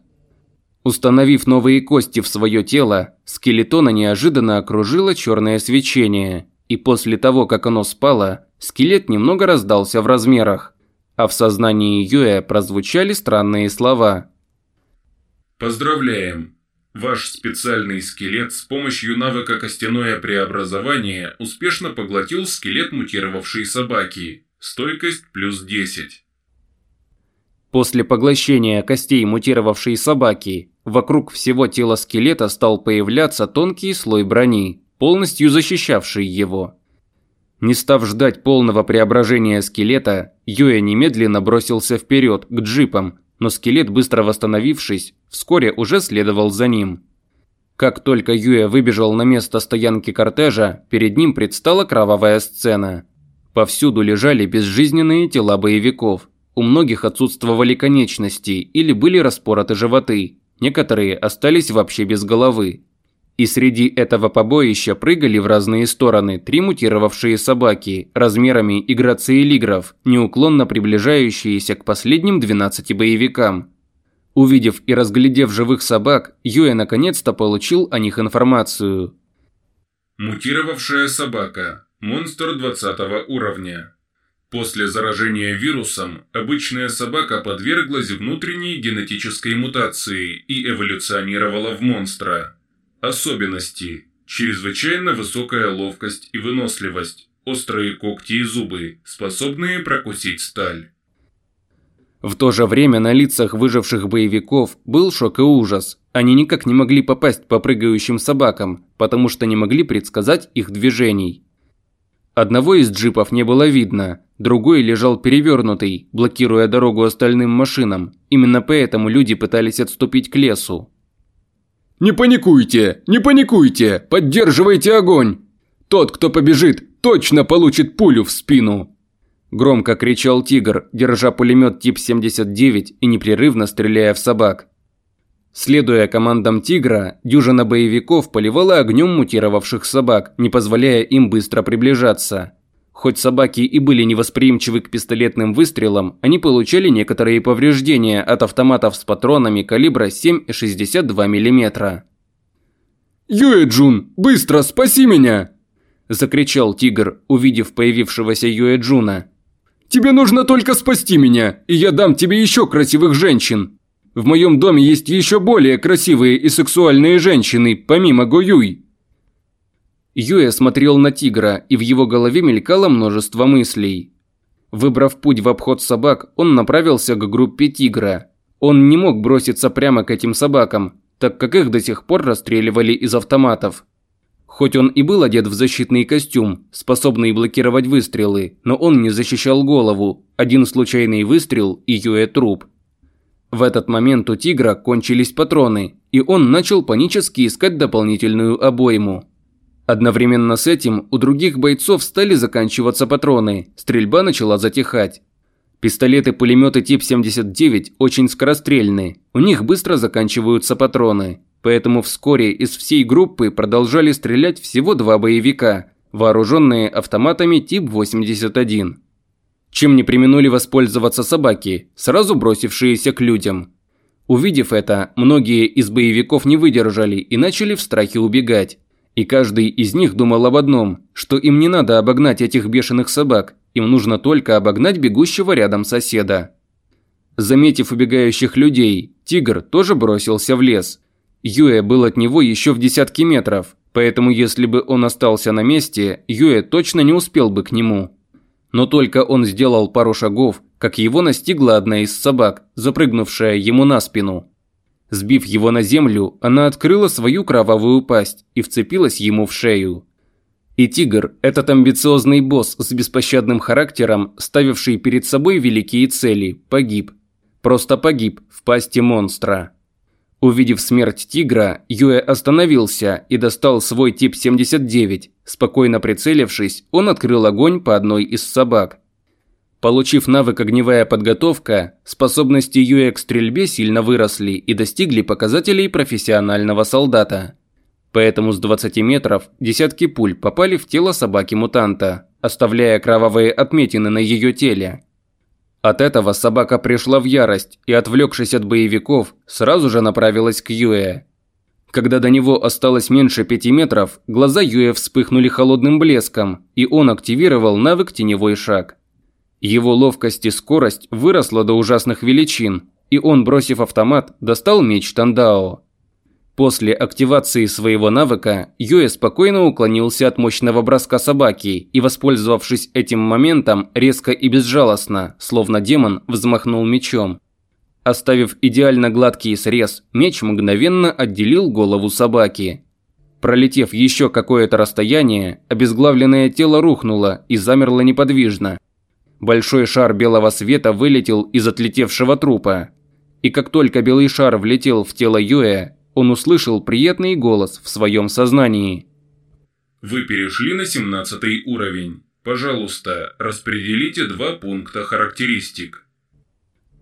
Установив новые кости в свое тело, скелетона неожиданно окружило черное свечение, и после того, как оно спало, скелет немного раздался в размерах, а в сознании Юэ прозвучали странные слова. «Поздравляем! Ваш специальный скелет с помощью навыка «Костяное преобразование» успешно поглотил скелет мутировавшей собаки. Стойкость плюс 10. После поглощения костей мутировавшей собаки, вокруг всего тела скелета стал появляться тонкий слой брони, полностью защищавший его. Не став ждать полного преображения скелета, Юэ немедленно бросился вперед к джипам, но скелет, быстро восстановившись, вскоре уже следовал за ним. Как только Юэ выбежал на место стоянки кортежа, перед ним предстала кровавая сцена. Повсюду лежали безжизненные тела боевиков. У многих отсутствовали конечности или были распороты животы. Некоторые остались вообще без головы. И среди этого побоища прыгали в разные стороны три мутировавшие собаки, размерами и грацией лигров, неуклонно приближающиеся к последним 12 боевикам. Увидев и разглядев живых собак, Юэ наконец-то получил о них информацию. Мутировавшая собака. Монстр 20 уровня. После заражения вирусом обычная собака подверглась внутренней генетической мутации и эволюционировала в монстра. Особенности. Чрезвычайно высокая ловкость и выносливость, острые когти и зубы, способные прокусить сталь. В то же время на лицах выживших боевиков был шок и ужас. Они никак не могли попасть по прыгающим собакам, потому что не могли предсказать их движений. Одного из джипов не было видно, другой лежал перевернутый, блокируя дорогу остальным машинам. Именно поэтому люди пытались отступить к лесу. «Не паникуйте! Не паникуйте! Поддерживайте огонь! Тот, кто побежит, точно получит пулю в спину!» Громко кричал тигр, держа пулемет тип 79 и непрерывно стреляя в собак. Следуя командам тигра, дюжина боевиков поливала огнем мутировавших собак, не позволяя им быстро приближаться. Хоть собаки и были невосприимчивы к пистолетным выстрелам, они получали некоторые повреждения от автоматов с патронами калибра 7,62 мм. «Юэ-Джун, быстро спаси меня!» – закричал тигр, увидев появившегося Юэ-Джуна. Тебе нужно только спасти меня, и я дам тебе еще красивых женщин. В моем доме есть еще более красивые и сексуальные женщины, помимо Гоюй». Юэ смотрел на тигра, и в его голове мелькало множество мыслей. Выбрав путь в обход собак, он направился к группе тигра. Он не мог броситься прямо к этим собакам, так как их до сих пор расстреливали из автоматов. Хоть он и был одет в защитный костюм, способный блокировать выстрелы, но он не защищал голову. Один случайный выстрел и Юэ труп. В этот момент у тигра кончились патроны, и он начал панически искать дополнительную обойму. Одновременно с этим у других бойцов стали заканчиваться патроны, стрельба начала затихать. Пистолеты-пулеметы тип 79 очень скорострельны, у них быстро заканчиваются патроны. Поэтому вскоре из всей группы продолжали стрелять всего два боевика, вооруженные автоматами тип 81. Чем не применули воспользоваться собаки, сразу бросившиеся к людям. Увидев это, многие из боевиков не выдержали и начали в страхе убегать. И каждый из них думал об одном, что им не надо обогнать этих бешеных собак, им нужно только обогнать бегущего рядом соседа. Заметив убегающих людей, тигр тоже бросился в лес, Юэ был от него еще в десятки метров, поэтому если бы он остался на месте, Юэ точно не успел бы к нему. Но только он сделал пару шагов, как его настигла одна из собак, запрыгнувшая ему на спину. Сбив его на землю, она открыла свою кровавую пасть и вцепилась ему в шею. И тигр, этот амбициозный босс с беспощадным характером, ставивший перед собой великие цели, погиб. Просто погиб в пасти монстра. Увидев смерть тигра, Юэ остановился и достал свой тип 79. Спокойно прицелившись, он открыл огонь по одной из собак. Получив навык огневая подготовка, способности Юэ к стрельбе сильно выросли и достигли показателей профессионального солдата. Поэтому с 20 метров десятки пуль попали в тело собаки-мутанта, оставляя кровавые отметины на ее теле. От этого собака пришла в ярость и, отвлекшись от боевиков, сразу же направилась к Юэ. Когда до него осталось меньше пяти метров, глаза Юэ вспыхнули холодным блеском, и он активировал навык «Теневой шаг». Его ловкость и скорость выросла до ужасных величин, и он, бросив автомат, достал меч Тандао. После активации своего навыка Юэ спокойно уклонился от мощного броска собаки и, воспользовавшись этим моментом, резко и безжалостно, словно демон, взмахнул мечом. Оставив идеально гладкий срез, меч мгновенно отделил голову собаки. Пролетев еще какое-то расстояние, обезглавленное тело рухнуло и замерло неподвижно. Большой шар белого света вылетел из отлетевшего трупа. И как только белый шар влетел в тело Юэ, он услышал приятный голос в своем сознании. Вы перешли на 17 уровень. Пожалуйста, распределите два пункта характеристик.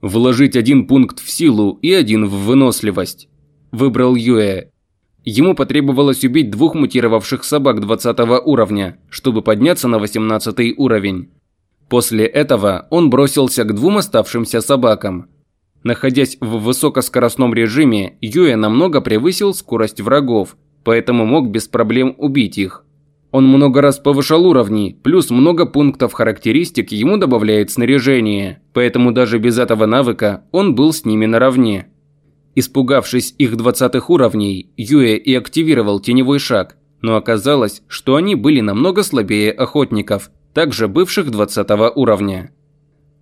Вложить один пункт в силу и один в выносливость. Выбрал Юэ. Ему потребовалось убить двух мутировавших собак 20 уровня, чтобы подняться на 18 уровень. После этого он бросился к двум оставшимся собакам. Находясь в высокоскоростном режиме, Юэ намного превысил скорость врагов, поэтому мог без проблем убить их. Он много раз повышал уровни, плюс много пунктов характеристик ему добавляет снаряжение, поэтому даже без этого навыка он был с ними наравне. Испугавшись их 20 уровней, Юэ и активировал теневой шаг, но оказалось, что они были намного слабее охотников, также бывших 20 уровня.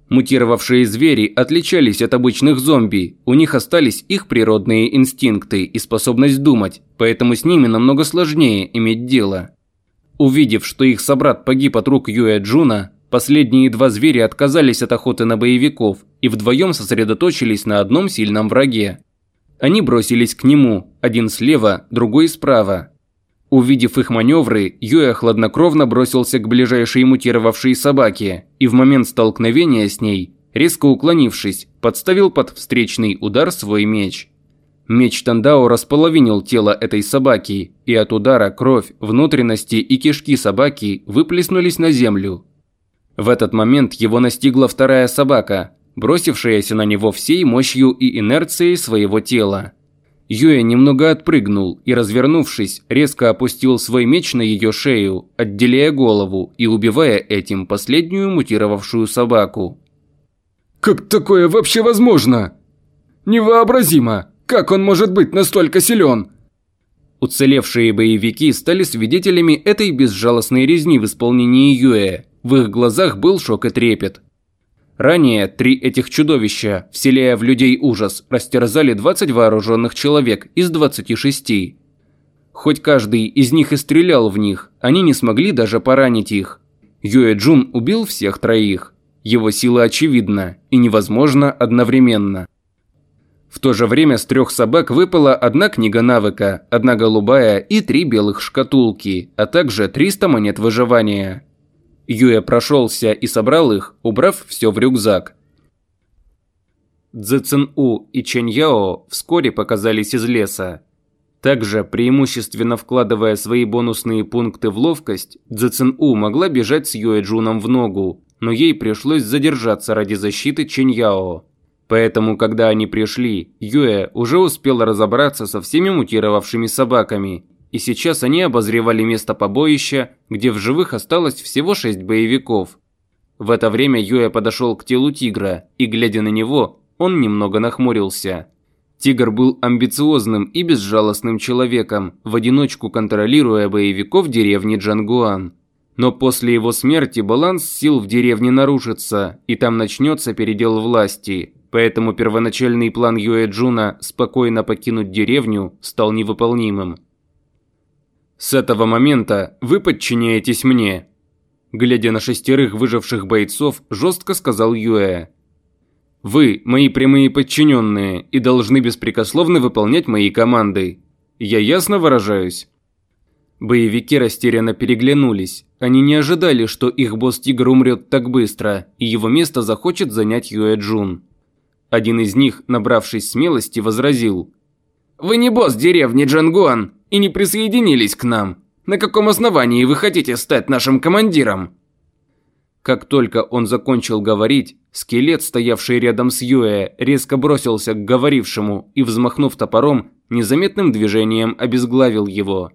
Мутировавшие звери отличались от обычных зомби, у них остались их природные инстинкты и способность думать, поэтому с ними намного сложнее иметь дело. Увидев, что их собрат погиб от рук Юэ Джуна, последние два зверя отказались от охоты на боевиков и вдвоем сосредоточились на одном сильном враге. Они бросились к нему, один слева, другой справа. Увидев их маневры, Юэ хладнокровно бросился к ближайшей мутировавшей собаке и в момент столкновения с ней, резко уклонившись, подставил под встречный удар свой меч. Меч Тандао располовинил тело этой собаки, и от удара кровь, внутренности и кишки собаки выплеснулись на землю. В этот момент его настигла вторая собака, бросившаяся на него всей мощью и инерцией своего тела. Юэ немного отпрыгнул и, развернувшись, резко опустил свой меч на ее шею, отделяя голову и убивая этим последнюю мутировавшую собаку. «Как такое вообще возможно? Невообразимо! Как он может быть настолько силен?» Уцелевшие боевики стали свидетелями этой безжалостной резни в исполнении Юэ. В их глазах был шок и трепет. Ранее три этих чудовища, вселяя в людей ужас, растерзали 20 вооруженных человек из 26. Хоть каждый из них и стрелял в них, они не смогли даже поранить их. Юэ Джун убил всех троих. Его сила очевидна и невозможно одновременно. В то же время с трех собак выпала одна книга навыка, одна голубая и три белых шкатулки, а также 300 монет выживания. Юэ прошелся и собрал их, убрав все в рюкзак. Цзэцэн-У и Чэнь-Яо вскоре показались из леса. Также, преимущественно вкладывая свои бонусные пункты в ловкость, Цзэцэн-У могла бежать с Юэ Джуном в ногу, но ей пришлось задержаться ради защиты Чэнь-Яо. Поэтому, когда они пришли, Юэ уже успела разобраться со всеми мутировавшими собаками и сейчас они обозревали место побоища, где в живых осталось всего шесть боевиков. В это время Юэ подошел к телу тигра, и, глядя на него, он немного нахмурился. Тигр был амбициозным и безжалостным человеком, в одиночку контролируя боевиков деревни Джангуан. Но после его смерти баланс сил в деревне нарушится, и там начнется передел власти. Поэтому первоначальный план Юэ Джуна спокойно покинуть деревню стал невыполнимым. С этого момента вы подчиняетесь мне. Глядя на шестерых выживших бойцов, жестко сказал Юэ. Вы мои прямые подчиненные и должны беспрекословно выполнять мои команды. Я ясно выражаюсь? Боевики растерянно переглянулись. Они не ожидали, что их босс-тигр умрет так быстро, и его место захочет занять Юэ Джун. Один из них, набравшись смелости, возразил. «Вы не босс деревни Джангуан и не присоединились к нам. На каком основании вы хотите стать нашим командиром?» Как только он закончил говорить, скелет, стоявший рядом с Юэ, резко бросился к говорившему и, взмахнув топором, незаметным движением обезглавил его.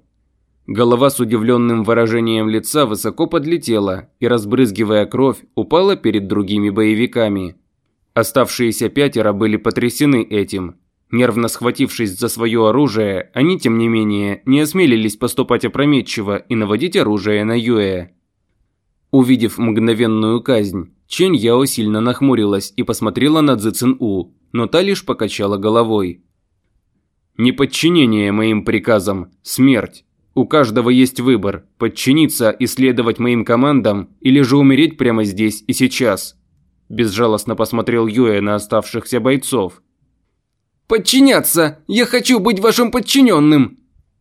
Голова с удивленным выражением лица высоко подлетела и, разбрызгивая кровь, упала перед другими боевиками. Оставшиеся пятеро были потрясены этим Нервно схватившись за свое оружие, они, тем не менее, не осмелились поступать опрометчиво и наводить оружие на Юэ. Увидев мгновенную казнь, Чэнь Яо сильно нахмурилась и посмотрела на Цзы Цин У, но та лишь покачала головой. «Неподчинение моим приказам – смерть. У каждого есть выбор – подчиниться и следовать моим командам или же умереть прямо здесь и сейчас». Безжалостно посмотрел Юэ на оставшихся бойцов. «Подчиняться! Я хочу быть вашим подчиненным!»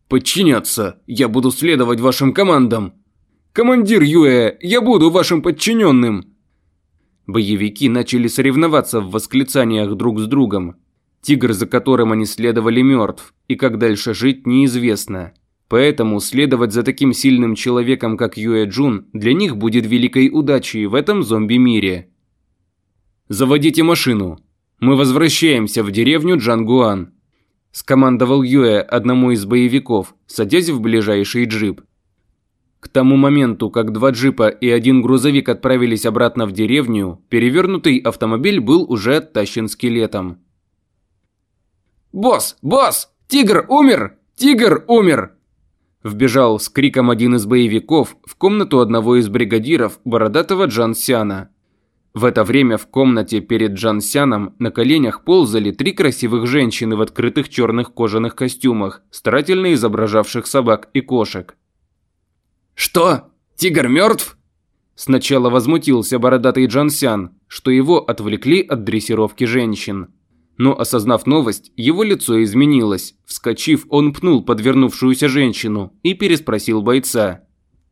«Подчиняться! Я буду следовать вашим командам!» «Командир Юэ, я буду вашим подчиненным!» Боевики начали соревноваться в восклицаниях друг с другом. Тигр, за которым они следовали, мертв, и как дальше жить, неизвестно. Поэтому следовать за таким сильным человеком, как Юэ Джун, для них будет великой удачей в этом зомби-мире. «Заводите машину. Мы возвращаемся в деревню Джангуан», – скомандовал Юэ одному из боевиков, садясь в ближайший джип. К тому моменту, как два джипа и один грузовик отправились обратно в деревню, перевернутый автомобиль был уже оттащен скелетом. «Босс! Босс! Тигр умер! Тигр умер!» Вбежал с криком один из боевиков в комнату одного из бригадиров, бородатого Джан Сяна. В это время в комнате перед Джан Сяном на коленях ползали три красивых женщины в открытых черных кожаных костюмах, старательно изображавших собак и кошек. «Что? Тигр мертв?» Сначала возмутился бородатый Джан Сян, что его отвлекли от дрессировки женщин. Но осознав новость, его лицо изменилось. Вскочив, он пнул подвернувшуюся женщину и переспросил бойца.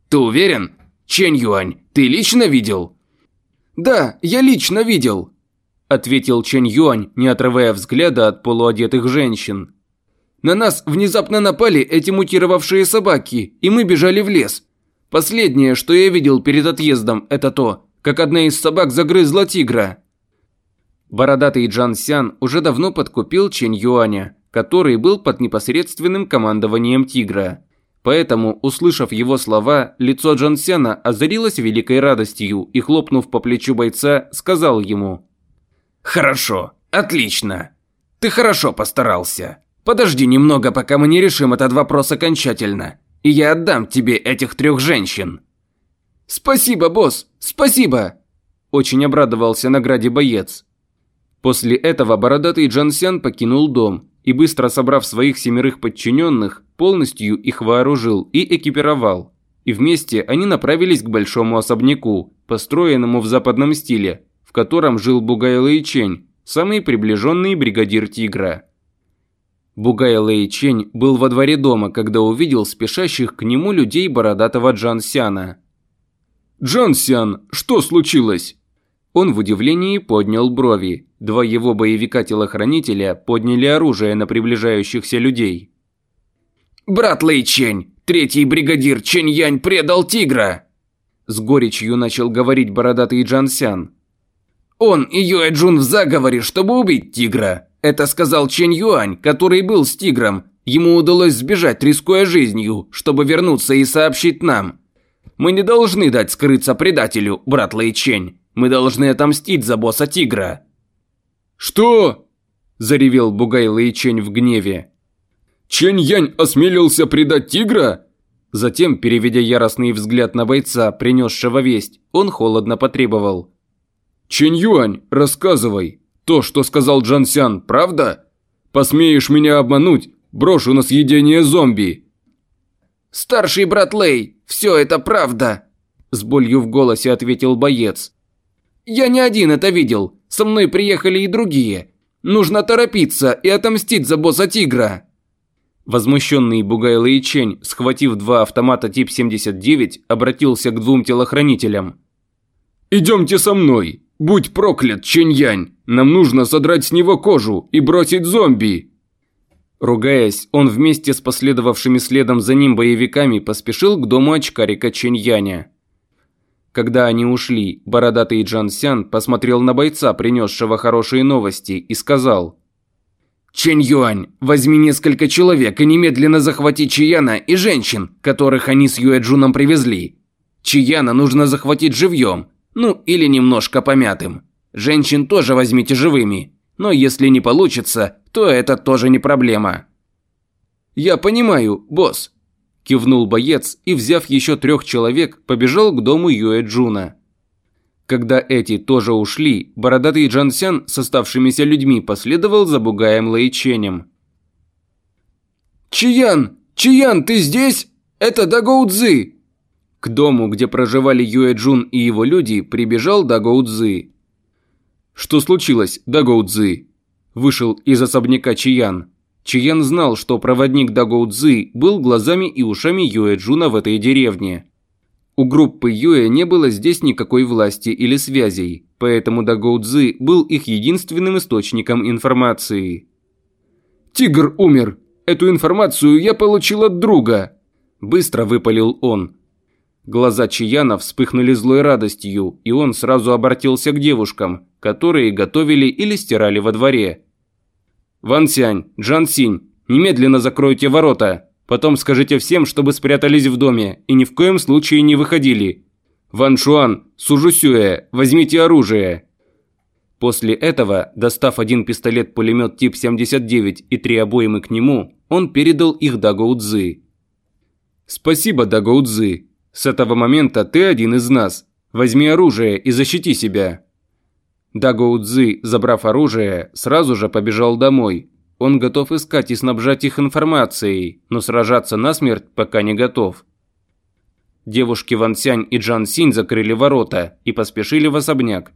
«Ты уверен? Чэнь Юань, ты лично видел?» «Да, я лично видел», – ответил Чэнь Юань, не отрывая взгляда от полуодетых женщин. «На нас внезапно напали эти мутировавшие собаки, и мы бежали в лес. Последнее, что я видел перед отъездом, это то, как одна из собак загрызла тигра. Бородатый Джан Сян уже давно подкупил Чэнь Юаня, который был под непосредственным командованием тигра. Поэтому, услышав его слова, лицо Джан Сяна озарилось великой радостью и, хлопнув по плечу бойца, сказал ему «Хорошо, отлично. Ты хорошо постарался. Подожди немного, пока мы не решим этот вопрос окончательно, и я отдам тебе этих трех женщин». «Спасибо, босс, спасибо!» Очень обрадовался награде боец. После этого бородатый Джансян покинул дом и, быстро собрав своих семерых подчиненных, полностью их вооружил и экипировал. И вместе они направились к большому особняку, построенному в западном стиле, в котором жил Бугай Лэйчень, самый приближенный бригадир Тигра. Бугай Лэйчень был во дворе дома, когда увидел спешащих к нему людей бородатого Джансяна. «Джансян, что случилось?» Он в удивлении поднял брови. Два его боевика-телохранителя подняли оружие на приближающихся людей. «Брат Лэй Чень, третий бригадир Чэнь Янь предал тигра!» С горечью начал говорить бородатый Джан Сян. «Он и Юэ Джун в заговоре, чтобы убить тигра. Это сказал Чэнь Юань, который был с тигром. Ему удалось сбежать, рискуя жизнью, чтобы вернуться и сообщить нам. Мы не должны дать скрыться предателю, брат Лэй Чень. Мы должны отомстить за босса тигра». «Что?» – заревел Бугай Лэйчень в гневе. «Чэнь Янь осмелился предать тигра?» Затем, переведя яростный взгляд на бойца, принесшего весть, он холодно потребовал. «Чэнь Юань, рассказывай. То, что сказал Джан Сян, правда? Посмеешь меня обмануть, брошу на съедение зомби». «Старший брат Лэй, все это правда», – с болью в голосе ответил боец. Я не один это видел. Со мной приехали и другие. Нужно торопиться и отомстить за босса тигра. Возмущенный Бугай Лэйчень, схватив два автомата тип 79, обратился к двум телохранителям. «Идемте со мной! Будь проклят, Чэнь-Янь! Нам нужно содрать с него кожу и бросить зомби!» Ругаясь, он вместе с последовавшими следом за ним боевиками поспешил к дому очкарика Чэнь-Яня. Когда они ушли, бородатый Джан Сян посмотрел на бойца, принесшего хорошие новости, и сказал. «Чэнь Юань, возьми несколько человек и немедленно захвати Чияна и женщин, которых они с Юэ Джуном привезли. Чияна нужно захватить живьем, ну или немножко помятым. Женщин тоже возьмите живыми, но если не получится, то это тоже не проблема». «Я понимаю, босс», Кивнул боец и, взяв еще трех человек, побежал к дому Юэ Джуна. Когда эти тоже ушли, бородатый Джансян с оставшимися людьми последовал за Бугаем Лэйченем. «Чиян! Чиян, ты здесь? Это Дагоу Цзы!» К дому, где проживали Юэ Джун и его люди, прибежал Дагоу Цзы. «Что случилось, Дагоу Цзы?» Вышел из особняка Чиян. Чиян знал, что проводник Дагоу Цзы был глазами и ушами Юэ Джуна в этой деревне. У группы Юэ не было здесь никакой власти или связей, поэтому Дагоу Цзы был их единственным источником информации. «Тигр умер! Эту информацию я получил от друга!» Быстро выпалил он. Глаза Чияна вспыхнули злой радостью, и он сразу обратился к девушкам, которые готовили или стирали во дворе. «Ван Сянь, Джан Синь, немедленно закройте ворота!» Потом скажите всем, чтобы спрятались в доме и ни в коем случае не выходили. Ван Шуан, Сужусюэ, возьмите оружие. После этого, достав один пистолет-пулемет тип 79 и три обоймы к нему, он передал их Даго Цзы. «Спасибо, Даго Цзы. С этого момента ты один из нас. Возьми оружие и защити себя». Даго Цзы, забрав оружие, сразу же побежал домой, он готов искать и снабжать их информацией, но сражаться насмерть пока не готов. Девушки Ван Сянь и Джан Синь закрыли ворота и поспешили в особняк.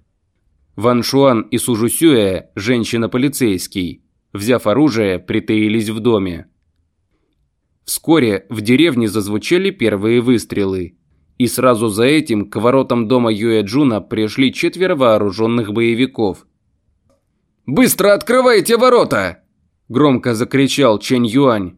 Ван Шуан и Сужу Сюэ, женщина-полицейский, взяв оружие, притаились в доме. Вскоре в деревне зазвучали первые выстрелы. И сразу за этим к воротам дома Юэ Джуна пришли четверо вооруженных боевиков. «Быстро открывайте ворота!» Громко закричал Чэнь Юань.